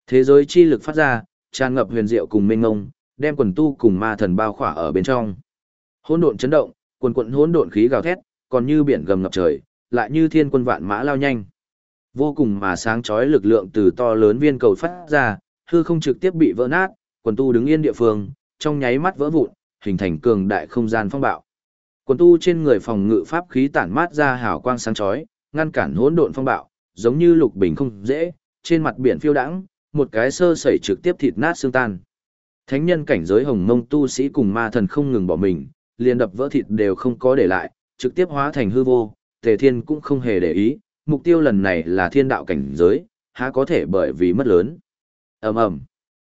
Thế giới chi lực phát ra, tràn ngập huyền diệu cùng mênh ngông, đem quần tu cùng ma thần bao khỏa ở bên trong. Hỗn độn chấn động, quần quần hỗn độn khí gào thét, còn như biển gầm ngập trời, lại như thiên quân vạn mã lao nhanh. Vô cùng mà sáng chói lực lượng từ to lớn viên cầu phát ra, hư không trực tiếp bị vỡ nát, quần tu đứng yên địa phương, trong nháy mắt vỡ vụn, hình thành cường đại không gian phong bạo. Quần tu trên người phòng ngự pháp khí tản mát ra hào quang sáng chói, ngăn cản hỗn độn phong bạo, giống như lục bình không dễ, trên mặt biển phiêu đãng, một cái sơ sẩy trực tiếp thịt nát xương tan. Thánh nhân cảnh giới hồng mông tu sĩ cùng ma thần không ngừng bỏ mình, liền đập vỡ thịt đều không có để lại, trực tiếp hóa thành hư vô, Tề Thiên cũng không hề để ý, mục tiêu lần này là thiên đạo cảnh giới, há có thể bởi vì mất lớn. Ầm ầm.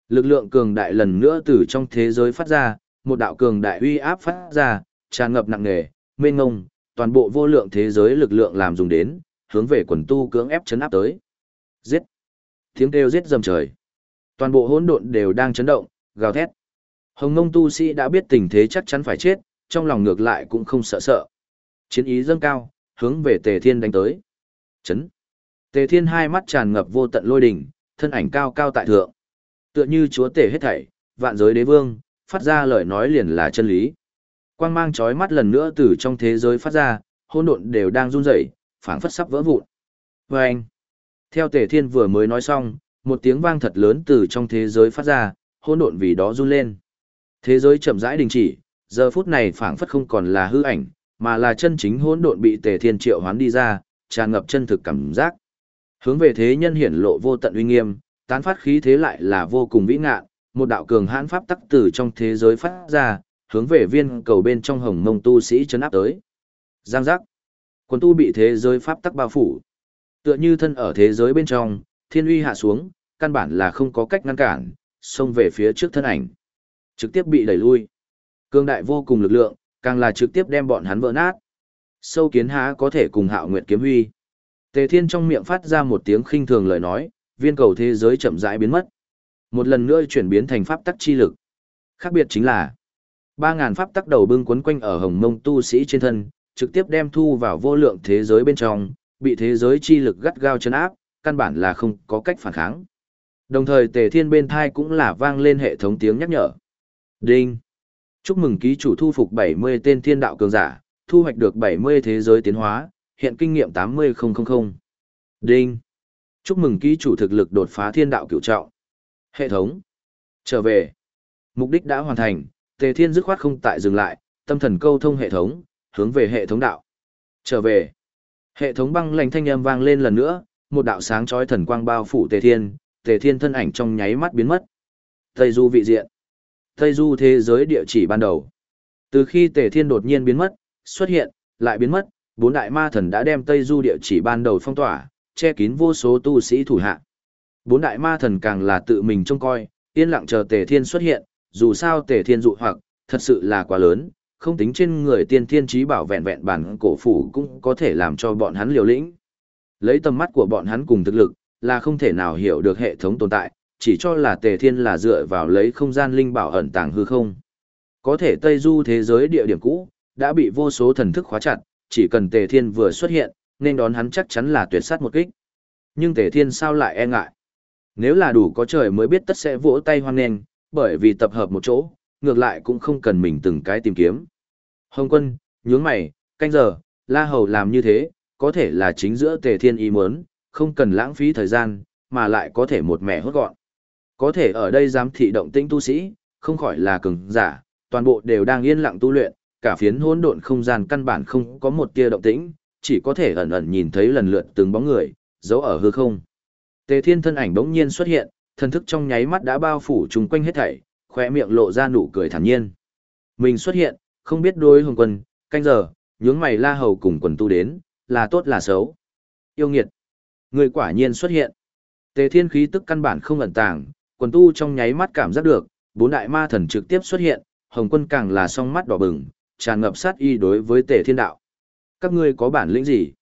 Lực lượng cường đại lần nữa từ trong thế giới phát ra, một đạo cường đại uy áp phát ra, tràn ngập nặng nề, mênh ngông, toàn bộ vô lượng thế giới lực lượng làm dùng đến, hướng về quần tu cưỡng ép chấn áp tới. Giết! Tiếng kêu giết dầm trời. Toàn bộ hỗn độn đều đang chấn động, gào thét. Hồng Ngông tu sĩ đã biết tình thế chắc chắn phải chết, trong lòng ngược lại cũng không sợ sợ. Chiến ý dâng cao, hướng về Tề Thiên đánh tới. Chấn! Tề Thiên hai mắt tràn ngập vô tận lôi đỉnh, thân ảnh cao cao tại thượng. Tựa như chúa tể hết thảy, vạn giới đế vương, phát ra lời nói liền là chân lý. Quang mang chói mắt lần nữa từ trong thế giới phát ra, hỗn độn đều đang run rẩy, phảng phất sắp vỡ vụn. Và anh, theo Tề Thiên vừa mới nói xong, một tiếng vang thật lớn từ trong thế giới phát ra, hỗn độn vì đó run lên. Thế giới chậm rãi đình chỉ, giờ phút này phảng phất không còn là hư ảnh, mà là chân chính hỗn độn bị Tề Thiên triệu hoán đi ra, tràn ngập chân thực cảm giác. Hướng về thế nhân hiển lộ vô tận uy nghiêm, tán phát khí thế lại là vô cùng vĩ ngạn, một đạo cường hãn pháp tắc từ trong thế giới phát ra, hướng về viên cầu bên trong hồng mông tu sĩ chấn áp tới. Giang giác. quân tu bị thế giới pháp tắc bao phủ. Tựa như thân ở thế giới bên trong, thiên uy hạ xuống, căn bản là không có cách ngăn cản, xông về phía trước thân ảnh. Trực tiếp bị đẩy lui. Cương đại vô cùng lực lượng, càng là trực tiếp đem bọn hắn vỡ nát. Sâu kiến há có thể cùng hạo nguyệt kiếm huy. Tề thiên trong miệng phát ra một tiếng khinh thường lời nói, viên cầu thế giới chậm rãi biến mất. Một lần nữa chuyển biến thành pháp tắc chi lực. Khác biệt chính là, Ba ngàn pháp tắc đầu bưng quấn quanh ở hồng mông tu sĩ trên thân, trực tiếp đem thu vào vô lượng thế giới bên trong, bị thế giới chi lực gắt gao chấn áp, căn bản là không có cách phản kháng. Đồng thời tề thiên bên thai cũng là vang lên hệ thống tiếng nhắc nhở. Đinh! Chúc mừng ký chủ thu phục 70 tên thiên đạo cường giả, thu hoạch được 70 thế giới tiến hóa, hiện kinh nghiệm 80000. Đinh! Chúc mừng ký chủ thực lực đột phá thiên đạo cửu trọng. Hệ thống! Trở về! Mục đích đã hoàn thành, tề thiên dứt khoát không tại dừng lại, tâm thần câu thông hệ thống, hướng về hệ thống đạo. Trở về! Hệ thống băng lành thanh âm vang lên lần nữa, một đạo sáng chói thần quang bao phủ tề thiên, tề thiên thân ảnh trong nháy mắt biến mất. Tây du vị diện. Tây du thế giới địa chỉ ban đầu. Từ khi tề thiên đột nhiên biến mất, xuất hiện, lại biến mất, bốn đại ma thần đã đem Tây du địa chỉ ban đầu phong tỏa, che kín vô số tu sĩ thủ hạ. Bốn đại ma thần càng là tự mình trông coi, yên lặng chờ tề thiên xuất hiện, dù sao tề thiên dụ hoặc, thật sự là quá lớn, không tính trên người tiên thiên trí bảo vẹn vẹn bản cổ phủ cũng có thể làm cho bọn hắn liều lĩnh. Lấy tầm mắt của bọn hắn cùng thực lực, là không thể nào hiểu được hệ thống tồn tại, chỉ cho là tề thiên là dựa vào lấy không gian linh bảo ẩn tàng hư không. Có thể Tây Du thế giới địa điểm cũ, đã bị vô số thần thức khóa chặt, chỉ cần tề thiên vừa xuất hiện, nên đón hắn chắc chắn là tuyệt sát một kích. Nhưng tề thiên sao lại e ngại? Nếu là đủ có trời mới biết tất sẽ vỗ tay hoan nghênh, bởi vì tập hợp một chỗ, ngược lại cũng không cần mình từng cái tìm kiếm. Hồng quân, nhướng mày, canh giờ, la hầu làm như thế, có thể là chính giữa tề thiên ý muốn, không cần lãng phí thời gian, mà lại có thể một mẹ hốt gọn. Có thể ở đây giám thị động tĩnh tu sĩ, không khỏi là cường giả, toàn bộ đều đang yên lặng tu luyện, cả phiến hỗn độn không gian căn bản không có một tia động tĩnh, chỉ có thể ẩn ẩn nhìn thấy lần lượt từng bóng người, giấu ở hư không. Tề Thiên thân ảnh bỗng nhiên xuất hiện, thần thức trong nháy mắt đã bao phủ chung quanh hết thảy, khóe miệng lộ ra nụ cười thản nhiên. Mình xuất hiện, không biết đối hồng quân, canh giờ, nhướng mày la hầu cùng quần tu đến, là tốt là xấu. Yêu nghiệt. Người quả nhiên xuất hiện. Tề thiên khí tức căn bản không ẩn tàng, quần tu trong nháy mắt cảm giác được, bốn đại ma thần trực tiếp xuất hiện, hồng quân càng là song mắt đỏ bừng, tràn ngập sát y đối với tề thiên đạo. Các ngươi có bản lĩnh gì?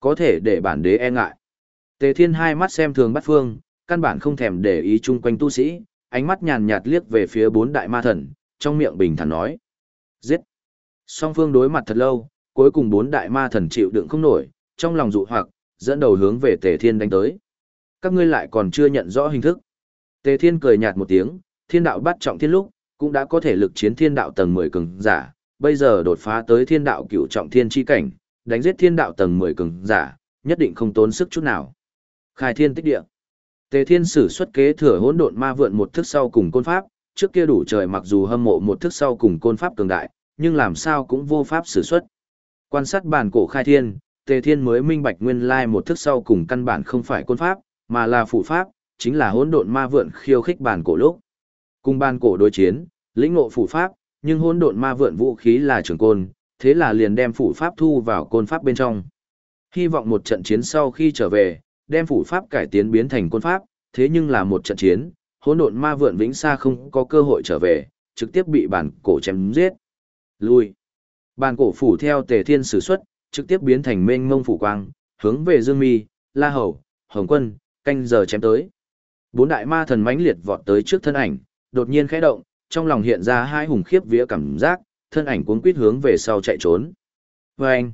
Có thể để bản đế e ngại. Tề thiên hai mắt xem thường bắt phương, căn bản không thèm để ý chung quanh tu sĩ, ánh mắt nhàn nhạt liếc về phía bốn đại ma thần, trong miệng bình thản nói. Giết! Song phương đối mặt thật lâu, cuối cùng bốn đại ma thần chịu đựng không nổi, trong lòng dụ hoặc, dẫn đầu hướng về Tề Thiên đánh tới. Các ngươi lại còn chưa nhận rõ hình thức. Tề Thiên cười nhạt một tiếng, thiên đạo bắt trọng thiên lúc, cũng đã có thể lực chiến thiên đạo tầng 10 cường giả, bây giờ đột phá tới thiên đạo cửu trọng thiên chi cảnh, đánh giết thiên đạo tầng 10 cường giả, nhất định không tốn sức chút nào. Khai thiên tích địa. Tề Thiên sử xuất kế thừa hỗn độn ma vượn một thức sau cùng côn pháp, trước kia đủ trời mặc dù hâm mộ một thức sau cùng côn pháp cường đại, nhưng làm sao cũng vô pháp sử xuất. Quan sát bản cổ khai thiên, Tề Thiên mới minh bạch nguyên lai một thức sau cùng căn bản không phải côn pháp, mà là phụ pháp, chính là hỗn độn ma vượn khiêu khích bản cổ lúc. Cùng bản cổ đối chiến, lĩnh ngộ phụ pháp, nhưng hỗn độn ma vượn vũ khí là trường côn, thế là liền đem phụ pháp thu vào côn pháp bên trong. Hy vọng một trận chiến sau khi trở về, đem phủ pháp cải tiến biến thành côn pháp, thế nhưng là một trận chiến, hỗn độn ma vượn vĩnh xa không có cơ hội trở về, trực tiếp bị bản cổ chém giết. Lui. Bản cổ phủ theo Tề Thiên sử xuất, trực tiếp biến thành mênh mông phủ quang, hướng về Dương Mi, La Hầu, Hồng Quân, canh giờ chém tới. Bốn đại ma thần mãnh liệt vọt tới trước thân ảnh, đột nhiên khẽ động, trong lòng hiện ra hai hùng khiếp vía cảm giác, thân ảnh cuống quýt hướng về sau chạy trốn. Và anh,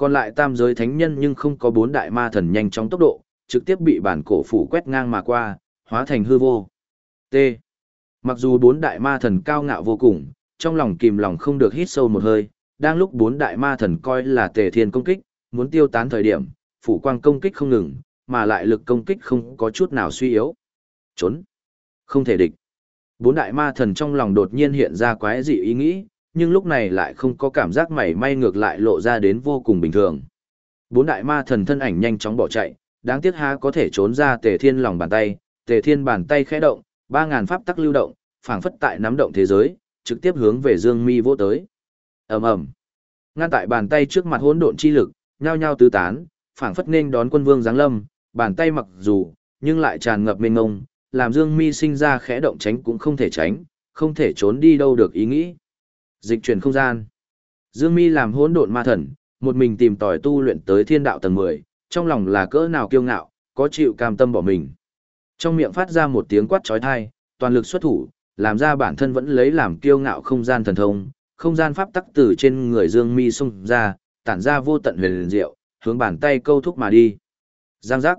còn lại tam giới thánh nhân nhưng không có bốn đại ma thần nhanh chóng tốc độ, trực tiếp bị bản cổ phủ quét ngang mà qua, hóa thành hư vô. T. Mặc dù bốn đại ma thần cao ngạo vô cùng, trong lòng kìm lòng không được hít sâu một hơi, đang lúc bốn đại ma thần coi là tề thiên công kích, muốn tiêu tán thời điểm, phủ quang công kích không ngừng, mà lại lực công kích không có chút nào suy yếu. Trốn. Không thể địch. Bốn đại ma thần trong lòng đột nhiên hiện ra quái dị ý nghĩ, nhưng lúc này lại không có cảm giác mảy may ngược lại lộ ra đến vô cùng bình thường. Bốn đại ma thần thân ảnh nhanh chóng bỏ chạy, đáng tiếc há có thể trốn ra tề thiên lòng bàn tay, tề thiên bàn tay khẽ động, ba ngàn pháp tắc lưu động, phảng phất tại nắm động thế giới, trực tiếp hướng về Dương Mi vô tới. Ầm ầm. Ngăn tại bàn tay trước mặt hỗn độn chi lực nhao nhao tứ tán phảng phất nên đón quân vương giáng lâm bàn tay mặc dù nhưng lại tràn ngập mênh mông làm dương mi sinh ra khẽ động tránh cũng không thể tránh không thể trốn đi đâu được ý nghĩ dịch chuyển không gian dương mi làm hỗn độn ma thần một mình tìm tòi tu luyện tới thiên đạo tầng mười trong lòng là cỡ nào kiêu ngạo có chịu cam tâm bỏ mình trong miệng phát ra một tiếng quát trói thai toàn lực xuất thủ làm ra bản thân vẫn lấy làm kiêu ngạo không gian thần thông, không gian pháp tắc từ trên người Dương Mi xung ra, tản ra vô tận huyền diệu, hướng bàn tay câu thúc mà đi. Giang giác.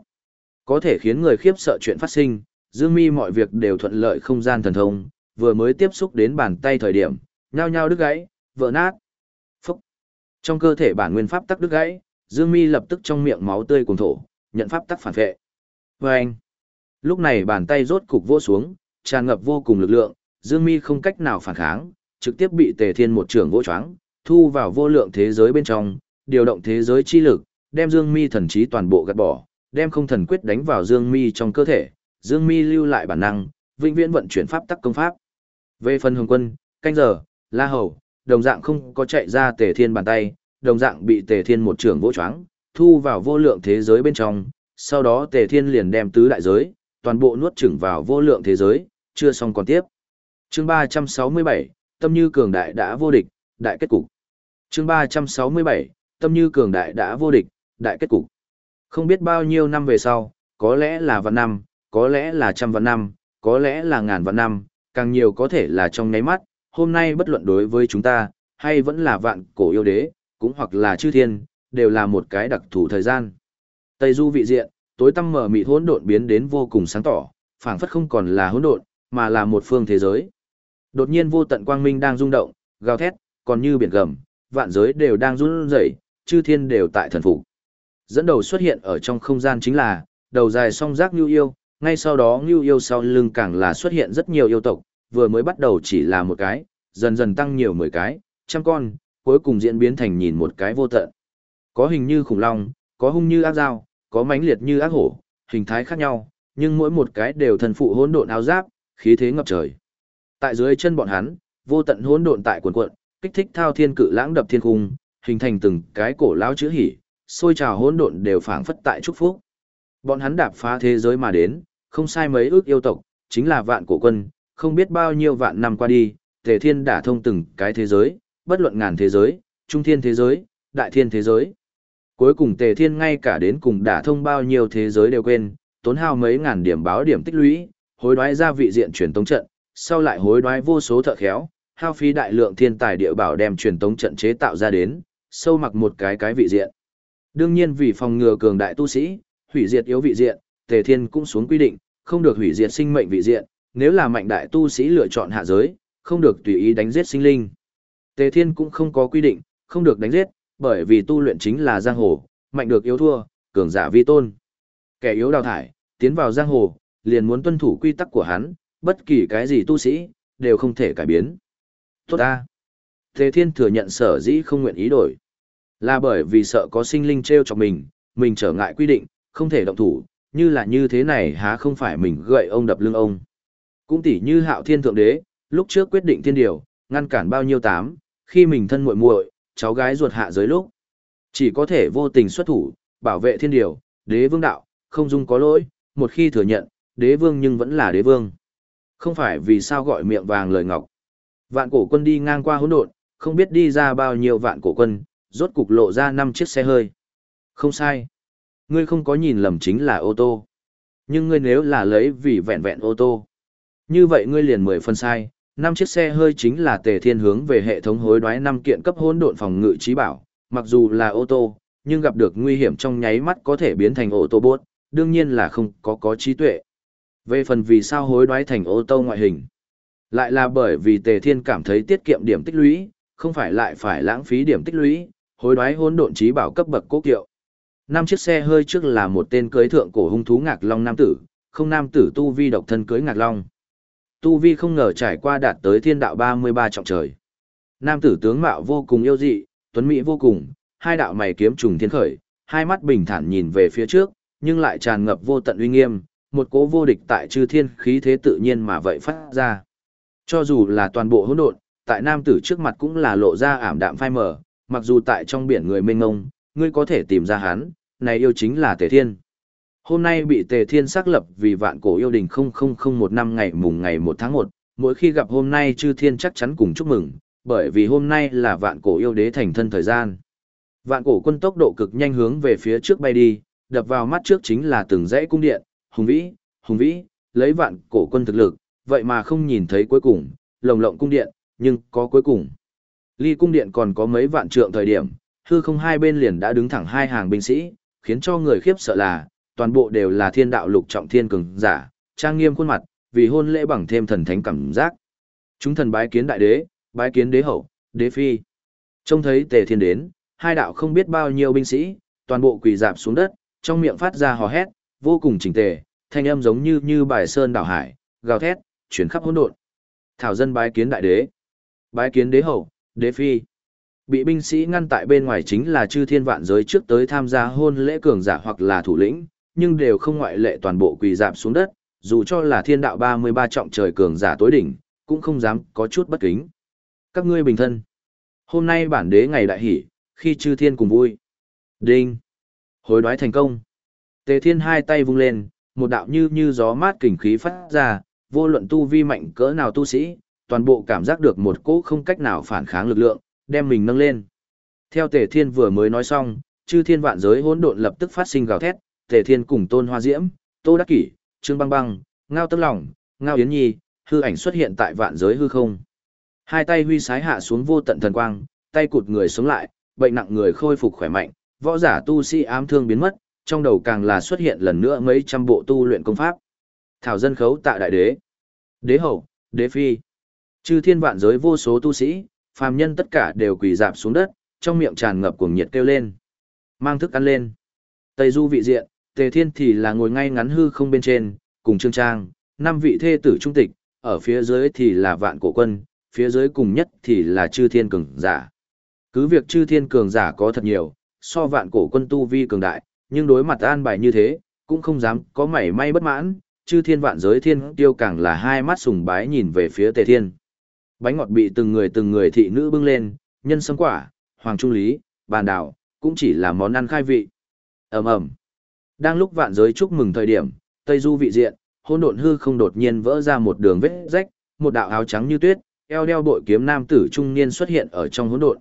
Có thể khiến người khiếp sợ chuyện phát sinh, Dương Mi mọi việc đều thuận lợi không gian thần thông, vừa mới tiếp xúc đến bàn tay thời điểm, nhao nhao đứt gãy, vỡ nát. Phúc. Trong cơ thể bản nguyên pháp tắc đứt gãy, Dương Mi lập tức trong miệng máu tươi cuồng thổ, nhận pháp tắc phản vệ. Vâng. Lúc này bàn tay rốt cục vỗ xuống, tràn ngập vô cùng lực lượng, Dương Mi không cách nào phản kháng, trực tiếp bị Tề Thiên một trường vỗ choáng, thu vào vô lượng thế giới bên trong, điều động thế giới chi lực, đem Dương Mi thần trí toàn bộ gạt bỏ, đem không thần quyết đánh vào Dương Mi trong cơ thể, Dương Mi lưu lại bản năng, vĩnh viễn vận chuyển pháp tắc công pháp. Về phần Hồng Quân, canh giờ, La Hầu, đồng dạng không có chạy ra Tề Thiên bàn tay, đồng dạng bị Tề Thiên một trường vỗ choáng, thu vào vô lượng thế giới bên trong, sau đó Tề Thiên liền đem tứ đại giới, toàn bộ nuốt chửng vào vô lượng thế giới, chưa xong còn tiếp. Chương 367, Tâm Như Cường Đại đã vô địch, đại kết cục. Chương 367, Tâm Như Cường Đại đã vô địch, đại kết cục. Không biết bao nhiêu năm về sau, có lẽ là vạn năm, có lẽ là trăm vạn năm, có lẽ là ngàn vạn năm, càng nhiều có thể là trong nháy mắt, hôm nay bất luận đối với chúng ta, hay vẫn là vạn cổ yêu đế, cũng hoặc là chư thiên, đều là một cái đặc thù thời gian. Tây du vị diện, tối tăm mở mịt hỗn độn biến đến vô cùng sáng tỏ, phảng phất không còn là hỗn độn, mà là một phương thế giới. Đột nhiên vô tận quang minh đang rung động, gào thét, còn như biển gầm, vạn giới đều đang run rẩy, chư thiên đều tại thần phục. Dẫn đầu xuất hiện ở trong không gian chính là đầu dài song giác Nưu Yêu, ngay sau đó Nưu Yêu sau lưng càng là xuất hiện rất nhiều yêu tộc, vừa mới bắt đầu chỉ là một cái, dần dần tăng nhiều mười cái, trăm con, cuối cùng diễn biến thành nhìn một cái vô tận. Có hình như khủng long, có hung như ác dao, có mãnh liệt như ác hổ, hình thái khác nhau, nhưng mỗi một cái đều thần phụ hỗn độn áo giáp, khí thế ngập trời. Tại dưới chân bọn hắn, vô tận hỗn độn tại quần cuộn, kích thích thao thiên cự lãng đập thiên cung, hình thành từng cái cổ lão chữ hỉ, sôi trào hỗn độn đều phảng phất tại chúc phúc. Bọn hắn đạp phá thế giới mà đến, không sai mấy ước yêu tộc, chính là vạn cổ quân, không biết bao nhiêu vạn năm qua đi, Tề Thiên đả thông từng cái thế giới, bất luận ngàn thế giới, trung thiên thế giới, đại thiên thế giới. Cuối cùng Tề Thiên ngay cả đến cùng đả thông bao nhiêu thế giới đều quên, tốn hao mấy ngàn điểm báo điểm tích lũy, hối đoái ra vị diện truyền tống trận, sau lại hối đoái vô số thợ khéo, hao phí đại lượng thiên tài địa bảo đem truyền tống trận chế tạo ra đến, sâu mặc một cái cái vị diện. Đương nhiên vì phòng ngừa cường đại tu sĩ, hủy diệt yếu vị diện, Tề Thiên cũng xuống quy định, không được hủy diệt sinh mệnh vị diện, nếu là mạnh đại tu sĩ lựa chọn hạ giới, không được tùy ý đánh giết sinh linh. Tề Thiên cũng không có quy định, không được đánh giết, bởi vì tu luyện chính là giang hồ, mạnh được yếu thua, cường giả vi tôn. Kẻ yếu đào thải, tiến vào giang hồ, liền muốn tuân thủ quy tắc của hắn, bất kỳ cái gì tu sĩ, đều không thể cải biến. Tốt ta. Tề Thiên thừa nhận sở dĩ không nguyện ý đổi. Là bởi vì sợ có sinh linh treo chọc mình, mình trở ngại quy định, không thể động thủ, như là như thế này há không phải mình gậy ông đập lưng ông. Cũng tỉ như hạo thiên thượng đế, lúc trước quyết định thiên điều, ngăn cản bao nhiêu tám, khi mình thân muội muội, cháu gái ruột hạ giới lúc. Chỉ có thể vô tình xuất thủ, bảo vệ thiên điều, đế vương đạo, không dung có lỗi, một khi thừa nhận, đế vương nhưng vẫn là đế vương. Không phải vì sao gọi miệng vàng lời ngọc. Vạn cổ quân đi ngang qua hỗn độn, không biết đi ra bao nhiêu vạn cổ quân, rốt cục lộ ra năm chiếc xe hơi. Không sai. Ngươi không có nhìn lầm chính là ô tô. Nhưng ngươi nếu là lấy vì vẹn vẹn ô tô. Như vậy ngươi liền mười phân sai, năm chiếc xe hơi chính là tề thiên hướng về hệ thống hối đoái năm kiện cấp hỗn độn phòng ngự trí bảo, mặc dù là ô tô, nhưng gặp được nguy hiểm trong nháy mắt có thể biến thành ô tô bốt, đương nhiên là không có có trí tuệ. Về phần vì sao hối đoái thành ô tô ngoại hình, lại là bởi vì tề thiên cảm thấy tiết kiệm điểm tích lũy, không phải lại phải lãng phí điểm tích lũy, hối đoái hỗn độn trí bảo cấp bậc cố kiệu. Năm chiếc xe hơi trước là một tên cưới thượng cổ hung thú ngạc long nam tử, không nam tử tu vi độc thân cưới ngạc long. Tu vi không ngờ trải qua đạt tới thiên đạo 33 trọng trời. Nam tử tướng mạo vô cùng yêu dị, tuấn mỹ vô cùng, hai đạo mày kiếm trùng thiên khởi, hai mắt bình thản nhìn về phía trước, nhưng lại tràn ngập vô tận uy nghiêm, một cố vô địch tại chư thiên khí thế tự nhiên mà vậy phát ra. Cho dù là toàn bộ hỗn độn, tại nam tử trước mặt cũng là lộ ra ảm đạm phai mờ, mặc dù tại trong biển người mênh ngông, ngươi có thể tìm ra hắn, này yêu chính là Tề Thiên. Hôm nay bị Tề Thiên xác lập vì vạn cổ yêu đình 0001 năm ngày mùng ngày 1 tháng 1, mỗi khi gặp hôm nay chư thiên chắc chắn cùng chúc mừng, bởi vì hôm nay là vạn cổ yêu đế thành thân thời gian. Vạn cổ quân tốc độ cực nhanh hướng về phía trước bay đi, đập vào mắt trước chính là từng dãy cung điện, hùng vĩ, hùng vĩ, lấy vạn cổ quân thực lực, vậy mà không nhìn thấy cuối cùng, lồng lộng cung điện, nhưng có cuối cùng. Ly cung điện còn có mấy vạn trượng thời điểm, hư không hai bên liền đã đứng thẳng hai hàng binh sĩ, khiến cho người khiếp sợ là, toàn bộ đều là thiên đạo lục trọng thiên cường giả, trang nghiêm khuôn mặt, vì hôn lễ bằng thêm thần thánh cảm giác. Chúng thần bái kiến đại đế, bái kiến đế hậu, đế phi. Trông thấy tề thiên đến, hai đạo không biết bao nhiêu binh sĩ, toàn bộ quỳ dạp xuống đất, trong miệng phát ra hò hét, vô cùng chỉnh tề, thanh âm giống như như bài sơn đảo hải, gào thét, chuyển khắp hỗn độn. Thảo dân bái kiến đại đế, bái kiến đế hậu, đế phi. Bị binh sĩ ngăn tại bên ngoài chính là chư thiên vạn giới trước tới tham gia hôn lễ cường giả hoặc là thủ lĩnh, nhưng đều không ngoại lệ toàn bộ quỳ dạp xuống đất, dù cho là thiên đạo 33 trọng trời cường giả tối đỉnh, cũng không dám có chút bất kính. Các ngươi bình thân. Hôm nay bản đế ngày đại hỷ, khi chư thiên cùng vui. Đinh. Hối đoái thành công. Tề thiên hai tay vung lên, một đạo như như gió mát kình khí phát ra, vô luận tu vi mạnh cỡ nào tu sĩ, toàn bộ cảm giác được một cỗ không cách nào phản kháng lực lượng, đem mình nâng lên. Theo Tề Thiên vừa mới nói xong, chư thiên vạn giới hỗn độn lập tức phát sinh gào thét, Tề Thiên cùng Tôn Hoa Diễm, Tô Đắc Kỷ, Trương Băng Băng, Ngao Tâm Lòng, Ngao Yến Nhi, hư ảnh xuất hiện tại vạn giới hư không. Hai tay huy sái hạ xuống vô tận thần quang, tay cụt người sống lại, bệnh nặng người khôi phục khỏe mạnh, võ giả tu sĩ ám thương biến mất, trong đầu càng là xuất hiện lần nữa mấy trăm bộ tu luyện công pháp. Thảo dân khấu tạ đại đế, đế hậu, đế phi, chư thiên vạn giới vô số tu sĩ, phàm nhân tất cả đều quỳ dạp xuống đất, trong miệng tràn ngập cuồng nhiệt kêu lên. Mang thức ăn lên. Tây du vị diện, tề thiên thì là ngồi ngay ngắn hư không bên trên, cùng trương trang, năm vị thê tử trung tịch, ở phía dưới thì là vạn cổ quân, phía dưới cùng nhất thì là chư thiên cường giả. Cứ việc chư thiên cường giả có thật nhiều, so vạn cổ quân tu vi cường đại, nhưng đối mặt an bài như thế, cũng không dám có mảy may bất mãn, chư thiên vạn giới thiên tiêu càng là hai mắt sùng bái nhìn về phía tề thiên. Bánh ngọt bị từng người từng người thị nữ bưng lên, nhân sâm quả, hoàng trung lý, bàn đảo, cũng chỉ là món ăn khai vị. ầm ầm đang lúc vạn giới chúc mừng thời điểm, Tây Du vị diện, hôn độn hư không đột nhiên vỡ ra một đường vết rách, một đạo áo trắng như tuyết, eo đeo bội kiếm nam tử trung niên xuất hiện ở trong hỗn độn.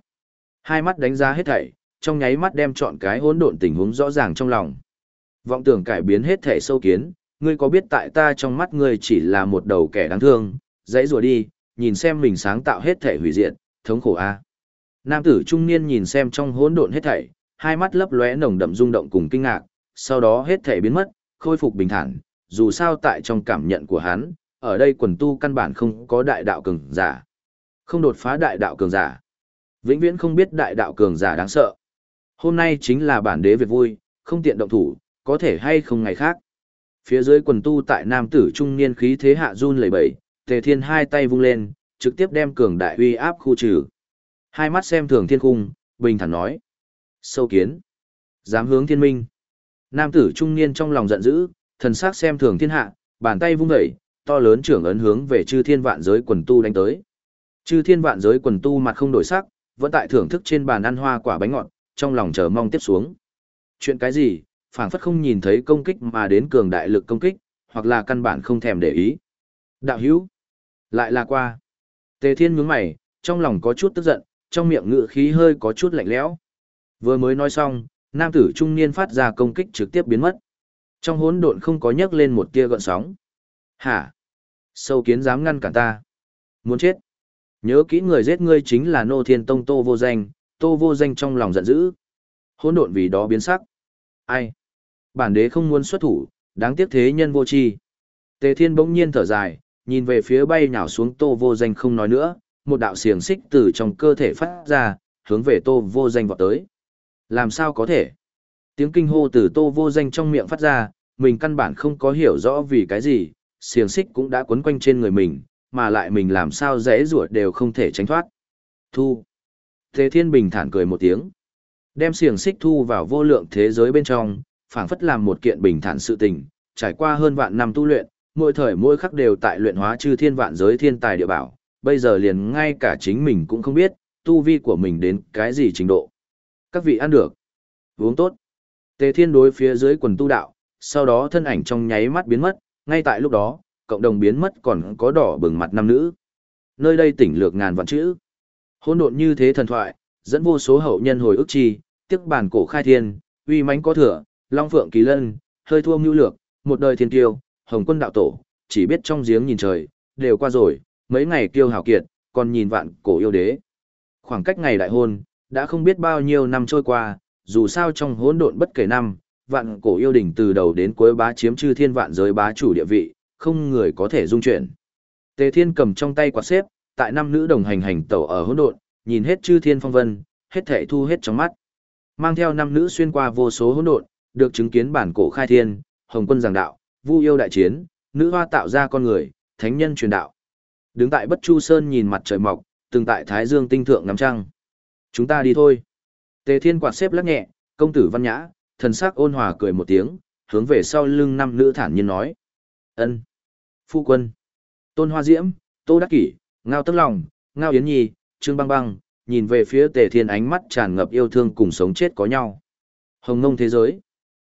Hai mắt đánh giá hết thảy, trong nháy mắt đem chọn cái hỗn độn tình huống rõ ràng trong lòng. Vọng tưởng cải biến hết thể sâu kiến, ngươi có biết tại ta trong mắt ngươi chỉ là một đầu kẻ đáng thương, dãy rùa đi, nhìn xem mình sáng tạo hết thể hủy diệt, thống khổ a. Nam tử trung niên nhìn xem trong hỗn độn hết thảy, hai mắt lấp lóe nồng đậm rung động cùng kinh ngạc, sau đó hết thể biến mất, khôi phục bình thản, dù sao tại trong cảm nhận của hắn, ở đây quần tu căn bản không có đại đạo cường giả. Không đột phá đại đạo cường giả. Vĩnh viễn không biết đại đạo cường giả đáng sợ. Hôm nay chính là bản đế việc vui, không tiện động thủ, có thể hay không ngày khác. Phía dưới quần tu tại nam tử trung niên khí thế hạ run lẩy bẩy, Tề Thiên hai tay vung lên, trực tiếp đem cường đại uy áp khu trừ. Hai mắt xem thường thiên cung, bình thản nói. Sâu kiến. Dám hướng thiên minh. Nam tử trung niên trong lòng giận dữ, thần sắc xem thường thiên hạ, bàn tay vung dậy, to lớn trưởng ấn hướng về chư thiên vạn giới quần tu đánh tới. Chư thiên vạn giới quần tu mặt không đổi sắc, vẫn tại thưởng thức trên bàn ăn hoa quả bánh ngọt, trong lòng chờ mong tiếp xuống. Chuyện cái gì, phảng phất không nhìn thấy công kích mà đến cường đại lực công kích, hoặc là căn bản không thèm để ý. Đạo hữu, lại là qua. Tề Thiên nhướng mày, trong lòng có chút tức giận, trong miệng ngự khí hơi có chút lạnh lẽo. Vừa mới nói xong, nam tử trung niên phát ra công kích trực tiếp biến mất. Trong hỗn độn không có nhấc lên một tia gợn sóng. Hả? Sâu kiến dám ngăn cản ta. Muốn chết. Nhớ kỹ người giết ngươi chính là Nô Thiên Tông Tô Vô Danh, Tô Vô Danh trong lòng giận dữ. Hỗn độn vì đó biến sắc. Ai? Bản đế không muốn xuất thủ, đáng tiếc thế nhân vô tri. Tề Thiên bỗng nhiên thở dài, nhìn về phía bay nhào xuống Tô Vô Danh không nói nữa, một đạo xiềng xích từ trong cơ thể phát ra, hướng về Tô Vô Danh vọt tới. Làm sao có thể? Tiếng kinh hô từ Tô Vô Danh trong miệng phát ra, mình căn bản không có hiểu rõ vì cái gì, xiềng xích cũng đã quấn quanh trên người mình, mà lại mình làm sao dễ ruột đều không thể tránh thoát. Thu. Thế Thiên bình thản cười một tiếng. Đem xiềng xích thu vào vô lượng thế giới bên trong, phảng phất làm một kiện bình thản sự tình, trải qua hơn vạn năm tu luyện, mỗi thời mỗi khắc đều tại luyện hóa chư thiên vạn giới thiên tài địa bảo, bây giờ liền ngay cả chính mình cũng không biết, tu vi của mình đến cái gì trình độ. Các vị ăn được, uống tốt. Tề thiên đối phía dưới quần tu đạo, sau đó thân ảnh trong nháy mắt biến mất, ngay tại lúc đó, cộng đồng biến mất còn có đỏ bừng mặt nam nữ. Nơi đây tỉnh lược ngàn vạn chữ. Hỗn độn như thế thần thoại, dẫn vô số hậu nhân hồi ức chi, tiếc bản cổ khai thiên, uy mãnh có thừa, long phượng kỳ lân, hơi thua mưu lược, một đời thiên tiêu, hồng quân đạo tổ, chỉ biết trong giếng nhìn trời, đều qua rồi, mấy ngày kiêu hào kiệt, còn nhìn vạn cổ yêu đế. Khoảng cách ngày đại hôn, đã không biết bao nhiêu năm trôi qua, dù sao trong hỗn độn bất kể năm, vạn cổ yêu đỉnh từ đầu đến cuối bá chiếm chư thiên vạn giới bá chủ địa vị, không người có thể dung chuyển. Tề Thiên cầm trong tay quạt xếp, tại năm nữ đồng hành hành tẩu ở hỗn độn, nhìn hết chư thiên phong vân, hết thảy thu hết trong mắt. Mang theo năm nữ xuyên qua vô số hỗn độn, được chứng kiến bản cổ khai thiên, hồng quân giảng đạo, vu yêu đại chiến, nữ hoa tạo ra con người, thánh nhân truyền đạo. Đứng tại Bất Chu Sơn nhìn mặt trời mọc, từng tại Thái Dương tinh thượng ngắm trăng. Chúng ta đi thôi. Tề Thiên quạt xếp lắc nhẹ, công tử văn nhã, thần sắc ôn hòa cười một tiếng, hướng về sau lưng năm nữ thản nhiên nói. ân Phu quân. Tôn Hoa Diễm, Tô Đắc Kỷ, Ngao Tức Lòng, Ngao Yến Nhi, Trương Băng Băng, nhìn về phía Tề Thiên ánh mắt tràn ngập yêu thương cùng sống chết có nhau. Hồng ngông thế giới.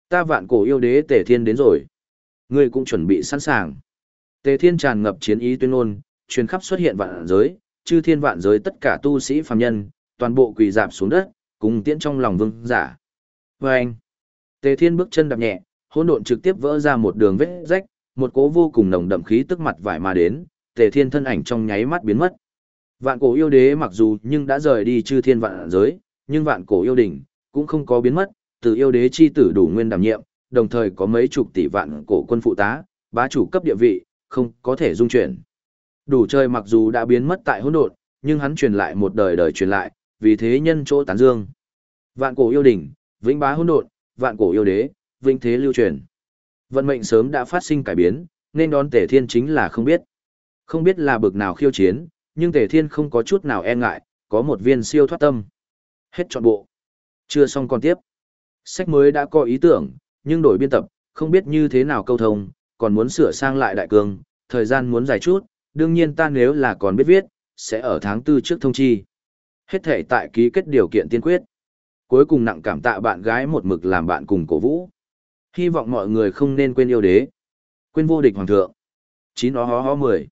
Ta vạn cổ yêu đế Tề Thiên đến rồi. Ngươi cũng chuẩn bị sẵn sàng. Tề Thiên tràn ngập chiến ý tuyên ngôn, truyền khắp xuất hiện vạn giới, chư thiên vạn giới tất cả tu sĩ phàm nhân, toàn bộ quỳ dạp xuống đất, cùng tiễn trong lòng vương giả. Và anh, Tề Thiên bước chân đạp nhẹ, hỗn độn trực tiếp vỡ ra một đường vết rách, một cố vô cùng nồng đậm khí tức mặt vải mà đến, Tề Thiên thân ảnh trong nháy mắt biến mất. Vạn cổ yêu đế mặc dù nhưng đã rời đi chư thiên vạn giới, nhưng vạn cổ yêu đỉnh cũng không có biến mất, từ yêu đế chi tử đủ nguyên đảm nhiệm, đồng thời có mấy chục tỷ vạn cổ quân phụ tá, bá chủ cấp địa vị, không có thể dung chuyển. Đủ trời mặc dù đã biến mất tại hỗn độn, nhưng hắn truyền lại một đời đời truyền lại, vì thế nhân chỗ tán dương. Vạn cổ yêu đỉnh, vĩnh bá hỗn độn, vạn cổ yêu đế, vĩnh thế lưu truyền. Vận mệnh sớm đã phát sinh cải biến, nên đón Tề Thiên chính là không biết. Không biết là bực nào khiêu chiến, nhưng Tề Thiên không có chút nào e ngại, có một viên siêu thoát tâm. Hết trọn bộ. Chưa xong còn tiếp. Sách mới đã có ý tưởng, nhưng đổi biên tập, không biết như thế nào câu thông, còn muốn sửa sang lại đại cương, thời gian muốn dài chút, đương nhiên ta nếu là còn biết viết, sẽ ở tháng tư trước thông chi. Hết thể tại ký kết điều kiện tiên quyết. Cuối cùng nặng cảm tạ bạn gái một mực làm bạn cùng cổ vũ. Hy vọng mọi người không nên quên yêu đế. Quên vô địch hoàng thượng. Chín ó hó hó mười.